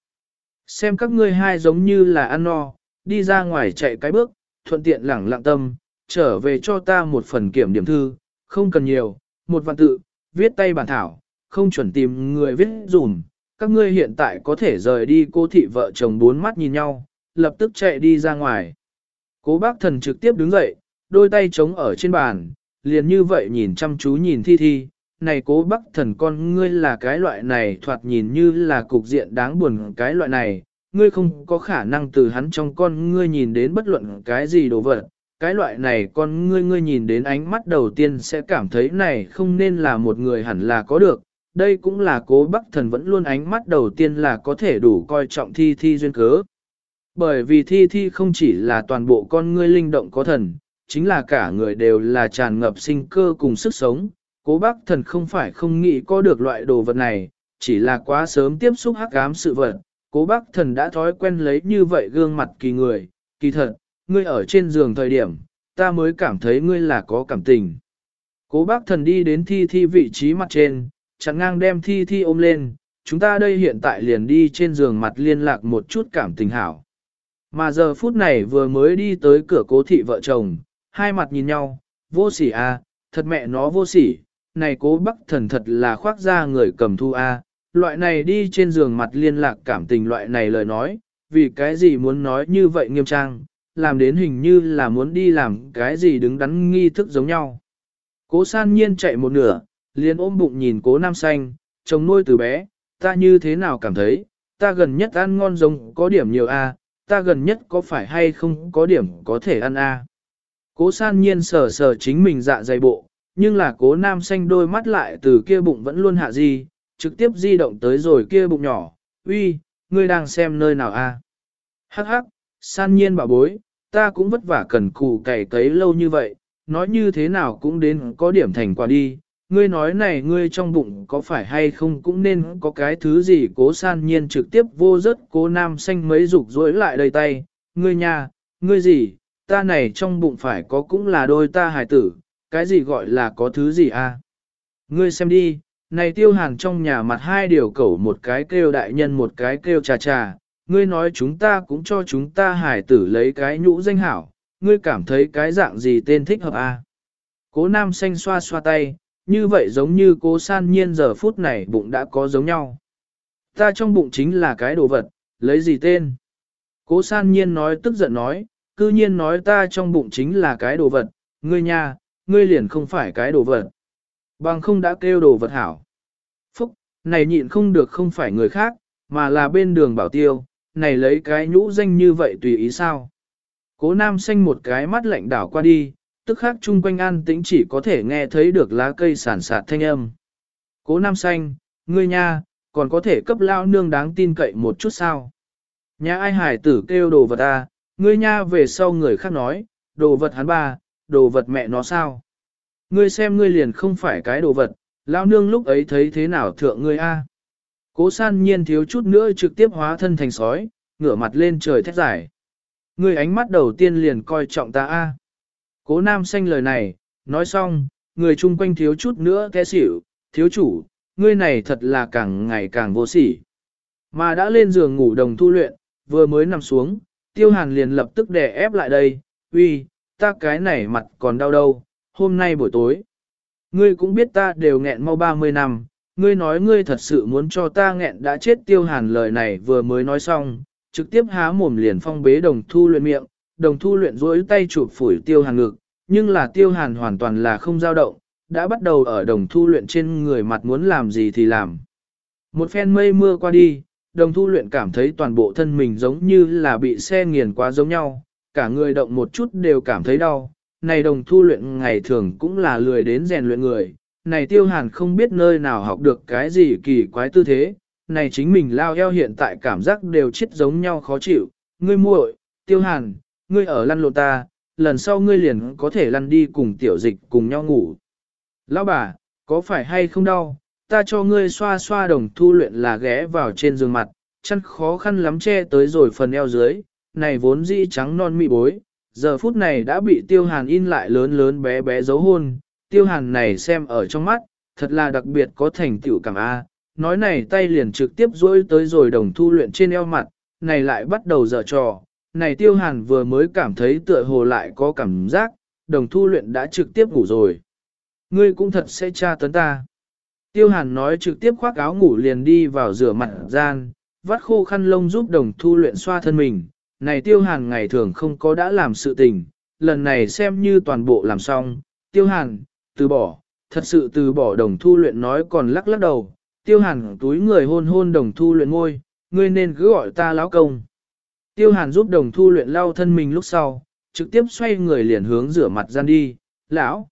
Xem các ngươi hai giống như là ăn no, đi ra ngoài chạy cái bước, thuận tiện lẳng lặng tâm, trở về cho ta một phần kiểm điểm thư, không cần nhiều, một văn tự, viết tay bản thảo, không chuẩn tìm người viết dùm, các ngươi hiện tại có thể rời đi cô thị vợ chồng bốn mắt nhìn nhau, lập tức chạy đi ra ngoài. Cố bác thần trực tiếp đứng dậy, đôi tay trống ở trên bàn, liền như vậy nhìn chăm chú nhìn thi thi, này cố bắc thần con ngươi là cái loại này thoạt nhìn như là cục diện đáng buồn cái loại này, ngươi không có khả năng từ hắn trong con ngươi nhìn đến bất luận cái gì đồ vật, cái loại này con ngươi ngươi nhìn đến ánh mắt đầu tiên sẽ cảm thấy này không nên là một người hẳn là có được, đây cũng là cố bắc thần vẫn luôn ánh mắt đầu tiên là có thể đủ coi trọng thi thi duyên cớ. Bởi vì thi thi không chỉ là toàn bộ con ngươi linh động có thần, chính là cả người đều là tràn ngập sinh cơ cùng sức sống. Cố bác thần không phải không nghĩ có được loại đồ vật này, chỉ là quá sớm tiếp xúc hắc ám sự vật. Cố bác thần đã thói quen lấy như vậy gương mặt kỳ người, kỳ thật, ngươi ở trên giường thời điểm, ta mới cảm thấy ngươi là có cảm tình. Cố bác thần đi đến thi thi vị trí mặt trên, chẳng ngang đem thi thi ôm lên, chúng ta đây hiện tại liền đi trên giường mặt liên lạc một chút cảm tình hảo. Mà giờ phút này vừa mới đi tới cửa cố thị vợ chồng, hai mặt nhìn nhau, vô sỉ à, thật mẹ nó vô sỉ, này cố bắc thần thật là khoác ra người cầm thu a loại này đi trên giường mặt liên lạc cảm tình loại này lời nói, vì cái gì muốn nói như vậy nghiêm trang, làm đến hình như là muốn đi làm cái gì đứng đắn nghi thức giống nhau. Cố san nhiên chạy một nửa, liền ôm bụng nhìn cố nam xanh, chồng nuôi từ bé, ta như thế nào cảm thấy, ta gần nhất ăn ngon giống có điểm nhiều a ta gần nhất có phải hay không có điểm có thể ăn a Cố san nhiên sờ sờ chính mình dạ dày bộ, nhưng là cố nam xanh đôi mắt lại từ kia bụng vẫn luôn hạ gì, trực tiếp di động tới rồi kia bụng nhỏ, uy, ngươi đang xem nơi nào a? Hắc hắc, san nhiên bảo bối, ta cũng vất vả cần cù cày cấy lâu như vậy, nói như thế nào cũng đến có điểm thành quả đi, ngươi nói này ngươi trong bụng có phải hay không cũng nên có cái thứ gì cố san nhiên trực tiếp vô rớt cố nam xanh mấy rục rối lại đầy tay, ngươi nhà, ngươi gì, ta này trong bụng phải có cũng là đôi ta hài tử, cái gì gọi là có thứ gì a? À? Ngươi xem đi, này tiêu hàn trong nhà mặt hai điều cẩu một cái kêu đại nhân một cái kêu trà trà, ngươi nói chúng ta cũng cho chúng ta hài tử lấy cái nhũ danh hảo, ngươi cảm thấy cái dạng gì tên thích hợp a? À? Cố nam xanh xoa xoa tay, như vậy giống như cố san nhiên giờ phút này bụng đã có giống nhau. Ta trong bụng chính là cái đồ vật, lấy gì tên? Cố san nhiên nói tức giận nói, cư nhiên nói ta trong bụng chính là cái đồ vật, ngươi nha, ngươi liền không phải cái đồ vật. Bằng không đã kêu đồ vật hảo. Phúc, này nhịn không được không phải người khác, mà là bên đường bảo tiêu, này lấy cái nhũ danh như vậy tùy ý sao. Cố nam xanh một cái mắt lạnh đảo qua đi, tức khác chung quanh an tĩnh chỉ có thể nghe thấy được lá cây sản sạt thanh âm. Cố nam xanh, ngươi nha, còn có thể cấp lao nương đáng tin cậy một chút sao. Nhà ai hải tử kêu đồ vật à, ngươi nha về sau người khác nói, đồ vật hắn ba, đồ vật mẹ nó sao. Ngươi xem ngươi liền không phải cái đồ vật, lao nương lúc ấy thấy thế nào thượng ngươi a? Cố san nhiên thiếu chút nữa trực tiếp hóa thân thành sói, ngửa mặt lên trời thét giải. Ngươi ánh mắt đầu tiên liền coi trọng ta a. Cố nam xanh lời này, nói xong, người chung quanh thiếu chút nữa té xỉu, thiếu chủ, ngươi này thật là càng ngày càng vô sỉ. Mà đã lên giường ngủ đồng thu luyện, vừa mới nằm xuống, tiêu hàn liền lập tức đè ép lại đây, uy, ta cái này mặt còn đau đâu, hôm nay buổi tối. Ngươi cũng biết ta đều nghẹn mau 30 năm, ngươi nói ngươi thật sự muốn cho ta nghẹn đã chết tiêu hàn lời này vừa mới nói xong, trực tiếp há mồm liền phong bế đồng thu luyện miệng, đồng thu luyện rối tay chụp phủi tiêu hàn ngực, nhưng là tiêu hàn hoàn toàn là không dao động, đã bắt đầu ở đồng thu luyện trên người mặt muốn làm gì thì làm. Một phen mây mưa qua đi, đồng thu luyện cảm thấy toàn bộ thân mình giống như là bị xe nghiền quá giống nhau, cả người động một chút đều cảm thấy đau. Này đồng thu luyện ngày thường cũng là lười đến rèn luyện người, này tiêu hàn không biết nơi nào học được cái gì kỳ quái tư thế, này chính mình lao eo hiện tại cảm giác đều chết giống nhau khó chịu, ngươi muội, tiêu hàn, ngươi ở lăn lộn ta, lần sau ngươi liền có thể lăn đi cùng tiểu dịch cùng nhau ngủ. Lão bà, có phải hay không đau, ta cho ngươi xoa xoa đồng thu luyện là ghé vào trên giường mặt, chân khó khăn lắm che tới rồi phần eo dưới, này vốn dĩ trắng non mị bối, giờ phút này đã bị tiêu hàn in lại lớn lớn bé bé dấu hôn, tiêu hàn này xem ở trong mắt, thật là đặc biệt có thành tựu cảm A, nói này tay liền trực tiếp dối tới rồi đồng thu luyện trên eo mặt, này lại bắt đầu dở trò, này tiêu hàn vừa mới cảm thấy tựa hồ lại có cảm giác, đồng thu luyện đã trực tiếp ngủ rồi. Ngươi cũng thật sẽ tra tấn ta. Tiêu hàn nói trực tiếp khoác áo ngủ liền đi vào rửa mặt gian, vắt khô khăn lông giúp đồng thu luyện xoa thân mình. Này tiêu hàn ngày thường không có đã làm sự tình, lần này xem như toàn bộ làm xong. Tiêu hàn, từ bỏ, thật sự từ bỏ đồng thu luyện nói còn lắc lắc đầu. Tiêu hàn túi người hôn hôn đồng thu luyện ngôi, ngươi nên cứ gọi ta lão công. Tiêu hàn giúp đồng thu luyện lau thân mình lúc sau, trực tiếp xoay người liền hướng rửa mặt gian đi, lão.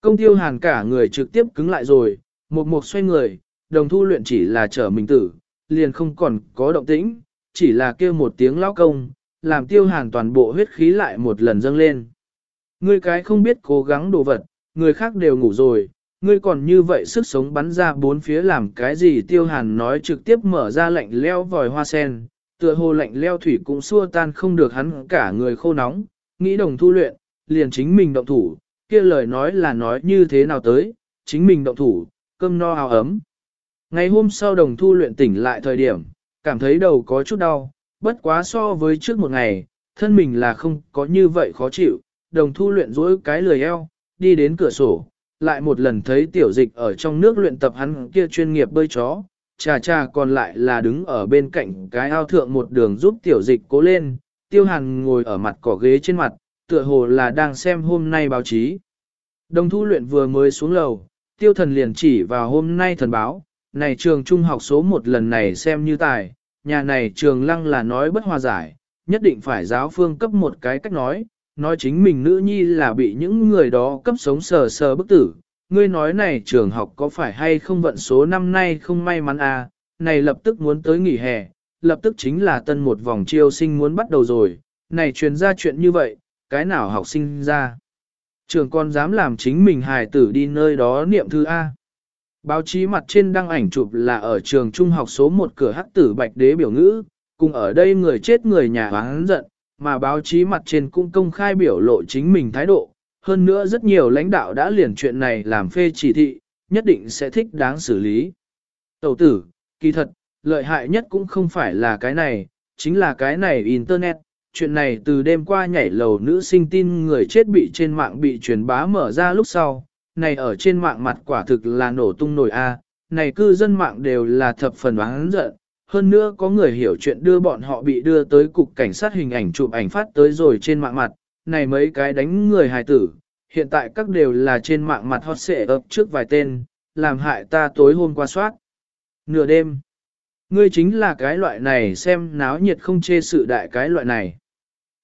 Công tiêu hàn cả người trực tiếp cứng lại rồi, một một xoay người, đồng thu luyện chỉ là trở mình tử, liền không còn có động tĩnh, chỉ là kêu một tiếng lão công, làm tiêu hàn toàn bộ huyết khí lại một lần dâng lên. Ngươi cái không biết cố gắng đồ vật, người khác đều ngủ rồi, ngươi còn như vậy sức sống bắn ra bốn phía làm cái gì tiêu hàn nói trực tiếp mở ra lạnh leo vòi hoa sen, tựa hồ lạnh leo thủy cũng xua tan không được hắn cả người khô nóng, nghĩ đồng thu luyện, liền chính mình động thủ, kia lời nói là nói như thế nào tới, chính mình động thủ, cơm no hào ấm. Ngày hôm sau đồng thu luyện tỉnh lại thời điểm, cảm thấy đầu có chút đau, bất quá so với trước một ngày, thân mình là không có như vậy khó chịu, đồng thu luyện dối cái lười eo, đi đến cửa sổ, lại một lần thấy tiểu dịch ở trong nước luyện tập hắn kia chuyên nghiệp bơi chó, trà trà còn lại là đứng ở bên cạnh cái ao thượng một đường giúp tiểu dịch cố lên, tiêu hàn ngồi ở mặt cỏ ghế trên mặt, tựa hồ là đang xem hôm nay báo chí. Đồng thu luyện vừa mới xuống lầu, tiêu thần liền chỉ vào hôm nay thần báo, này trường trung học số một lần này xem như tài, nhà này trường lăng là nói bất hòa giải, nhất định phải giáo phương cấp một cái cách nói, nói chính mình nữ nhi là bị những người đó cấp sống sờ sờ bức tử. Ngươi nói này trường học có phải hay không vận số năm nay không may mắn à, này lập tức muốn tới nghỉ hè, lập tức chính là tân một vòng chiêu sinh muốn bắt đầu rồi, này truyền ra chuyện như vậy, cái nào học sinh ra. Trường con dám làm chính mình hài tử đi nơi đó niệm thư A. Báo chí mặt trên đăng ảnh chụp là ở trường trung học số 1 cửa hắc tử bạch đế biểu ngữ, cùng ở đây người chết người nhà hoáng giận, mà báo chí mặt trên cũng công khai biểu lộ chính mình thái độ. Hơn nữa rất nhiều lãnh đạo đã liền chuyện này làm phê chỉ thị, nhất định sẽ thích đáng xử lý. Tẩu tử, kỳ thật, lợi hại nhất cũng không phải là cái này, chính là cái này Internet. Chuyện này từ đêm qua nhảy lầu nữ sinh tin người chết bị trên mạng bị truyền bá mở ra lúc sau, này ở trên mạng mặt quả thực là nổ tung nổi A, này cư dân mạng đều là thập phần oán giận, hơn nữa có người hiểu chuyện đưa bọn họ bị đưa tới cục cảnh sát hình ảnh chụp ảnh phát tới rồi trên mạng mặt, này mấy cái đánh người hài tử, hiện tại các đều là trên mạng mặt hot xệ ập trước vài tên, làm hại ta tối hôm qua soát. Nửa đêm, ngươi chính là cái loại này xem náo nhiệt không chê sự đại cái loại này.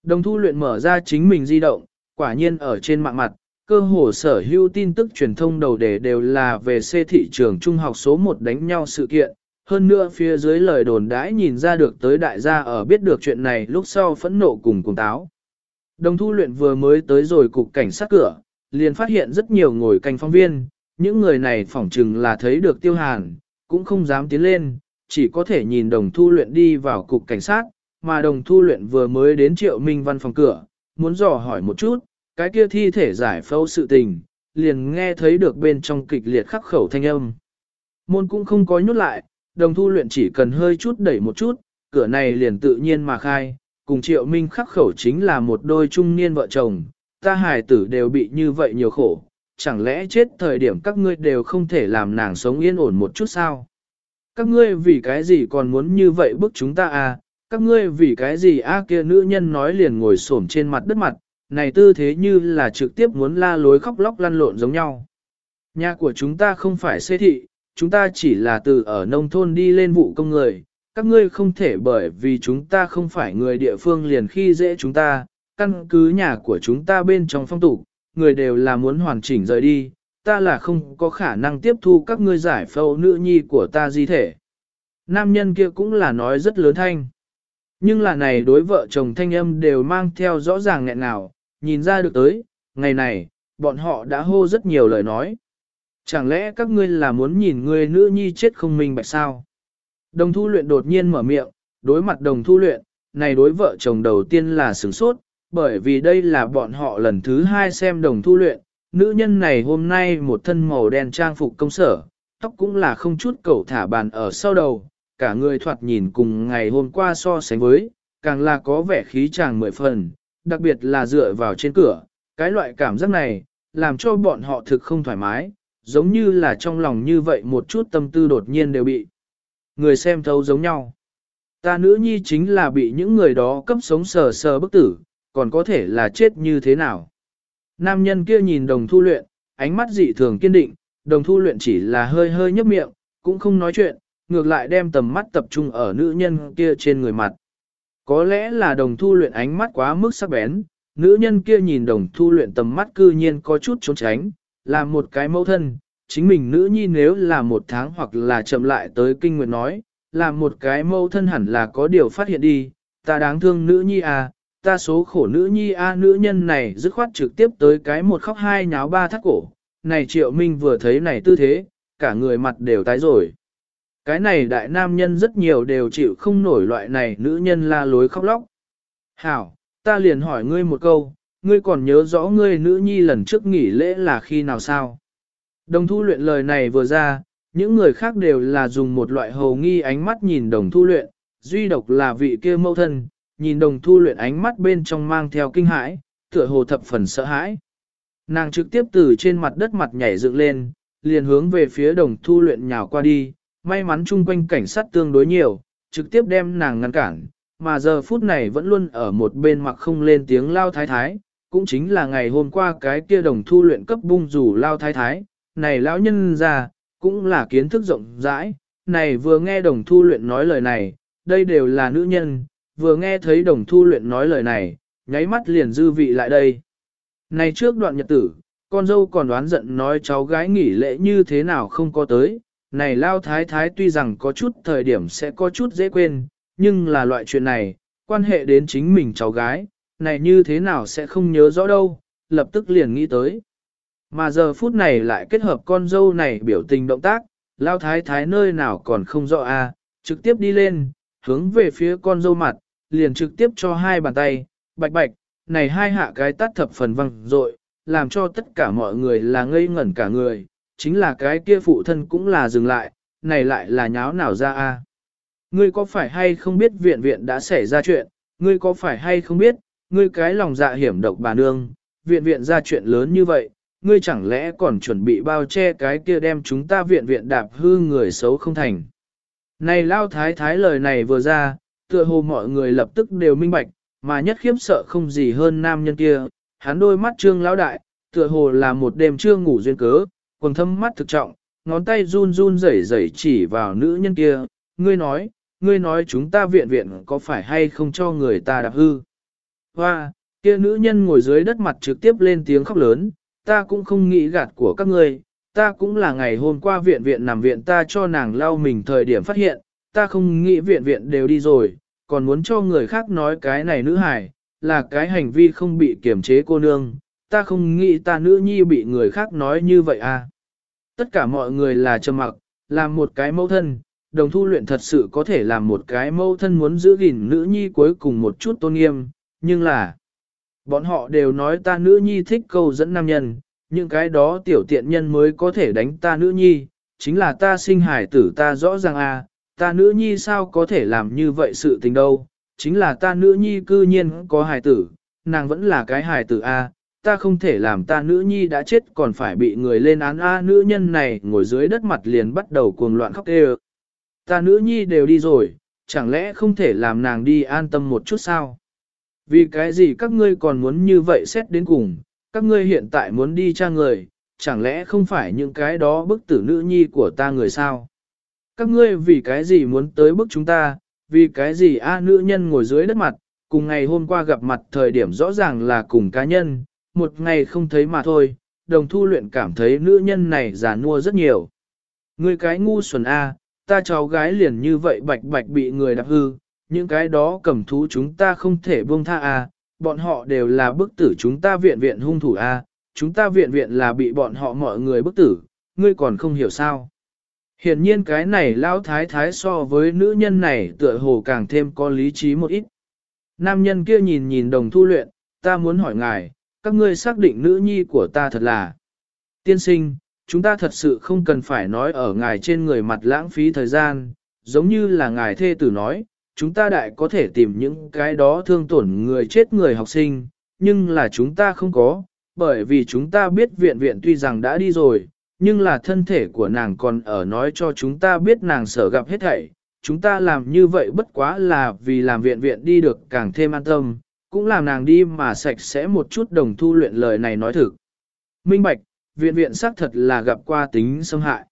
Đồng thu luyện mở ra chính mình di động, quả nhiên ở trên mạng mặt, cơ hồ sở hữu tin tức truyền thông đầu đề đều là về xe thị trường trung học số 1 đánh nhau sự kiện. Hơn nữa phía dưới lời đồn đãi nhìn ra được tới đại gia ở biết được chuyện này lúc sau phẫn nộ cùng cùng táo. Đồng thu luyện vừa mới tới rồi cục cảnh sát cửa, liền phát hiện rất nhiều ngồi canh phóng viên, những người này phỏng chừng là thấy được tiêu hàn, cũng không dám tiến lên, chỉ có thể nhìn đồng thu luyện đi vào cục cảnh sát, mà đồng thu luyện vừa mới đến triệu minh văn phòng cửa, muốn dò hỏi một chút, cái kia thi thể giải phẫu sự tình, liền nghe thấy được bên trong kịch liệt khắc khẩu thanh âm. Môn cũng không có nhốt lại, đồng thu luyện chỉ cần hơi chút đẩy một chút, cửa này liền tự nhiên mà khai, cùng triệu minh khắc khẩu chính là một đôi trung niên vợ chồng, ta hài tử đều bị như vậy nhiều khổ, chẳng lẽ chết thời điểm các ngươi đều không thể làm nàng sống yên ổn một chút sao? Các ngươi vì cái gì còn muốn như vậy bức chúng ta à? Các ngươi vì cái gì a kia nữ nhân nói liền ngồi xổm trên mặt đất mặt, này tư thế như là trực tiếp muốn la lối khóc lóc lăn lộn giống nhau. Nhà của chúng ta không phải xê thị, chúng ta chỉ là từ ở nông thôn đi lên vụ công người, các ngươi không thể bởi vì chúng ta không phải người địa phương liền khi dễ chúng ta, căn cứ nhà của chúng ta bên trong phong tục, người đều là muốn hoàn chỉnh rời đi, ta là không có khả năng tiếp thu các ngươi giải phẫu nữ nhi của ta di thể. Nam nhân kia cũng là nói rất lớn thanh. Nhưng là này đối vợ chồng thanh âm đều mang theo rõ ràng nghẹn nào, nhìn ra được tới, ngày này, bọn họ đã hô rất nhiều lời nói. Chẳng lẽ các ngươi là muốn nhìn người nữ nhi chết không minh bạch sao? Đồng thu luyện đột nhiên mở miệng, đối mặt đồng thu luyện, này đối vợ chồng đầu tiên là sửng sốt, bởi vì đây là bọn họ lần thứ hai xem đồng thu luyện, nữ nhân này hôm nay một thân màu đen trang phục công sở, tóc cũng là không chút cẩu thả bàn ở sau đầu, cả người thoạt nhìn cùng ngày hôm qua so sánh với, càng là có vẻ khí chàng mười phần, đặc biệt là dựa vào trên cửa, cái loại cảm giác này, làm cho bọn họ thực không thoải mái, giống như là trong lòng như vậy một chút tâm tư đột nhiên đều bị. Người xem thấu giống nhau. Ta nữ nhi chính là bị những người đó cấp sống sờ sờ bức tử, còn có thể là chết như thế nào. Nam nhân kia nhìn đồng thu luyện, ánh mắt dị thường kiên định, đồng thu luyện chỉ là hơi hơi nhấp miệng, cũng không nói chuyện, ngược lại đem tầm mắt tập trung ở nữ nhân kia trên người mặt. Có lẽ là đồng thu luyện ánh mắt quá mức sắc bén, nữ nhân kia nhìn đồng thu luyện tầm mắt cư nhiên có chút trốn tránh, là một cái mẫu thân, chính mình nữ nhi nếu là một tháng hoặc là chậm lại tới kinh nguyện nói, là một cái mẫu thân hẳn là có điều phát hiện đi, ta đáng thương nữ nhi à, ta số khổ nữ nhi a nữ nhân này dứt khoát trực tiếp tới cái một khóc hai nháo ba thắt cổ, này triệu minh vừa thấy này tư thế, cả người mặt đều tái rồi. Cái này đại nam nhân rất nhiều đều chịu không nổi loại này nữ nhân la lối khóc lóc. Hảo, ta liền hỏi ngươi một câu, ngươi còn nhớ rõ ngươi nữ nhi lần trước nghỉ lễ là khi nào sao? Đồng thu luyện lời này vừa ra, những người khác đều là dùng một loại hầu nghi ánh mắt nhìn đồng thu luyện, duy độc là vị kia mâu thân, nhìn đồng thu luyện ánh mắt bên trong mang theo kinh hãi, tựa hồ thập phần sợ hãi. Nàng trực tiếp từ trên mặt đất mặt nhảy dựng lên, liền hướng về phía đồng thu luyện nhào qua đi, may mắn chung quanh cảnh sát tương đối nhiều, trực tiếp đem nàng ngăn cản, mà giờ phút này vẫn luôn ở một bên mặt không lên tiếng lao thái thái, cũng chính là ngày hôm qua cái kia đồng thu luyện cấp bung rủ lao thái thái, này lão nhân ra, cũng là kiến thức rộng rãi, này vừa nghe đồng thu luyện nói lời này, đây đều là nữ nhân, vừa nghe thấy đồng thu luyện nói lời này, nháy mắt liền dư vị lại đây. Này trước đoạn nhật tử, con dâu còn đoán giận nói cháu gái nghỉ lễ như thế nào không có tới, này lao thái thái tuy rằng có chút thời điểm sẽ có chút dễ quên, nhưng là loại chuyện này, quan hệ đến chính mình cháu gái, này như thế nào sẽ không nhớ rõ đâu, lập tức liền nghĩ tới. Mà giờ phút này lại kết hợp con dâu này biểu tình động tác, lao thái thái nơi nào còn không rõ a à, trực tiếp đi lên, hướng về phía con dâu mặt, liền trực tiếp cho hai bàn tay, bạch bạch, này hai hạ cái tắt thập phần văng rội, làm cho tất cả mọi người là ngây ngẩn cả người, chính là cái kia phụ thân cũng là dừng lại, này lại là nháo nào ra a? Ngươi có phải hay không biết viện viện đã xảy ra chuyện, ngươi có phải hay không biết, ngươi cái lòng dạ hiểm độc bà nương, viện viện ra chuyện lớn như vậy, ngươi chẳng lẽ còn chuẩn bị bao che cái kia đem chúng ta viện viện đạp hư người xấu không thành. Này lao thái thái lời này vừa ra, tựa hồ mọi người lập tức đều minh bạch, mà nhất khiếp sợ không gì hơn nam nhân kia, hắn đôi mắt trương lão đại, tựa hồ là một đêm chưa ngủ duyên cớ, quần thâm mắt thực trọng, ngón tay run run rẩy rẩy chỉ vào nữ nhân kia, ngươi nói, ngươi nói chúng ta viện viện có phải hay không cho người ta đạp hư. Hoa, kia nữ nhân ngồi dưới đất mặt trực tiếp lên tiếng khóc lớn, ta cũng không nghĩ gạt của các ngươi, ta cũng là ngày hôm qua viện viện nằm viện ta cho nàng lau mình thời điểm phát hiện, ta không nghĩ viện viện đều đi rồi, còn muốn cho người khác nói cái này nữ hài, là cái hành vi không bị kiểm chế cô nương, ta không nghĩ ta nữ nhi bị người khác nói như vậy à. Tất cả mọi người là trầm mặc, làm một cái mẫu thân, đồng thu luyện thật sự có thể làm một cái mẫu thân muốn giữ gìn nữ nhi cuối cùng một chút tôn nghiêm, nhưng là, bọn họ đều nói ta nữ nhi thích câu dẫn nam nhân, những cái đó tiểu tiện nhân mới có thể đánh ta nữ nhi, chính là ta sinh hải tử ta rõ ràng à, ta nữ nhi sao có thể làm như vậy sự tình đâu, chính là ta nữ nhi cư nhiên có hải tử, nàng vẫn là cái hải tử A, ta không thể làm ta nữ nhi đã chết còn phải bị người lên án A nữ nhân này ngồi dưới đất mặt liền bắt đầu cuồng loạn khóc kêu. Ta nữ nhi đều đi rồi, chẳng lẽ không thể làm nàng đi an tâm một chút sao? Vì cái gì các ngươi còn muốn như vậy xét đến cùng, các ngươi hiện tại muốn đi tra người, chẳng lẽ không phải những cái đó bức tử nữ nhi của ta người sao? Các ngươi vì cái gì muốn tới bức chúng ta, vì cái gì a nữ nhân ngồi dưới đất mặt, cùng ngày hôm qua gặp mặt thời điểm rõ ràng là cùng cá nhân, một ngày không thấy mà thôi, đồng thu luyện cảm thấy nữ nhân này giả nua rất nhiều. người cái ngu xuẩn a, ta cháu gái liền như vậy bạch bạch bị người đạp hư, những cái đó cầm thú chúng ta không thể buông tha a, bọn họ đều là bức tử chúng ta viện viện hung thủ a, chúng ta viện viện là bị bọn họ mọi người bức tử, ngươi còn không hiểu sao. hiển nhiên cái này lão thái thái so với nữ nhân này tựa hồ càng thêm có lý trí một ít. Nam nhân kia nhìn nhìn đồng thu luyện, ta muốn hỏi ngài, các ngươi xác định nữ nhi của ta thật là. Tiên sinh, chúng ta thật sự không cần phải nói ở ngài trên người mặt lãng phí thời gian, giống như là ngài thê tử nói, chúng ta đại có thể tìm những cái đó thương tổn người chết người học sinh, nhưng là chúng ta không có, bởi vì chúng ta biết viện viện tuy rằng đã đi rồi, nhưng là thân thể của nàng còn ở nói cho chúng ta biết nàng sở gặp hết thảy. Chúng ta làm như vậy bất quá là vì làm viện viện đi được càng thêm an tâm, cũng làm nàng đi mà sạch sẽ một chút đồng thu luyện lời này nói thực. Minh Bạch, viện viện xác thật là gặp qua tính xâm hại.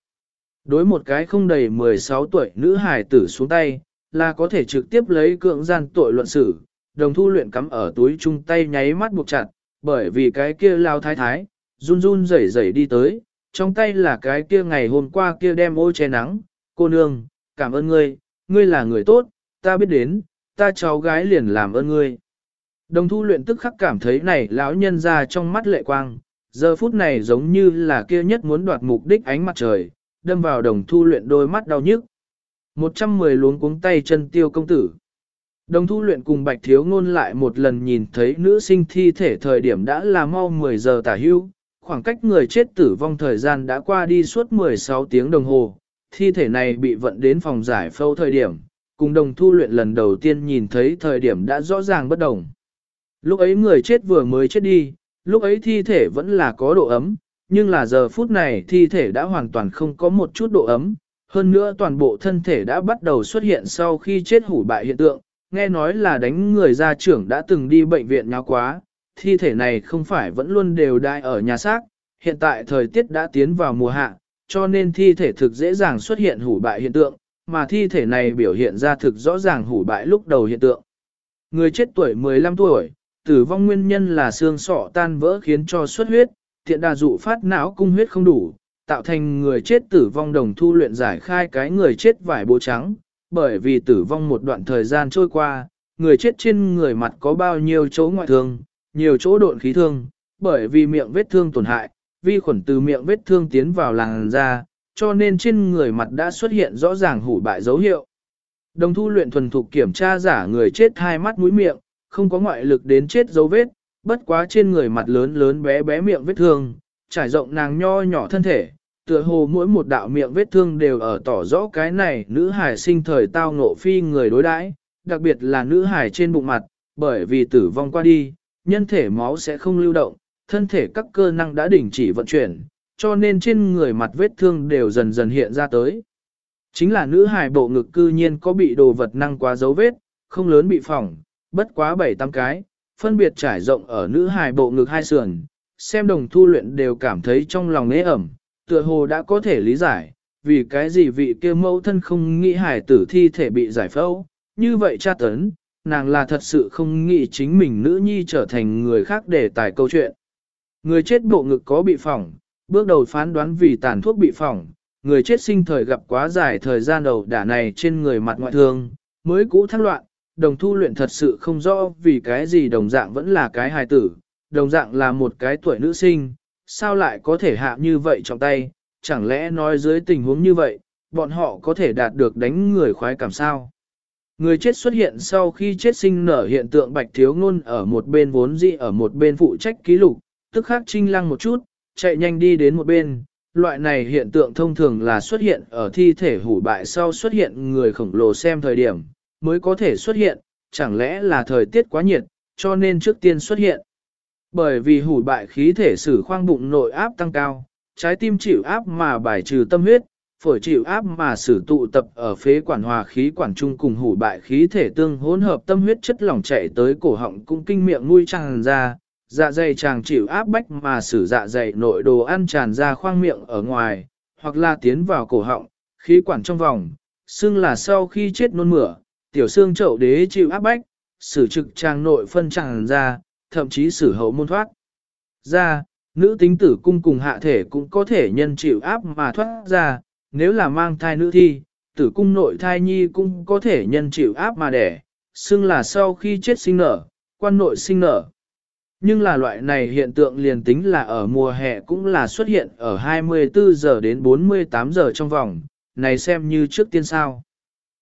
Đối một cái không đầy 16 tuổi nữ hài tử xuống tay, là có thể trực tiếp lấy cưỡng gian tội luận xử, đồng thu luyện cắm ở túi chung tay nháy mắt buộc chặt, bởi vì cái kia lao thái thái, run run rẩy rẩy đi tới, trong tay là cái kia ngày hôm qua kia đem ô che nắng, cô nương, cảm ơn ngươi, ngươi là người tốt, ta biết đến, ta cháu gái liền làm ơn ngươi. Đồng thu luyện tức khắc cảm thấy này lão nhân ra trong mắt lệ quang, giờ phút này giống như là kia nhất muốn đoạt mục đích ánh mặt trời, đâm vào đồng thu luyện đôi mắt đau nhức. 110 luống cuống tay chân tiêu công tử. Đồng thu luyện cùng bạch thiếu ngôn lại một lần nhìn thấy nữ sinh thi thể thời điểm đã là mau 10 giờ tả hưu, khoảng cách người chết tử vong thời gian đã qua đi suốt 16 tiếng đồng hồ, thi thể này bị vận đến phòng giải phẫu thời điểm, cùng đồng thu luyện lần đầu tiên nhìn thấy thời điểm đã rõ ràng bất đồng. Lúc ấy người chết vừa mới chết đi, lúc ấy thi thể vẫn là có độ ấm, nhưng là giờ phút này thi thể đã hoàn toàn không có một chút độ ấm, hơn nữa toàn bộ thân thể đã bắt đầu xuất hiện sau khi chết hủ bại hiện tượng, nghe nói là đánh người gia trưởng đã từng đi bệnh viện nháo quá, thi thể này không phải vẫn luôn đều đai ở nhà xác, hiện tại thời tiết đã tiến vào mùa hạ, cho nên thi thể thực dễ dàng xuất hiện hủ bại hiện tượng, mà thi thể này biểu hiện ra thực rõ ràng hủ bại lúc đầu hiện tượng. Người chết tuổi 15 tuổi, tử vong nguyên nhân là xương sọ tan vỡ khiến cho xuất huyết, thiện đà dụ phát não cung huyết không đủ, tạo thành người chết tử vong đồng thu luyện giải khai cái người chết vải bố trắng, bởi vì tử vong một đoạn thời gian trôi qua, người chết trên người mặt có bao nhiêu chỗ ngoại thương, nhiều chỗ độn khí thương, bởi vì miệng vết thương tổn hại, vi khuẩn từ miệng vết thương tiến vào làn da, cho nên trên người mặt đã xuất hiện rõ ràng hủ bại dấu hiệu. Đồng thu luyện thuần thục kiểm tra giả người chết hai mắt mũi miệng, không có ngoại lực đến chết dấu vết, bất quá trên người mặt lớn lớn bé bé miệng vết thương, trải rộng nàng nho nhỏ thân thể, tựa hồ mỗi một đạo miệng vết thương đều ở tỏ rõ cái này nữ hải sinh thời tao ngộ phi người đối đãi, đặc biệt là nữ hải trên bụng mặt, bởi vì tử vong qua đi, nhân thể máu sẽ không lưu động, thân thể các cơ năng đã đình chỉ vận chuyển, cho nên trên người mặt vết thương đều dần dần hiện ra tới. Chính là nữ hài bộ ngực cư nhiên có bị đồ vật năng quá dấu vết, không lớn bị phỏng, bất quá 7-8 cái, phân biệt trải rộng ở nữ hài bộ ngực hai sườn, xem đồng thu luyện đều cảm thấy trong lòng nế ẩm, tựa hồ đã có thể lý giải, vì cái gì vị kia mẫu thân không nghĩ hài tử thi thể bị giải phẫu, như vậy cha tấn, nàng là thật sự không nghĩ chính mình nữ nhi trở thành người khác để tài câu chuyện. Người chết bộ ngực có bị phỏng, bước đầu phán đoán vì tàn thuốc bị phỏng, người chết sinh thời gặp quá dài thời gian đầu đả này trên người mặt ngoại thương, mới cũ thắc loạn, đồng thu luyện thật sự không rõ vì cái gì đồng dạng vẫn là cái hài tử, đồng dạng là một cái tuổi nữ sinh, sao lại có thể hạ như vậy trong tay, chẳng lẽ nói dưới tình huống như vậy, bọn họ có thể đạt được đánh người khoái cảm sao. Người chết xuất hiện sau khi chết sinh nở hiện tượng bạch thiếu ngôn ở một bên vốn dị ở một bên phụ trách ký lục, tức khắc trinh lăng một chút, chạy nhanh đi đến một bên. Loại này hiện tượng thông thường là xuất hiện ở thi thể hủ bại sau xuất hiện người khổng lồ xem thời điểm, mới có thể xuất hiện, chẳng lẽ là thời tiết quá nhiệt, cho nên trước tiên xuất hiện. Bởi vì hủ bại khí thể sử khoang bụng nội áp tăng cao, trái tim chịu áp mà bài trừ tâm huyết, phổi chịu áp mà sử tụ tập ở phế quản hòa khí quản trung cùng hủ bại khí thể tương hỗn hợp tâm huyết chất lỏng chạy tới cổ họng cũng kinh miệng nuôi tràn ra, dạ dày chàng chịu áp bách mà sử dạ dày nội đồ ăn tràn ra khoang miệng ở ngoài, hoặc là tiến vào cổ họng, khí quản trong vòng, xưng là sau khi chết nôn mửa, tiểu xương chậu đế chịu áp bách, sử trực tràng nội phân chẳng ra, thậm chí sử hậu môn thoát. Ra, nữ tính tử cung cùng hạ thể cũng có thể nhân chịu áp mà thoát ra, nếu là mang thai nữ thi, tử cung nội thai nhi cũng có thể nhân chịu áp mà đẻ, xưng là sau khi chết sinh nở, quan nội sinh nở. Nhưng là loại này hiện tượng liền tính là ở mùa hè cũng là xuất hiện ở 24 giờ đến 48 giờ trong vòng, này xem như trước tiên sao.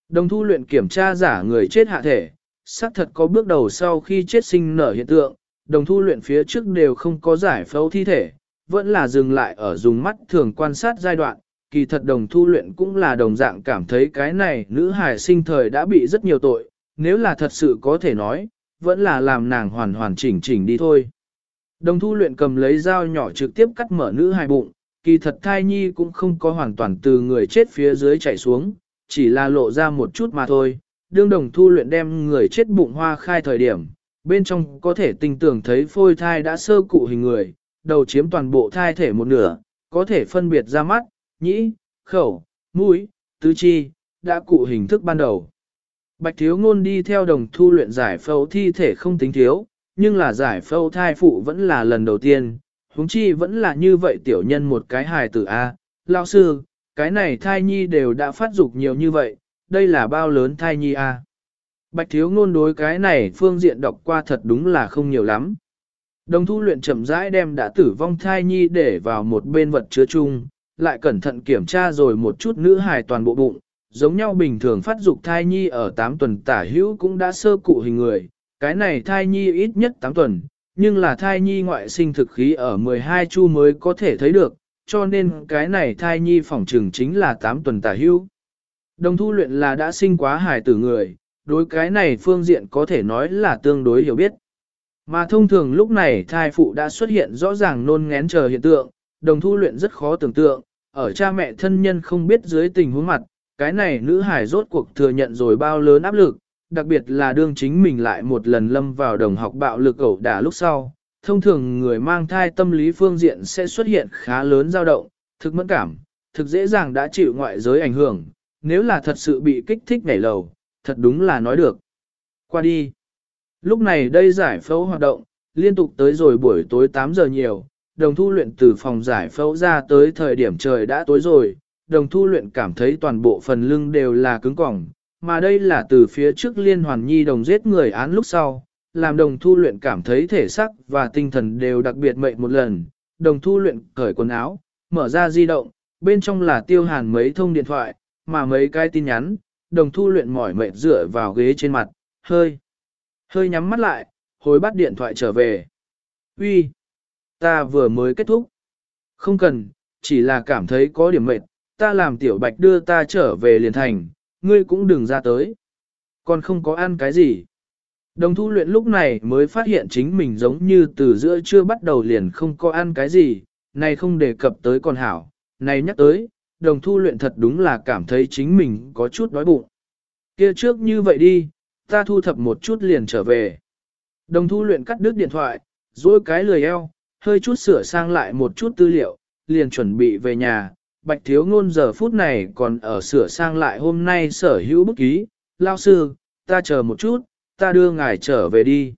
Đồng thu luyện kiểm tra giả người chết hạ thể, xác thật có bước đầu sau khi chết sinh nở hiện tượng, đồng thu luyện phía trước đều không có giải phẫu thi thể, vẫn là dừng lại ở dùng mắt thường quan sát giai đoạn, kỳ thật đồng thu luyện cũng là đồng dạng cảm thấy cái này nữ hài sinh thời đã bị rất nhiều tội, nếu là thật sự có thể nói, vẫn là làm nàng hoàn hoàn chỉnh chỉnh đi thôi. Đồng thu luyện cầm lấy dao nhỏ trực tiếp cắt mở nữ hài bụng, kỳ thật thai nhi cũng không có hoàn toàn từ người chết phía dưới chảy xuống, chỉ là lộ ra một chút mà thôi. Đương đồng thu luyện đem người chết bụng hoa khai thời điểm, bên trong có thể tinh tưởng thấy phôi thai đã sơ cụ hình người, đầu chiếm toàn bộ thai thể một nửa, có thể phân biệt ra mắt, nhĩ, khẩu, mũi, tứ chi, đã cụ hình thức ban đầu. Bạch thiếu ngôn đi theo đồng thu luyện giải phẫu thi thể không tính thiếu, nhưng là giải phẫu thai phụ vẫn là lần đầu tiên, huống chi vẫn là như vậy tiểu nhân một cái hài tử A. Lao sư, cái này thai nhi đều đã phát dục nhiều như vậy, đây là bao lớn thai nhi A. Bạch thiếu ngôn đối cái này phương diện đọc qua thật đúng là không nhiều lắm. Đồng thu luyện chậm rãi đem đã tử vong thai nhi để vào một bên vật chứa chung, lại cẩn thận kiểm tra rồi một chút nữ hài toàn bộ bụng, giống nhau bình thường phát dục thai nhi ở 8 tuần tả hữu cũng đã sơ cụ hình người, cái này thai nhi ít nhất 8 tuần, nhưng là thai nhi ngoại sinh thực khí ở 12 chu mới có thể thấy được, cho nên cái này thai nhi phỏng trừng chính là 8 tuần tả hưu Đồng thu luyện là đã sinh quá hài tử người, đối cái này phương diện có thể nói là tương đối hiểu biết. Mà thông thường lúc này thai phụ đã xuất hiện rõ ràng nôn ngén chờ hiện tượng, đồng thu luyện rất khó tưởng tượng, ở cha mẹ thân nhân không biết dưới tình huống mặt, cái này nữ hải rốt cuộc thừa nhận rồi bao lớn áp lực, đặc biệt là đương chính mình lại một lần lâm vào đồng học bạo lực ẩu đả lúc sau. Thông thường người mang thai tâm lý phương diện sẽ xuất hiện khá lớn dao động, thực mẫn cảm, thực dễ dàng đã chịu ngoại giới ảnh hưởng, nếu là thật sự bị kích thích nhảy lầu, thật đúng là nói được. Qua đi. Lúc này đây giải phẫu hoạt động, liên tục tới rồi buổi tối 8 giờ nhiều, đồng thu luyện từ phòng giải phẫu ra tới thời điểm trời đã tối rồi, đồng thu luyện cảm thấy toàn bộ phần lưng đều là cứng cỏng, mà đây là từ phía trước liên hoàn nhi đồng giết người án lúc sau, làm đồng thu luyện cảm thấy thể sắc và tinh thần đều đặc biệt mệnh một lần, đồng thu luyện cởi quần áo, mở ra di động, bên trong là tiêu hàn mấy thông điện thoại, mà mấy cái tin nhắn, đồng thu luyện mỏi mệt dựa vào ghế trên mặt, hơi, hơi nhắm mắt lại, hồi bắt điện thoại trở về. Uy, ta vừa mới kết thúc. Không cần, chỉ là cảm thấy có điểm mệt, ta làm tiểu bạch đưa ta trở về liền thành, ngươi cũng đừng ra tới. Còn không có ăn cái gì. Đồng thu luyện lúc này mới phát hiện chính mình giống như từ giữa chưa bắt đầu liền không có ăn cái gì, này không đề cập tới con hảo, này nhắc tới, đồng thu luyện thật đúng là cảm thấy chính mình có chút đói bụng. kia trước như vậy đi, ta thu thập một chút liền trở về. Đồng thu luyện cắt đứt điện thoại, dối cái lười eo, hơi chút sửa sang lại một chút tư liệu, liền chuẩn bị về nhà, bạch thiếu ngôn giờ phút này còn ở sửa sang lại hôm nay sở hữu bút ký, lao sư, ta chờ một chút, ta đưa ngài trở về đi.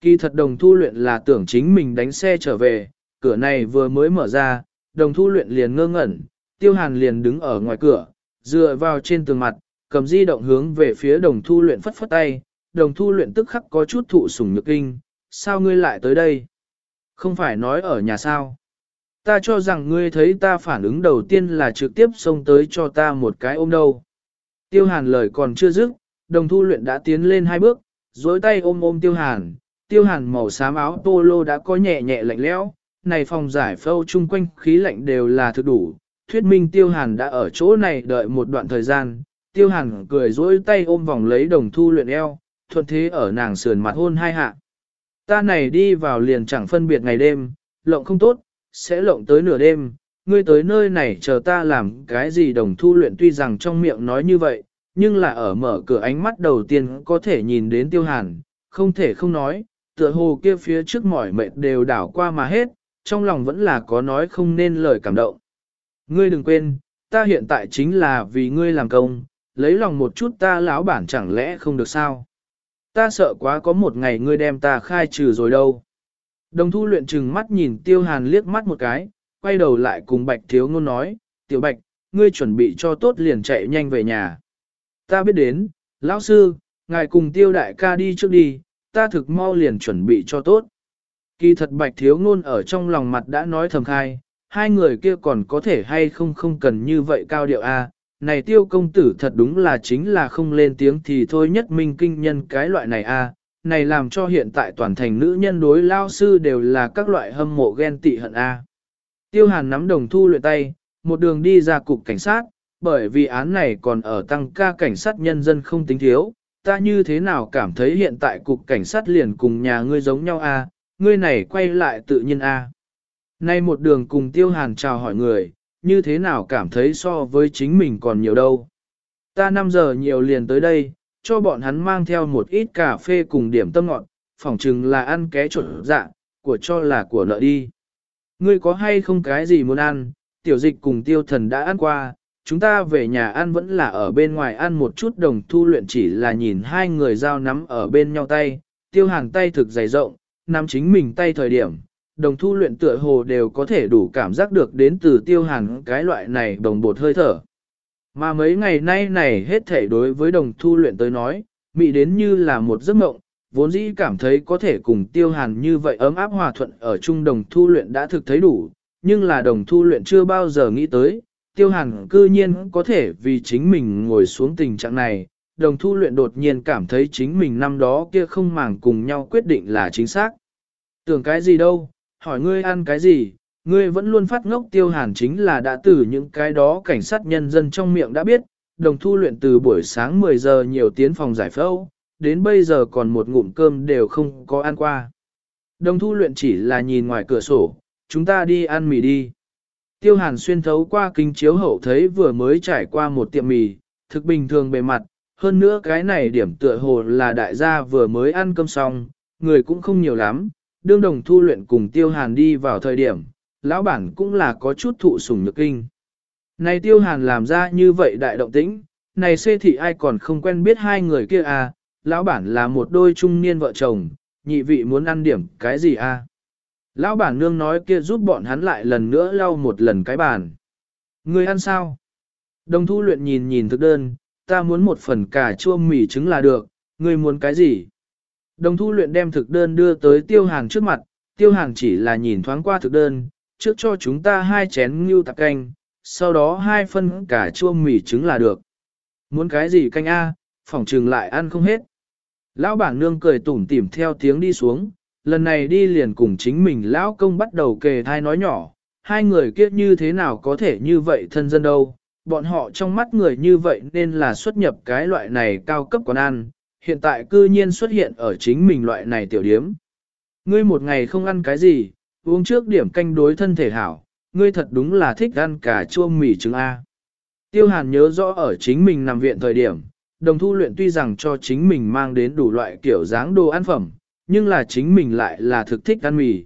Kỳ thật đồng thu luyện là tưởng chính mình đánh xe trở về, cửa này vừa mới mở ra, đồng thu luyện liền ngơ ngẩn, tiêu hàn liền đứng ở ngoài cửa, dựa vào trên tường mặt, cầm di động hướng về phía đồng thu luyện phất phất tay, đồng thu luyện tức khắc có chút thụ sủng nhược kinh, sao ngươi lại tới đây? Không phải nói ở nhà sao? Ta cho rằng ngươi thấy ta phản ứng đầu tiên là trực tiếp xông tới cho ta một cái ôm đâu. Tiêu hàn lời còn chưa dứt, đồng thu luyện đã tiến lên hai bước, dối tay ôm ôm tiêu hàn. Tiêu hàn màu xám áo polo đã có nhẹ nhẹ lạnh lẽo, này phòng giải phâu chung quanh khí lạnh đều là thực đủ. Thuyết minh tiêu hàn đã ở chỗ này đợi một đoạn thời gian. Tiêu hàn cười dối tay ôm vòng lấy đồng thu luyện eo, thuận thế ở nàng sườn mặt hôn hai hạ. Ta này đi vào liền chẳng phân biệt ngày đêm, lộng không tốt, sẽ lộng tới nửa đêm, ngươi tới nơi này chờ ta làm cái gì đồng thu luyện tuy rằng trong miệng nói như vậy, nhưng là ở mở cửa ánh mắt đầu tiên có thể nhìn đến tiêu hàn, không thể không nói, tựa hồ kia phía trước mỏi mệt đều đảo qua mà hết, trong lòng vẫn là có nói không nên lời cảm động. Ngươi đừng quên, ta hiện tại chính là vì ngươi làm công, lấy lòng một chút ta lão bản chẳng lẽ không được sao? Ta sợ quá có một ngày ngươi đem ta khai trừ rồi đâu. Đồng thu luyện trừng mắt nhìn tiêu hàn liếc mắt một cái, quay đầu lại cùng bạch thiếu ngôn nói, tiểu bạch, ngươi chuẩn bị cho tốt liền chạy nhanh về nhà. Ta biết đến, lão sư, ngài cùng tiêu đại ca đi trước đi, ta thực mau liền chuẩn bị cho tốt. Kỳ thật bạch thiếu ngôn ở trong lòng mặt đã nói thầm khai, hai người kia còn có thể hay không không cần như vậy cao điệu a. Này tiêu công tử thật đúng là chính là không lên tiếng thì thôi nhất minh kinh nhân cái loại này a này làm cho hiện tại toàn thành nữ nhân đối lao sư đều là các loại hâm mộ ghen tị hận A. Tiêu hàn nắm đồng thu luyện tay, một đường đi ra cục cảnh sát, bởi vì án này còn ở tăng ca cảnh sát nhân dân không tính thiếu, ta như thế nào cảm thấy hiện tại cục cảnh sát liền cùng nhà ngươi giống nhau A, ngươi này quay lại tự nhiên A. Nay một đường cùng tiêu hàn chào hỏi người, như thế nào cảm thấy so với chính mình còn nhiều đâu. Ta 5 giờ nhiều liền tới đây, cho bọn hắn mang theo một ít cà phê cùng điểm tâm ngọt, phỏng chừng là ăn ké trộn dạ, của cho là của nợ đi. Ngươi có hay không cái gì muốn ăn, tiểu dịch cùng tiêu thần đã ăn qua, chúng ta về nhà ăn vẫn là ở bên ngoài ăn một chút đồng thu luyện chỉ là nhìn hai người giao nắm ở bên nhau tay, tiêu hàn tay thực dày rộng, nắm chính mình tay thời điểm, đồng thu luyện tựa hồ đều có thể đủ cảm giác được đến từ tiêu hàn cái loại này đồng bột hơi thở. Mà mấy ngày nay này hết thể đối với đồng thu luyện tới nói, mị đến như là một giấc mộng, vốn dĩ cảm thấy có thể cùng tiêu hàn như vậy ấm áp hòa thuận ở chung đồng thu luyện đã thực thấy đủ, nhưng là đồng thu luyện chưa bao giờ nghĩ tới, tiêu hàn cư nhiên có thể vì chính mình ngồi xuống tình trạng này, đồng thu luyện đột nhiên cảm thấy chính mình năm đó kia không màng cùng nhau quyết định là chính xác. Tưởng cái gì đâu, hỏi ngươi ăn cái gì, ngươi vẫn luôn phát ngốc tiêu hàn chính là đã từ những cái đó cảnh sát nhân dân trong miệng đã biết, đồng thu luyện từ buổi sáng 10 giờ nhiều tiến phòng giải phẫu, đến bây giờ còn một ngụm cơm đều không có ăn qua. Đồng thu luyện chỉ là nhìn ngoài cửa sổ, chúng ta đi ăn mì đi. Tiêu hàn xuyên thấu qua kính chiếu hậu thấy vừa mới trải qua một tiệm mì, thực bình thường bề mặt, hơn nữa cái này điểm tựa hồ là đại gia vừa mới ăn cơm xong, người cũng không nhiều lắm, đương đồng thu luyện cùng tiêu hàn đi vào thời điểm, lão bản cũng là có chút thụ sủng nhược kinh. Này tiêu hàn làm ra như vậy đại động tĩnh, này xê thị ai còn không quen biết hai người kia à, lão bản là một đôi trung niên vợ chồng, nhị vị muốn ăn điểm cái gì à. Lão bản nương nói kia giúp bọn hắn lại lần nữa lau một lần cái bàn. Người ăn sao? Đồng thu luyện nhìn nhìn thực đơn, ta muốn một phần cà chua mì trứng là được, người muốn cái gì? Đồng thu luyện đem thực đơn đưa tới tiêu hàng trước mặt, tiêu hàng chỉ là nhìn thoáng qua thực đơn, trước cho chúng ta hai chén ngưu tạp canh, sau đó hai phân cà chua mì trứng là được. Muốn cái gì canh A, phỏng trừng lại ăn không hết. Lão bản nương cười tủm tỉm theo tiếng đi xuống, lần này đi liền cùng chính mình lão công bắt đầu kề thai nói nhỏ, hai người kia như thế nào có thể như vậy thân dân đâu, bọn họ trong mắt người như vậy nên là xuất nhập cái loại này cao cấp quán ăn, hiện tại cư nhiên xuất hiện ở chính mình loại này tiểu điếm. Ngươi một ngày không ăn cái gì, uống trước điểm canh đối thân thể hảo, ngươi thật đúng là thích ăn cả chua mì trứng A. Tiêu hàn nhớ rõ ở chính mình nằm viện thời điểm, đồng thu luyện tuy rằng cho chính mình mang đến đủ loại kiểu dáng đồ ăn phẩm, nhưng là chính mình lại là thực thích ăn mì.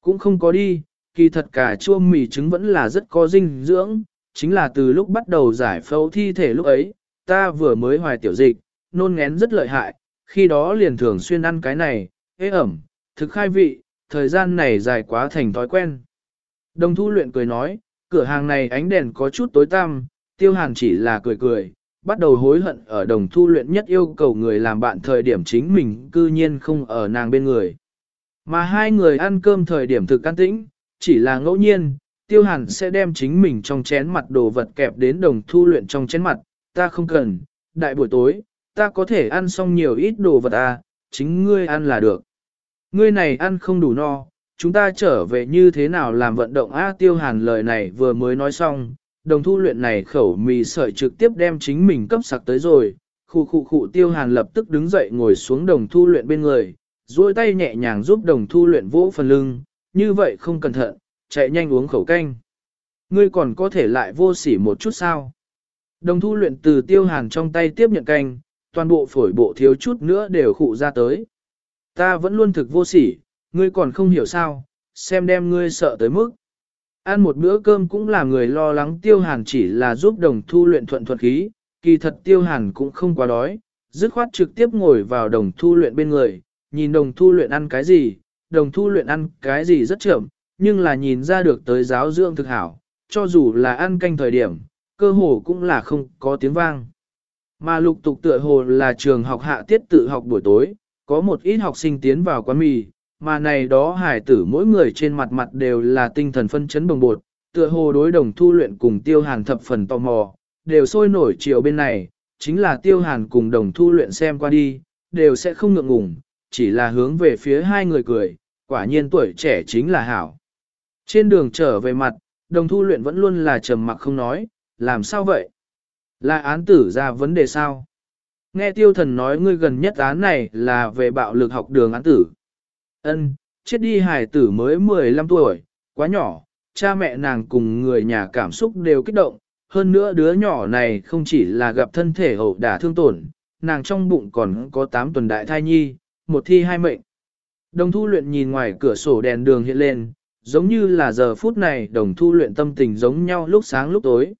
Cũng không có đi, kỳ thật cả chua mì trứng vẫn là rất có dinh dưỡng, chính là từ lúc bắt đầu giải phẫu thi thể lúc ấy, ta vừa mới hoài tiểu dịch, nôn ngén rất lợi hại, khi đó liền thường xuyên ăn cái này, ế ẩm, thực khai vị, thời gian này dài quá thành thói quen. Đồng thu luyện cười nói, cửa hàng này ánh đèn có chút tối tăm, tiêu hàn chỉ là cười cười, bắt đầu hối hận ở đồng thu luyện nhất yêu cầu người làm bạn thời điểm chính mình cư nhiên không ở nàng bên người. Mà hai người ăn cơm thời điểm thực can tĩnh, chỉ là ngẫu nhiên, tiêu hàn sẽ đem chính mình trong chén mặt đồ vật kẹp đến đồng thu luyện trong chén mặt, ta không cần, đại buổi tối, ta có thể ăn xong nhiều ít đồ vật à, chính ngươi ăn là được. Ngươi này ăn không đủ no, chúng ta trở về như thế nào làm vận động a tiêu hàn lời này vừa mới nói xong, đồng thu luyện này khẩu mì sợi trực tiếp đem chính mình cấp sặc tới rồi, khu khu khu tiêu hàn lập tức đứng dậy ngồi xuống đồng thu luyện bên người, duỗi tay nhẹ nhàng giúp đồng thu luyện vỗ phần lưng, như vậy không cẩn thận, chạy nhanh uống khẩu canh. Ngươi còn có thể lại vô sỉ một chút sao? Đồng thu luyện từ tiêu hàn trong tay tiếp nhận canh, toàn bộ phổi bộ thiếu chút nữa đều khụ ra tới. Ta vẫn luôn thực vô sỉ, ngươi còn không hiểu sao, xem đem ngươi sợ tới mức. Ăn một bữa cơm cũng là người lo lắng tiêu hàn chỉ là giúp đồng thu luyện thuận thuật khí, kỳ thật tiêu hàn cũng không quá đói, dứt khoát trực tiếp ngồi vào đồng thu luyện bên người, nhìn đồng thu luyện ăn cái gì, đồng thu luyện ăn cái gì rất chậm, nhưng là nhìn ra được tới giáo dưỡng thực hảo, cho dù là ăn canh thời điểm, cơ hồ cũng là không có tiếng vang. Mà lục tục tựa hồ là trường học hạ tiết tự học buổi tối, có một ít học sinh tiến vào quán mì, mà này đó hải tử mỗi người trên mặt mặt đều là tinh thần phân chấn bồng bột, tựa hồ đối đồng thu luyện cùng tiêu hàn thập phần tò mò, đều sôi nổi chiều bên này, chính là tiêu hàn cùng đồng thu luyện xem qua đi, đều sẽ không ngượng ngùng, chỉ là hướng về phía hai người cười, quả nhiên tuổi trẻ chính là hảo. Trên đường trở về mặt, đồng thu luyện vẫn luôn là trầm mặc không nói, làm sao vậy? Là án tử ra vấn đề sao? Nghe tiêu thần nói ngươi gần nhất án này là về bạo lực học đường án tử. Ân, chết đi hải tử mới 15 tuổi, quá nhỏ, cha mẹ nàng cùng người nhà cảm xúc đều kích động, hơn nữa đứa nhỏ này không chỉ là gặp thân thể hậu đả thương tổn, nàng trong bụng còn có 8 tuần đại thai nhi, một thi hai mệnh. Đồng thu luyện nhìn ngoài cửa sổ đèn đường hiện lên, giống như là giờ phút này đồng thu luyện tâm tình giống nhau lúc sáng lúc tối.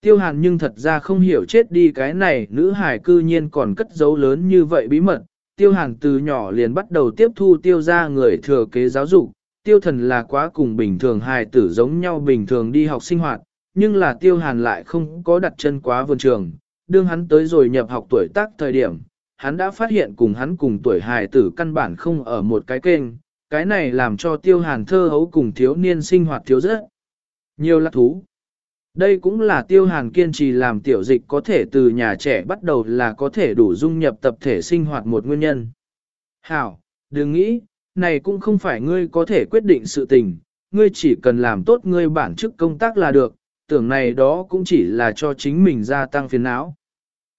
Tiêu hàn nhưng thật ra không hiểu chết đi cái này nữ hải cư nhiên còn cất giấu lớn như vậy bí mật. Tiêu hàn từ nhỏ liền bắt đầu tiếp thu tiêu ra người thừa kế giáo dục, tiêu thần là quá cùng bình thường hài tử giống nhau bình thường đi học sinh hoạt, nhưng là tiêu hàn lại không có đặt chân quá vườn trường. Đương hắn tới rồi nhập học tuổi tác thời điểm, hắn đã phát hiện cùng hắn cùng tuổi hài tử căn bản không ở một cái kênh, cái này làm cho tiêu hàn thơ hấu cùng thiếu niên sinh hoạt thiếu rất nhiều lạc thú. Đây cũng là tiêu hàn kiên trì làm tiểu dịch có thể từ nhà trẻ bắt đầu là có thể đủ dung nhập tập thể sinh hoạt một nguyên nhân. Hảo, đừng nghĩ, này cũng không phải ngươi có thể quyết định sự tình, ngươi chỉ cần làm tốt ngươi bản chức công tác là được, tưởng này đó cũng chỉ là cho chính mình gia tăng phiền não.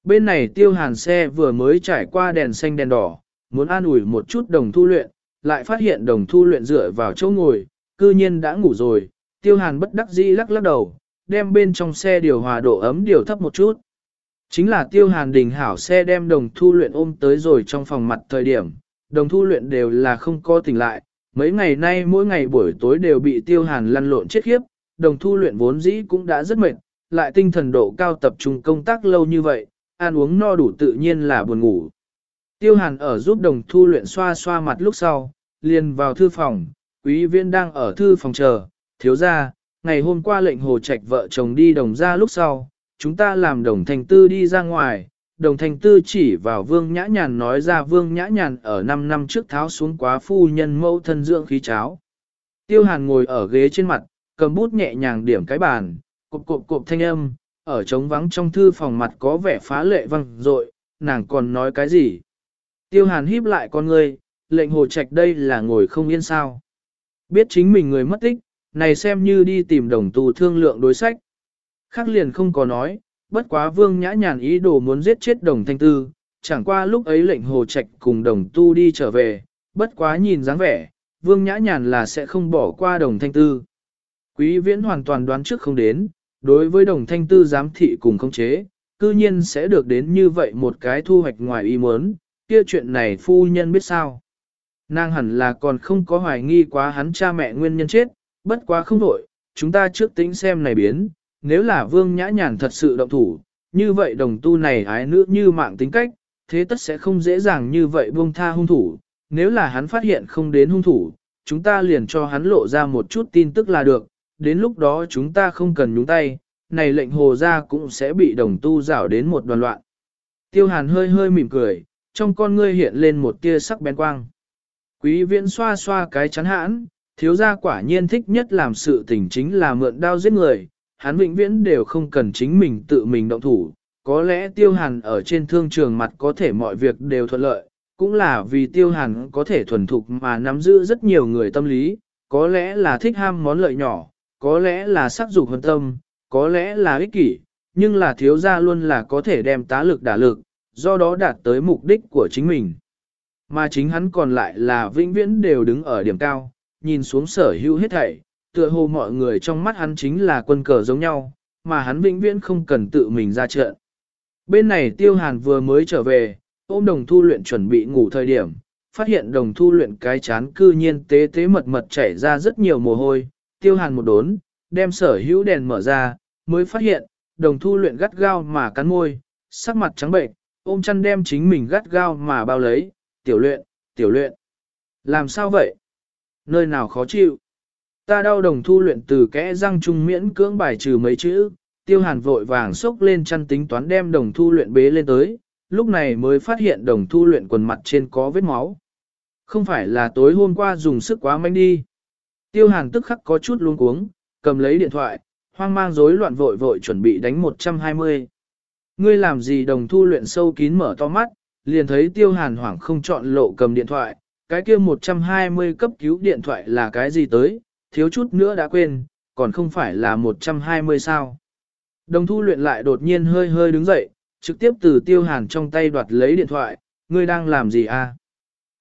Bên này tiêu hàn xe vừa mới trải qua đèn xanh đèn đỏ, muốn an ủi một chút đồng thu luyện, lại phát hiện đồng thu luyện dựa vào chỗ ngồi, cư nhiên đã ngủ rồi, tiêu hàn bất đắc dĩ lắc lắc đầu, đem bên trong xe điều hòa độ ấm điều thấp một chút. Chính là tiêu hàn đình hảo xe đem đồng thu luyện ôm tới rồi trong phòng mặt thời điểm, đồng thu luyện đều là không có tỉnh lại, mấy ngày nay mỗi ngày buổi tối đều bị tiêu hàn lăn lộn chết khiếp, đồng thu luyện vốn dĩ cũng đã rất mệt, lại tinh thần độ cao tập trung công tác lâu như vậy, ăn uống no đủ tự nhiên là buồn ngủ. Tiêu hàn ở giúp đồng thu luyện xoa xoa mặt lúc sau, liền vào thư phòng, quý viên đang ở thư phòng chờ, thiếu ra, ngày hôm qua lệnh hồ trạch vợ chồng đi đồng ra lúc sau, chúng ta làm đồng thành tư đi ra ngoài, đồng thành tư chỉ vào vương nhã nhàn nói ra vương nhã nhàn ở 5 năm trước tháo xuống quá phu nhân mẫu thân dưỡng khí cháo. Tiêu hàn ngồi ở ghế trên mặt, cầm bút nhẹ nhàng điểm cái bàn, cộp cộp cộp thanh âm, ở trống vắng trong thư phòng mặt có vẻ phá lệ văng rội, nàng còn nói cái gì? Tiêu hàn híp lại con ngươi, lệnh hồ trạch đây là ngồi không yên sao. Biết chính mình người mất tích, này xem như đi tìm đồng tu thương lượng đối sách. Khác liền không có nói, bất quá vương nhã nhàn ý đồ muốn giết chết đồng thanh tư, chẳng qua lúc ấy lệnh hồ trạch cùng đồng tu đi trở về, bất quá nhìn dáng vẻ, vương nhã nhàn là sẽ không bỏ qua đồng thanh tư. Quý viễn hoàn toàn đoán trước không đến, đối với đồng thanh tư giám thị cùng không chế, cư nhiên sẽ được đến như vậy một cái thu hoạch ngoài ý muốn, kia chuyện này phu nhân biết sao. Nàng hẳn là còn không có hoài nghi quá hắn cha mẹ nguyên nhân chết, bất quá không đổi, chúng ta trước tính xem này biến, nếu là vương nhã nhàn thật sự động thủ, như vậy đồng tu này ái nữ như mạng tính cách, thế tất sẽ không dễ dàng như vậy buông tha hung thủ, nếu là hắn phát hiện không đến hung thủ, chúng ta liền cho hắn lộ ra một chút tin tức là được, đến lúc đó chúng ta không cần nhúng tay, này lệnh hồ ra cũng sẽ bị đồng tu rảo đến một đoàn loạn. Tiêu hàn hơi hơi mỉm cười, trong con ngươi hiện lên một tia sắc bén quang. Quý viễn xoa xoa cái chắn hãn, thiếu gia quả nhiên thích nhất làm sự tình chính là mượn đao giết người, hắn vĩnh viễn đều không cần chính mình tự mình động thủ, có lẽ tiêu hàn ở trên thương trường mặt có thể mọi việc đều thuận lợi, cũng là vì tiêu hàn có thể thuần thục mà nắm giữ rất nhiều người tâm lý, có lẽ là thích ham món lợi nhỏ, có lẽ là sắc dục hơn tâm, có lẽ là ích kỷ, nhưng là thiếu gia luôn là có thể đem tá lực đả lực, do đó đạt tới mục đích của chính mình. Mà chính hắn còn lại là vĩnh viễn đều đứng ở điểm cao, nhìn xuống sở hữu hết thảy, tựa hồ mọi người trong mắt hắn chính là quân cờ giống nhau, mà hắn vĩnh viễn không cần tự mình ra trận. Bên này tiêu hàn vừa mới trở về, ôm đồng thu luyện chuẩn bị ngủ thời điểm, phát hiện đồng thu luyện cái chán cư nhiên tế tế mật mật chảy ra rất nhiều mồ hôi, tiêu hàn một đốn, đem sở hữu đèn mở ra, mới phát hiện, đồng thu luyện gắt gao mà cắn môi, sắc mặt trắng bệnh, ôm chăn đem chính mình gắt gao mà bao lấy, tiểu luyện, tiểu luyện. Làm sao vậy? Nơi nào khó chịu? Ta đau đồng thu luyện từ kẽ răng trung miễn cưỡng bài trừ mấy chữ, tiêu hàn vội vàng xốc lên chăn tính toán đem đồng thu luyện bế lên tới, lúc này mới phát hiện đồng thu luyện quần mặt trên có vết máu. Không phải là tối hôm qua dùng sức quá mạnh đi. Tiêu hàn tức khắc có chút luống cuống, cầm lấy điện thoại, hoang mang rối loạn vội vội chuẩn bị đánh 120. Ngươi làm gì đồng thu luyện sâu kín mở to mắt, liền thấy tiêu hàn hoảng không chọn lộ cầm điện thoại, cái kia 120 cấp cứu điện thoại là cái gì tới, thiếu chút nữa đã quên, còn không phải là 120 sao. Đồng thu luyện lại đột nhiên hơi hơi đứng dậy, trực tiếp từ tiêu hàn trong tay đoạt lấy điện thoại, ngươi đang làm gì à?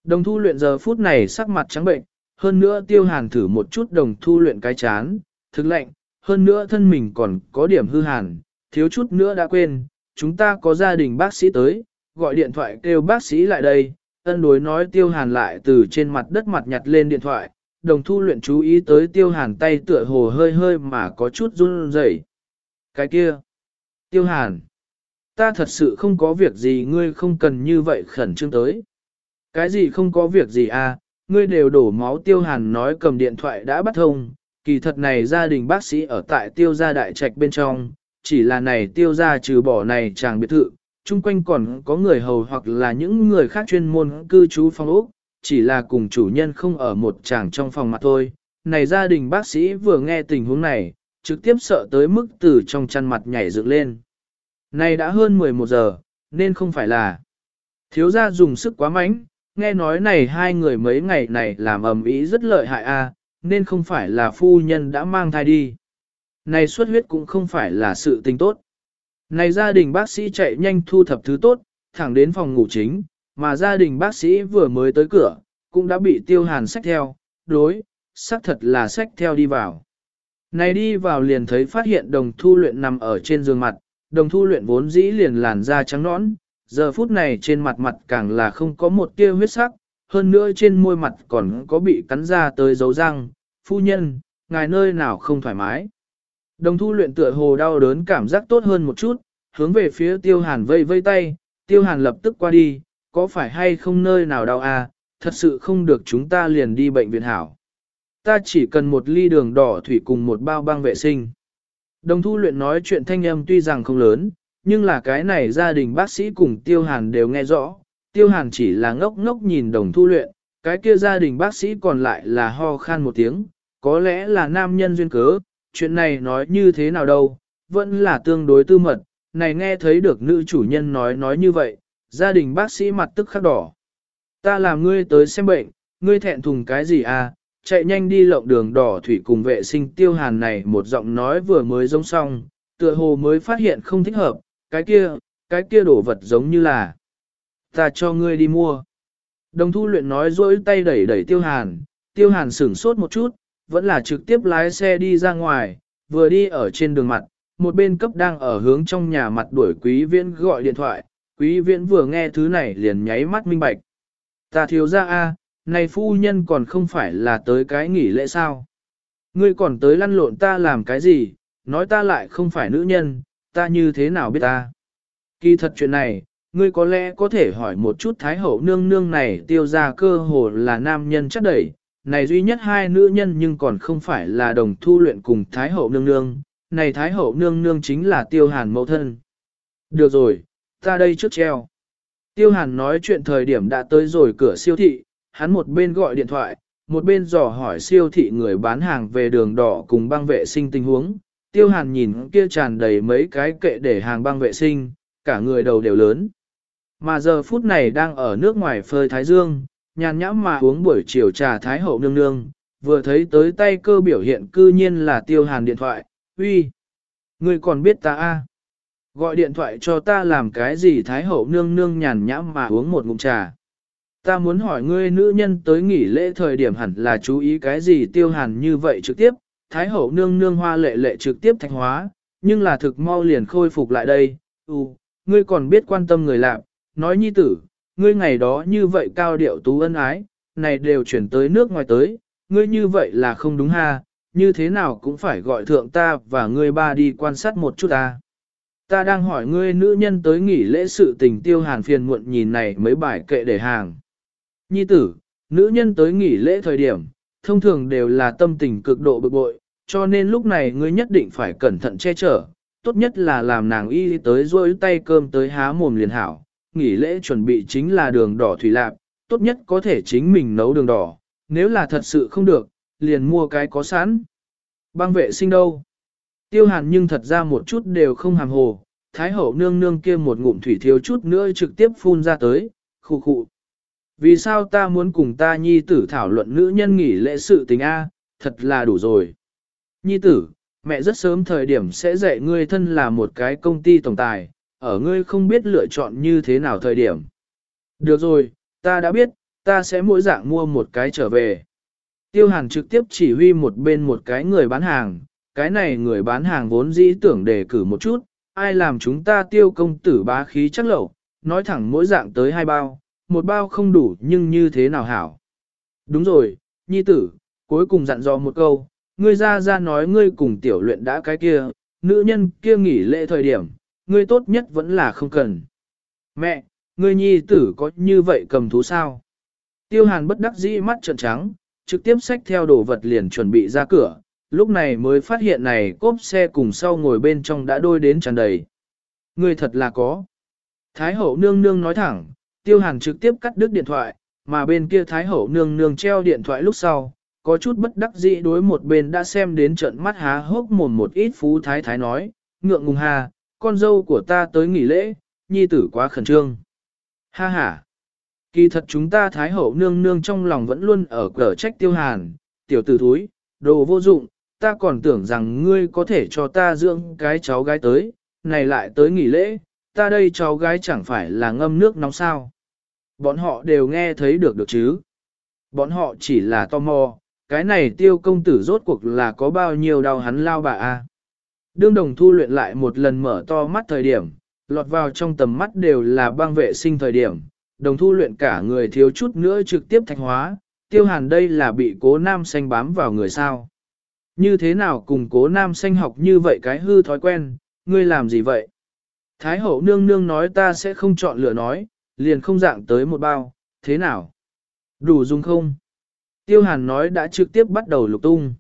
Đồng thu luyện giờ phút này sắc mặt trắng bệnh, hơn nữa tiêu hàn thử một chút đồng thu luyện cái chán, thực lệnh, hơn nữa thân mình còn có điểm hư hàn, thiếu chút nữa đã quên, chúng ta có gia đình bác sĩ tới, gọi điện thoại kêu bác sĩ lại đây, ân đối nói tiêu hàn lại từ trên mặt đất mặt nhặt lên điện thoại, đồng thu luyện chú ý tới tiêu hàn tay tựa hồ hơi hơi mà có chút run rẩy. Cái kia, tiêu hàn, ta thật sự không có việc gì ngươi không cần như vậy khẩn trương tới. Cái gì không có việc gì à, ngươi đều đổ máu tiêu hàn nói cầm điện thoại đã bắt thông, kỳ thật này gia đình bác sĩ ở tại tiêu gia đại trạch bên trong, chỉ là này tiêu gia trừ bỏ này chàng biệt thự, chung quanh còn có người hầu hoặc là những người khác chuyên môn cư trú phòng ốc, chỉ là cùng chủ nhân không ở một chàng trong phòng mặt thôi. Này gia đình bác sĩ vừa nghe tình huống này, trực tiếp sợ tới mức từ trong chăn mặt nhảy dựng lên. Này đã hơn 11 giờ, nên không phải là thiếu gia dùng sức quá mạnh, nghe nói này hai người mấy ngày này làm ầm ĩ rất lợi hại a, nên không phải là phu nhân đã mang thai đi. Này xuất huyết cũng không phải là sự tình tốt. Này gia đình bác sĩ chạy nhanh thu thập thứ tốt, thẳng đến phòng ngủ chính, mà gia đình bác sĩ vừa mới tới cửa, cũng đã bị tiêu hàn sách theo, đối, xác thật là sách theo đi vào. Này đi vào liền thấy phát hiện đồng thu luyện nằm ở trên giường mặt, đồng thu luyện vốn dĩ liền làn da trắng nõn, giờ phút này trên mặt mặt càng là không có một tia huyết sắc, hơn nữa trên môi mặt còn có bị cắn ra tới dấu răng, phu nhân, ngài nơi nào không thoải mái. Đồng thu luyện tựa hồ đau đớn cảm giác tốt hơn một chút, hướng về phía tiêu hàn vây vây tay, tiêu hàn lập tức qua đi, có phải hay không nơi nào đau à, thật sự không được chúng ta liền đi bệnh viện hảo. Ta chỉ cần một ly đường đỏ thủy cùng một bao băng vệ sinh. Đồng thu luyện nói chuyện thanh âm tuy rằng không lớn, nhưng là cái này gia đình bác sĩ cùng tiêu hàn đều nghe rõ, tiêu hàn chỉ là ngốc ngốc nhìn đồng thu luyện, cái kia gia đình bác sĩ còn lại là ho khan một tiếng, có lẽ là nam nhân duyên cớ, chuyện này nói như thế nào đâu, vẫn là tương đối tư mật, này nghe thấy được nữ chủ nhân nói nói như vậy, gia đình bác sĩ mặt tức khắc đỏ. Ta làm ngươi tới xem bệnh, ngươi thẹn thùng cái gì à, chạy nhanh đi lộng đường đỏ thủy cùng vệ sinh tiêu hàn này một giọng nói vừa mới giống xong, tựa hồ mới phát hiện không thích hợp, cái kia, cái kia đổ vật giống như là, ta cho ngươi đi mua. Đồng thu luyện nói dỗi tay đẩy đẩy tiêu hàn, tiêu hàn sửng sốt một chút, vẫn là trực tiếp lái xe đi ra ngoài, vừa đi ở trên đường mặt, một bên cấp đang ở hướng trong nhà mặt đuổi quý viễn gọi điện thoại, quý viễn vừa nghe thứ này liền nháy mắt minh bạch. Ta thiếu ra a, này phu nhân còn không phải là tới cái nghỉ lễ sao? Ngươi còn tới lăn lộn ta làm cái gì, nói ta lại không phải nữ nhân, ta như thế nào biết ta? Kỳ thật chuyện này, ngươi có lẽ có thể hỏi một chút Thái Hậu nương nương này tiêu ra cơ hồ là nam nhân chắc đẩy, này duy nhất hai nữ nhân nhưng còn không phải là đồng thu luyện cùng Thái Hậu nương nương, này Thái Hậu nương nương chính là tiêu hàn mẫu thân. Được rồi, ta đây trước treo. Tiêu hàn nói chuyện thời điểm đã tới rồi cửa siêu thị, hắn một bên gọi điện thoại, một bên dò hỏi siêu thị người bán hàng về đường đỏ cùng băng vệ sinh tình huống. Tiêu hàn nhìn kia tràn đầy mấy cái kệ để hàng băng vệ sinh, cả người đầu đều lớn. Mà giờ phút này đang ở nước ngoài phơi Thái Dương, nhàn nhãm mà uống buổi chiều trà Thái Hậu nương nương, vừa thấy tới tay cơ biểu hiện cư nhiên là tiêu hàn điện thoại, uy, ngươi còn biết ta a? Gọi điện thoại cho ta làm cái gì Thái Hậu nương nương nhàn nhãm mà uống một ngụm trà. Ta muốn hỏi ngươi nữ nhân tới nghỉ lễ thời điểm hẳn là chú ý cái gì tiêu hàn như vậy trực tiếp, Thái Hậu nương nương hoa lệ lệ trực tiếp thạch hóa, nhưng là thực mau liền khôi phục lại đây, ừ, ngươi còn biết quan tâm người lạ nói nhi tử, ngươi ngày đó như vậy cao điệu tú ân ái, này đều chuyển tới nước ngoài tới, ngươi như vậy là không đúng ha, như thế nào cũng phải gọi thượng ta và ngươi ba đi quan sát một chút ta. Ta đang hỏi ngươi nữ nhân tới nghỉ lễ sự tình tiêu hàn phiền muộn nhìn này mấy bài kệ để hàng. Nhi tử, nữ nhân tới nghỉ lễ thời điểm, thông thường đều là tâm tình cực độ bực bội, cho nên lúc này ngươi nhất định phải cẩn thận che chở, tốt nhất là làm nàng y tới rôi tay cơm tới há mồm liền hảo, nghỉ lễ chuẩn bị chính là đường đỏ thủy lạp, tốt nhất có thể chính mình nấu đường đỏ, nếu là thật sự không được, liền mua cái có sẵn. Băng vệ sinh đâu? Tiêu hàn nhưng thật ra một chút đều không hàm hồ, thái hậu nương nương kia một ngụm thủy thiếu chút nữa trực tiếp phun ra tới, khu khụ. Vì sao ta muốn cùng ta nhi tử thảo luận nữ nhân nghỉ lễ sự tình A, thật là đủ rồi. Nhi tử, mẹ rất sớm thời điểm sẽ dạy ngươi thân là một cái công ty tổng tài, ở ngươi không biết lựa chọn như thế nào thời điểm. Được rồi, ta đã biết, ta sẽ mỗi dạng mua một cái trở về. Tiêu hàn trực tiếp chỉ huy một bên một cái người bán hàng, cái này người bán hàng vốn dĩ tưởng đề cử một chút, ai làm chúng ta tiêu công tử bá khí chắc lẩu, nói thẳng mỗi dạng tới hai bao, một bao không đủ nhưng như thế nào hảo. Đúng rồi, nhi tử, cuối cùng dặn dò một câu, ngươi ra ra nói ngươi cùng tiểu luyện đã cái kia, nữ nhân kia nghỉ lễ thời điểm, ngươi tốt nhất vẫn là không cần. Mẹ, ngươi nhi tử có như vậy cầm thú sao? Tiêu hàn bất đắc dĩ mắt trợn trắng, trực tiếp xách theo đồ vật liền chuẩn bị ra cửa, lúc này mới phát hiện này cốp xe cùng sau ngồi bên trong đã đôi đến tràn đầy. Ngươi thật là có. Thái hậu nương nương nói thẳng, tiêu hàn trực tiếp cắt đứt điện thoại, mà bên kia thái hậu nương nương treo điện thoại lúc sau, có chút bất đắc dĩ đối một bên đã xem đến trận mắt há hốc mồm một ít phú thái thái nói, ngượng ngùng hà, con dâu của ta tới nghỉ lễ, nhi tử quá khẩn trương. Ha ha! Kỳ thật chúng ta thái hậu nương nương trong lòng vẫn luôn ở cờ trách tiêu hàn, tiểu tử thúi, đồ vô dụng, ta còn tưởng rằng ngươi có thể cho ta dưỡng cái cháu gái tới, này lại tới nghỉ lễ, ta đây cháu gái chẳng phải là ngâm nước nóng sao. Bọn họ đều nghe thấy được được chứ. Bọn họ chỉ là tò mò, cái này tiêu công tử rốt cuộc là có bao nhiêu đau hắn lao bà a. Đương đồng thu luyện lại một lần mở to mắt thời điểm, lọt vào trong tầm mắt đều là băng vệ sinh thời điểm, đồng thu luyện cả người thiếu chút nữa trực tiếp thạch hóa, tiêu hàn đây là bị cố nam xanh bám vào người sao. Như thế nào cùng cố nam xanh học như vậy cái hư thói quen, ngươi làm gì vậy? Thái hậu nương nương nói ta sẽ không chọn lựa nói, liền không dạng tới một bao, thế nào? Đủ dùng không? Tiêu hàn nói đã trực tiếp bắt đầu lục tung.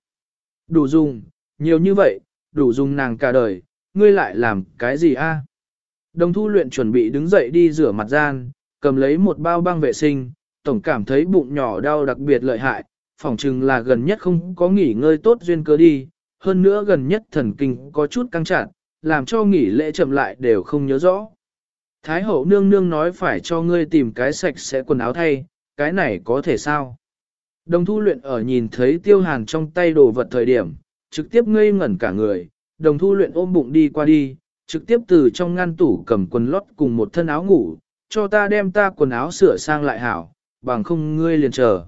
Đủ dùng, nhiều như vậy, đủ dùng nàng cả đời, ngươi lại làm cái gì a? Đồng thu luyện chuẩn bị đứng dậy đi rửa mặt gian, cầm lấy một bao băng vệ sinh, tổng cảm thấy bụng nhỏ đau đặc biệt lợi hại, phỏng chừng là gần nhất không có nghỉ ngơi tốt duyên cơ đi, hơn nữa gần nhất thần kinh có chút căng chặt, làm cho nghỉ lễ chậm lại đều không nhớ rõ. Thái hậu nương nương nói phải cho ngươi tìm cái sạch sẽ quần áo thay, cái này có thể sao? Đồng thu luyện ở nhìn thấy tiêu hàn trong tay đồ vật thời điểm, trực tiếp ngây ngẩn cả người, đồng thu luyện ôm bụng đi qua đi, trực tiếp từ trong ngăn tủ cầm quần lót cùng một thân áo ngủ, cho ta đem ta quần áo sửa sang lại hảo, bằng không ngươi liền chờ.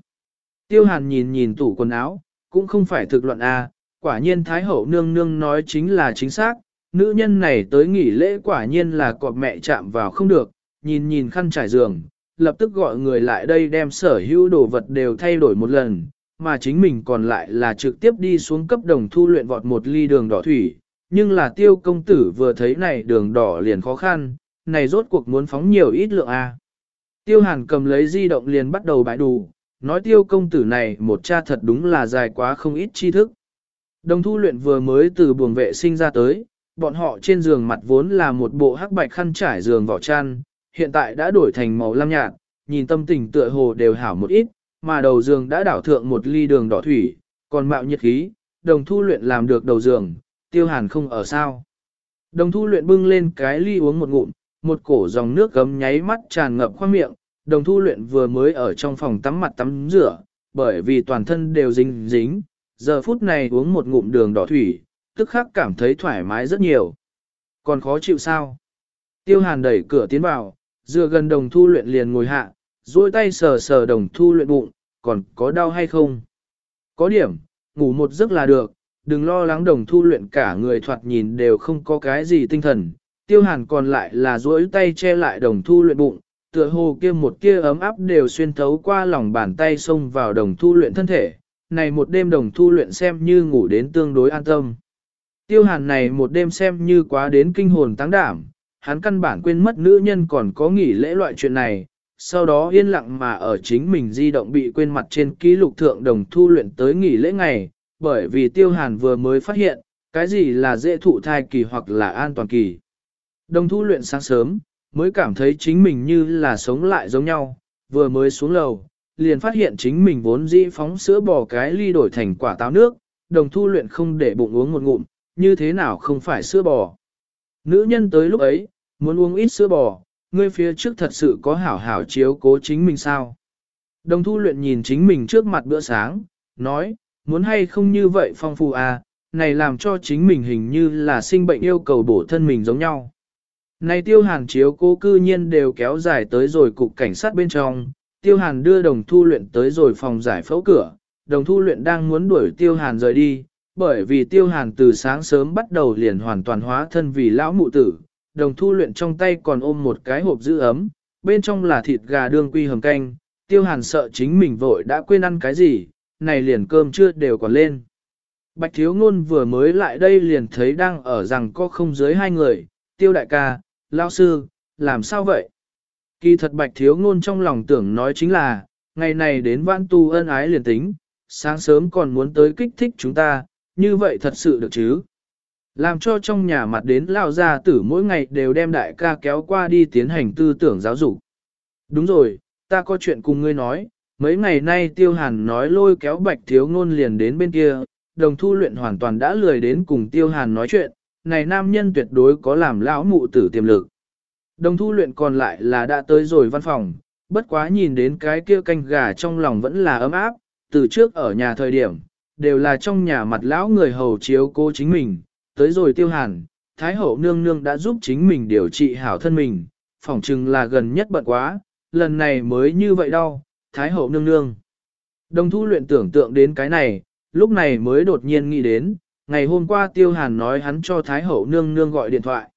Tiêu hàn nhìn nhìn tủ quần áo, cũng không phải thực luận A, à, quả nhiên Thái Hậu nương nương nói chính là chính xác, nữ nhân này tới nghỉ lễ quả nhiên là cọp mẹ chạm vào không được, nhìn nhìn khăn trải giường, lập tức gọi người lại đây đem sở hữu đồ vật đều thay đổi một lần, mà chính mình còn lại là trực tiếp đi xuống cấp đồng thu luyện vọt một ly đường đỏ thủy, nhưng là tiêu công tử vừa thấy này đường đỏ liền khó khăn, này rốt cuộc muốn phóng nhiều ít lượng A. Tiêu hàn cầm lấy di động liền bắt đầu bãi đủ, nói tiêu công tử này một cha thật đúng là dài quá không ít tri thức. Đồng thu luyện vừa mới từ buồng vệ sinh ra tới, bọn họ trên giường mặt vốn là một bộ hắc bạch khăn trải giường vỏ chăn, hiện tại đã đổi thành màu lam nhạt, nhìn tâm tình tựa hồ đều hảo một ít, mà đầu giường đã đảo thượng một ly đường đỏ thủy, còn mạo nhiệt khí, đồng thu luyện làm được đầu giường, tiêu hàn không ở sao. Đồng thu luyện bưng lên cái ly uống một ngụm, một cổ dòng nước gấm nháy mắt tràn ngập khoang miệng, đồng thu luyện vừa mới ở trong phòng tắm mặt tắm rửa, bởi vì toàn thân đều dính dính, giờ phút này uống một ngụm đường đỏ thủy, tức khắc cảm thấy thoải mái rất nhiều. Còn khó chịu sao? Tiêu hàn đẩy cửa tiến vào, dựa gần đồng thu luyện liền ngồi hạ, duỗi tay sờ sờ đồng thu luyện bụng, còn có đau hay không? Có điểm, ngủ một giấc là được, đừng lo lắng đồng thu luyện cả người thoạt nhìn đều không có cái gì tinh thần. Tiêu hàn còn lại là duỗi tay che lại đồng thu luyện bụng, tựa hồ kia một kia ấm áp đều xuyên thấu qua lòng bàn tay xông vào đồng thu luyện thân thể. Này một đêm đồng thu luyện xem như ngủ đến tương đối an tâm. Tiêu hàn này một đêm xem như quá đến kinh hồn tăng đảm, hắn căn bản quên mất nữ nhân còn có nghỉ lễ loại chuyện này, sau đó yên lặng mà ở chính mình di động bị quên mặt trên ký lục thượng đồng thu luyện tới nghỉ lễ ngày, bởi vì tiêu hàn vừa mới phát hiện, cái gì là dễ thụ thai kỳ hoặc là an toàn kỳ. Đồng thu luyện sáng sớm, mới cảm thấy chính mình như là sống lại giống nhau, vừa mới xuống lầu, liền phát hiện chính mình vốn dĩ phóng sữa bò cái ly đổi thành quả táo nước, đồng thu luyện không để bụng uống một ngụm, như thế nào không phải sữa bò. Nữ nhân tới lúc ấy, muốn uống ít sữa bò, ngươi phía trước thật sự có hảo hảo chiếu cố chính mình sao. Đồng thu luyện nhìn chính mình trước mặt bữa sáng, nói, muốn hay không như vậy phong phú à, này làm cho chính mình hình như là sinh bệnh yêu cầu bổ thân mình giống nhau. Này tiêu hàn chiếu cố cư nhiên đều kéo dài tới rồi cục cảnh sát bên trong, tiêu hàn đưa đồng thu luyện tới rồi phòng giải phẫu cửa, đồng thu luyện đang muốn đuổi tiêu hàn rời đi, bởi vì tiêu hàn từ sáng sớm bắt đầu liền hoàn toàn hóa thân vì lão mụ tử, đồng thu luyện trong tay còn ôm một cái hộp giữ ấm, bên trong là thịt gà đương quy hầm canh, tiêu hàn sợ chính mình vội đã quên ăn cái gì, này liền cơm chưa đều còn lên. Bạch thiếu ngôn vừa mới lại đây liền thấy đang ở rằng có không dưới hai người, tiêu đại ca, lão sư, làm sao vậy? Kỳ thật bạch thiếu ngôn trong lòng tưởng nói chính là, ngày này đến vãn tu ân ái liền tính, sáng sớm còn muốn tới kích thích chúng ta, như vậy thật sự được chứ? Làm cho trong nhà mặt đến lao gia tử mỗi ngày đều đem đại ca kéo qua đi tiến hành tư tưởng giáo dục. Đúng rồi, ta có chuyện cùng ngươi nói, mấy ngày nay tiêu hàn nói lôi kéo bạch thiếu ngôn liền đến bên kia, đồng thu luyện hoàn toàn đã lười đến cùng tiêu hàn nói chuyện, này nam nhân tuyệt đối có làm lão mụ tử tiềm lực. Đồng thu luyện còn lại là đã tới rồi văn phòng, bất quá nhìn đến cái kia canh gà trong lòng vẫn là ấm áp, từ trước ở nhà thời điểm, đều là trong nhà mặt lão người hầu chiếu cô chính mình, tới rồi tiêu hàn, Thái hậu nương nương đã giúp chính mình điều trị hảo thân mình, phỏng chừng là gần nhất bận quá, lần này mới như vậy đâu, Thái hậu nương nương. Đồng thu luyện tưởng tượng đến cái này, lúc này mới đột nhiên nghĩ đến, ngày hôm qua tiêu hàn nói hắn cho Thái hậu nương nương gọi điện thoại.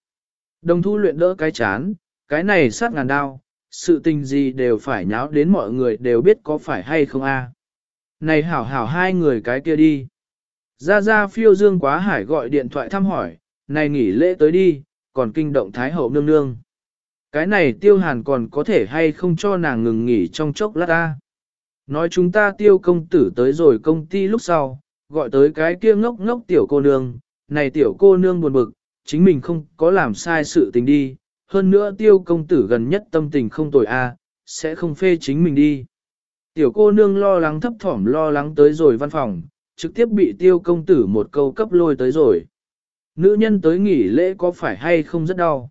Đồng thu luyện đỡ cái chán, cái này sát ngàn đao, sự tình gì đều phải nháo đến mọi người đều biết có phải hay không a. Này hảo hảo hai người cái kia đi. Ra ra phiêu dương quá hải gọi điện thoại thăm hỏi, này nghỉ lễ tới đi, còn kinh động Thái hậu nương nương. Cái này tiêu hàn còn có thể hay không cho nàng ngừng nghỉ trong chốc lát ta. Nói chúng ta tiêu công tử tới rồi công ty lúc sau, gọi tới cái kia ngốc ngốc tiểu cô nương, này tiểu cô nương buồn bực, chính mình không có làm sai sự tình đi, hơn nữa tiêu công tử gần nhất tâm tình không tồi a, sẽ không phê chính mình đi. Tiểu cô nương lo lắng thấp thỏm lo lắng tới rồi văn phòng, trực tiếp bị tiêu công tử một câu cấp lôi tới rồi. Nữ nhân tới nghỉ lễ có phải hay không rất đau?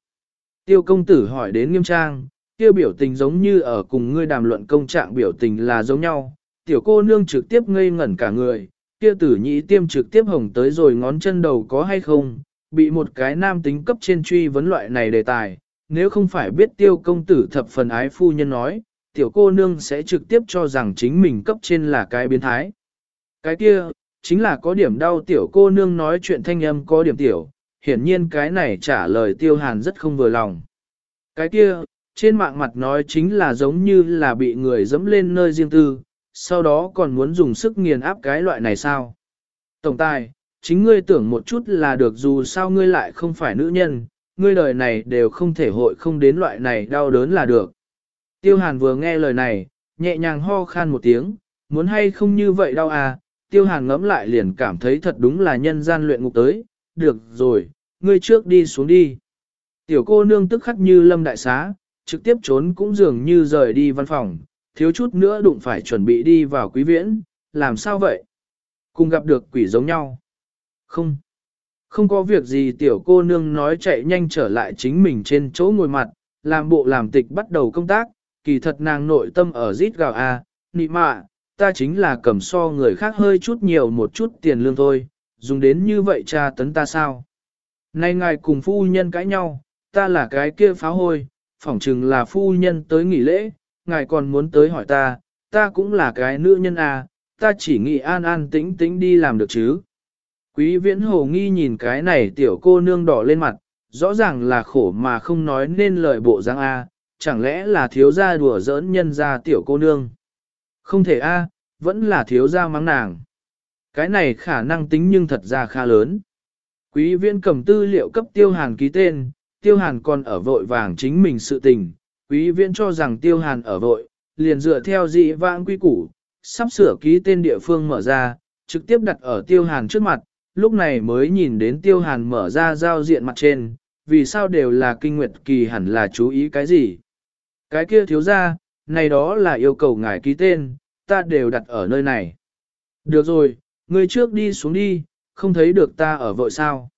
Tiêu công tử hỏi đến nghiêm trang, tiêu biểu tình giống như ở cùng ngươi đàm luận công trạng biểu tình là giống nhau. Tiểu cô nương trực tiếp ngây ngẩn cả người, kia tử nhĩ tiêm trực tiếp hồng tới rồi ngón chân đầu có hay không, bị một cái nam tính cấp trên truy vấn loại này đề tài. Nếu không phải biết tiêu công tử thập phần ái phu nhân nói, tiểu cô nương sẽ trực tiếp cho rằng chính mình cấp trên là cái biến thái. Cái kia, chính là có điểm đau tiểu cô nương nói chuyện thanh âm có điểm tiểu, hiển nhiên cái này trả lời tiêu hàn rất không vừa lòng. Cái kia, trên mạng mặt nói chính là giống như là bị người dẫm lên nơi riêng tư, sau đó còn muốn dùng sức nghiền áp cái loại này sao. Tổng tài, chính ngươi tưởng một chút là được dù sao ngươi lại không phải nữ nhân, ngươi đời này đều không thể hội không đến loại này đau đớn là được. Tiêu hàn vừa nghe lời này, nhẹ nhàng ho khan một tiếng, muốn hay không như vậy đau à, tiêu hàn ngẫm lại liền cảm thấy thật đúng là nhân gian luyện ngục tới, được rồi, ngươi trước đi xuống đi. Tiểu cô nương tức khắc như lâm đại xá, trực tiếp trốn cũng dường như rời đi văn phòng, thiếu chút nữa đụng phải chuẩn bị đi vào quý viễn, làm sao vậy? Cùng gặp được quỷ giống nhau. Không. Không có việc gì tiểu cô nương nói chạy nhanh trở lại chính mình trên chỗ ngồi mặt, làm bộ làm tịch bắt đầu công tác, kỳ thật nàng nội tâm ở rít gào a, à, nị mạ, ta chính là cầm so người khác hơi chút nhiều một chút tiền lương thôi, dùng đến như vậy cha tấn ta sao? Nay ngài cùng phu nhân cãi nhau, ta là cái kia phá hôi, phỏng chừng là phu nhân tới nghỉ lễ, ngài còn muốn tới hỏi ta, ta cũng là cái nữ nhân à, ta chỉ nghĩ an an tĩnh tĩnh đi làm được chứ. Quý viễn hồ nghi nhìn cái này tiểu cô nương đỏ lên mặt, rõ ràng là khổ mà không nói nên lời bộ dáng A, chẳng lẽ là thiếu gia đùa giỡn nhân ra tiểu cô nương. Không thể A, vẫn là thiếu gia mắng nàng. Cái này khả năng tính nhưng thật ra khá lớn. Quý viên cầm tư liệu cấp tiêu hàn ký tên, tiêu hàn còn ở vội vàng chính mình sự tình. Quý viên cho rằng tiêu hàn ở vội, liền dựa theo dị vãng quy củ, sắp sửa ký tên địa phương mở ra, trực tiếp đặt ở tiêu hàn trước mặt, lúc này mới nhìn đến tiêu hàn mở ra giao diện mặt trên, vì sao đều là kinh nguyệt kỳ hẳn là chú ý cái gì. Cái kia thiếu ra, này đó là yêu cầu ngài ký tên, ta đều đặt ở nơi này. Được rồi, người trước đi xuống đi, không thấy được ta ở vội sao.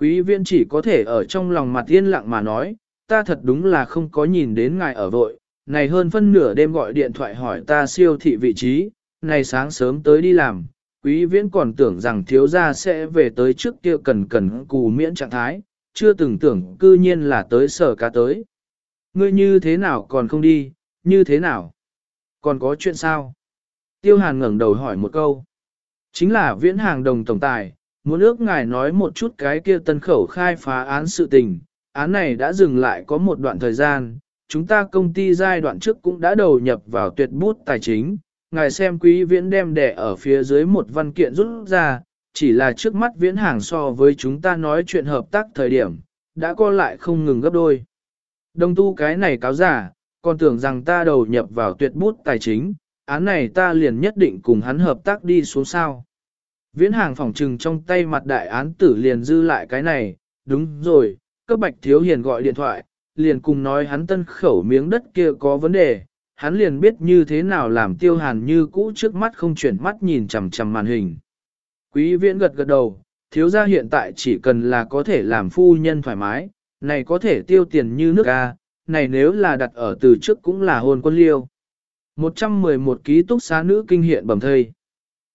Quý viên chỉ có thể ở trong lòng mặt yên lặng mà nói, ta thật đúng là không có nhìn đến ngài ở vội, này hơn phân nửa đêm gọi điện thoại hỏi ta siêu thị vị trí, này sáng sớm tới đi làm, quý viễn còn tưởng rằng thiếu gia sẽ về tới trước kia cần cần cù miễn trạng thái, chưa từng tưởng cư nhiên là tới sở cá tới. Ngươi như thế nào còn không đi, như thế nào? Còn có chuyện sao? Tiêu Hàn ngẩng đầu hỏi một câu. Chính là viễn hàng đồng tổng tài, muốn ước ngài nói một chút cái kia tân khẩu khai phá án sự tình. Án này đã dừng lại có một đoạn thời gian, chúng ta công ty giai đoạn trước cũng đã đầu nhập vào tuyệt bút tài chính. Ngài xem quý viễn đem đẻ ở phía dưới một văn kiện rút ra, chỉ là trước mắt viễn hàng so với chúng ta nói chuyện hợp tác thời điểm, đã co lại không ngừng gấp đôi. Đồng tu cái này cáo giả, còn tưởng rằng ta đầu nhập vào tuyệt bút tài chính, án này ta liền nhất định cùng hắn hợp tác đi xuống sao. Viễn hàng phòng trừng trong tay mặt đại án tử liền dư lại cái này, đúng rồi, cấp bạch thiếu hiền gọi điện thoại, liền cùng nói hắn tân khẩu miếng đất kia có vấn đề, hắn liền biết như thế nào làm tiêu hàn như cũ trước mắt không chuyển mắt nhìn chằm chằm màn hình. Quý viễn gật gật đầu, thiếu gia hiện tại chỉ cần là có thể làm phu nhân thoải mái, này có thể tiêu tiền như nước ca, này nếu là đặt ở từ trước cũng là hôn quân liêu. 111 ký túc xá nữ kinh hiện bẩm thây.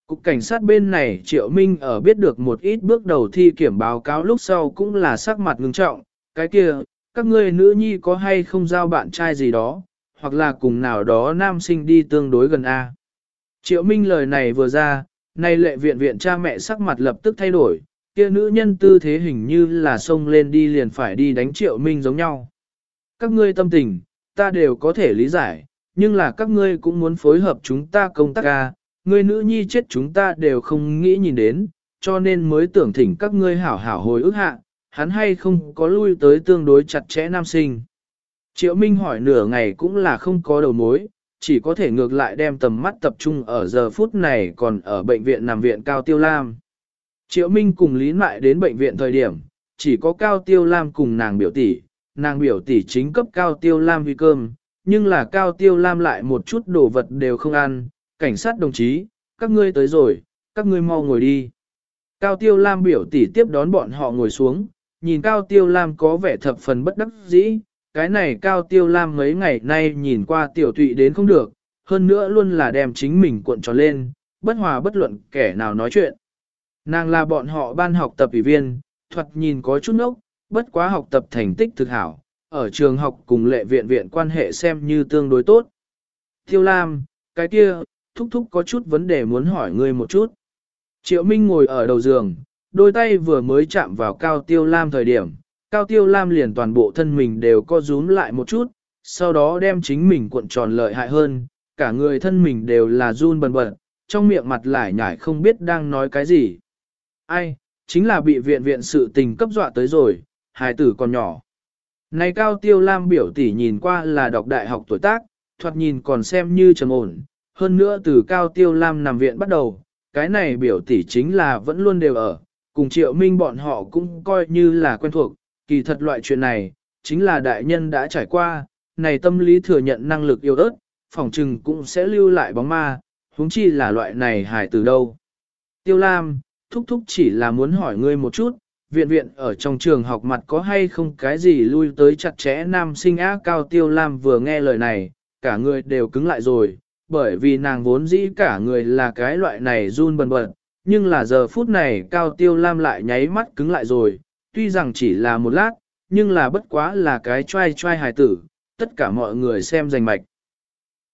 Cục cảnh sát bên này Triệu Minh ở biết được một ít bước đầu thi kiểm báo cáo lúc sau cũng là sắc mặt ngưng trọng, cái kia, các ngươi nữ nhi có hay không giao bạn trai gì đó, hoặc là cùng nào đó nam sinh đi tương đối gần A. Triệu Minh lời này vừa ra, nay lệ viện viện cha mẹ sắc mặt lập tức thay đổi, kia nữ nhân tư thế hình như là xông lên đi liền phải đi đánh Triệu Minh giống nhau. Các ngươi tâm tình, ta đều có thể lý giải, nhưng là các ngươi cũng muốn phối hợp chúng ta công tác ca, ngươi nữ nhi chết chúng ta đều không nghĩ nhìn đến, cho nên mới tưởng thỉnh các ngươi hảo hảo hồi ức hạ, hắn hay không có lui tới tương đối chặt chẽ nam sinh. Triệu Minh hỏi nửa ngày cũng là không có đầu mối, chỉ có thể ngược lại đem tầm mắt tập trung ở giờ phút này còn ở bệnh viện nằm viện Cao Tiêu Lam. Triệu Minh cùng Lý Mại đến bệnh viện thời điểm, chỉ có Cao Tiêu Lam cùng nàng biểu tỷ, nàng biểu tỷ chính cấp Cao Tiêu Lam huy cơm, nhưng là Cao Tiêu Lam lại một chút đồ vật đều không ăn, cảnh sát đồng chí, các ngươi tới rồi, các ngươi mau ngồi đi. Cao Tiêu Lam biểu tỷ tiếp đón bọn họ ngồi xuống, nhìn Cao Tiêu Lam có vẻ thập phần bất đắc dĩ, cái này Cao Tiêu Lam mấy ngày nay nhìn qua tiểu tụy đến không được, hơn nữa luôn là đem chính mình cuộn tròn lên, bất hòa bất luận kẻ nào nói chuyện. Nàng là bọn họ ban học tập ủy viên, thuật nhìn có chút nốc, bất quá học tập thành tích thực hảo, ở trường học cùng lệ viện viện quan hệ xem như tương đối tốt. Tiêu Lam, cái kia, thúc thúc có chút vấn đề muốn hỏi ngươi một chút. Triệu Minh ngồi ở đầu giường, đôi tay vừa mới chạm vào Cao Tiêu Lam thời điểm, Cao Tiêu Lam liền toàn bộ thân mình đều co rúm lại một chút, sau đó đem chính mình cuộn tròn lợi hại hơn, cả người thân mình đều là run bần bật, trong miệng mặt lại nhải không biết đang nói cái gì. Ai, chính là bị viện viện sự tình cấp dọa tới rồi, hài tử còn nhỏ. Này Cao Tiêu Lam biểu tỷ nhìn qua là đọc đại học tuổi tác, thoạt nhìn còn xem như trầm ổn, hơn nữa từ Cao Tiêu Lam nằm viện bắt đầu, cái này biểu tỷ chính là vẫn luôn đều ở, cùng triệu minh bọn họ cũng coi như là quen thuộc, kỳ thật loại chuyện này, chính là đại nhân đã trải qua, này tâm lý thừa nhận năng lực yêu ớt, phỏng trừng cũng sẽ lưu lại bóng ma, huống chi là loại này hài từ đâu. Tiêu Lam, thúc thúc chỉ là muốn hỏi ngươi một chút, viện viện ở trong trường học mặt có hay không cái gì lui tới chặt chẽ nam sinh á cao Tiêu Lam vừa nghe lời này, cả người đều cứng lại rồi, bởi vì nàng vốn dĩ cả người là cái loại này run bần bật, nhưng là giờ phút này Cao Tiêu Lam lại nháy mắt cứng lại rồi, tuy rằng chỉ là một lát, nhưng là bất quá là cái trai trai hài tử, tất cả mọi người xem rành mạch.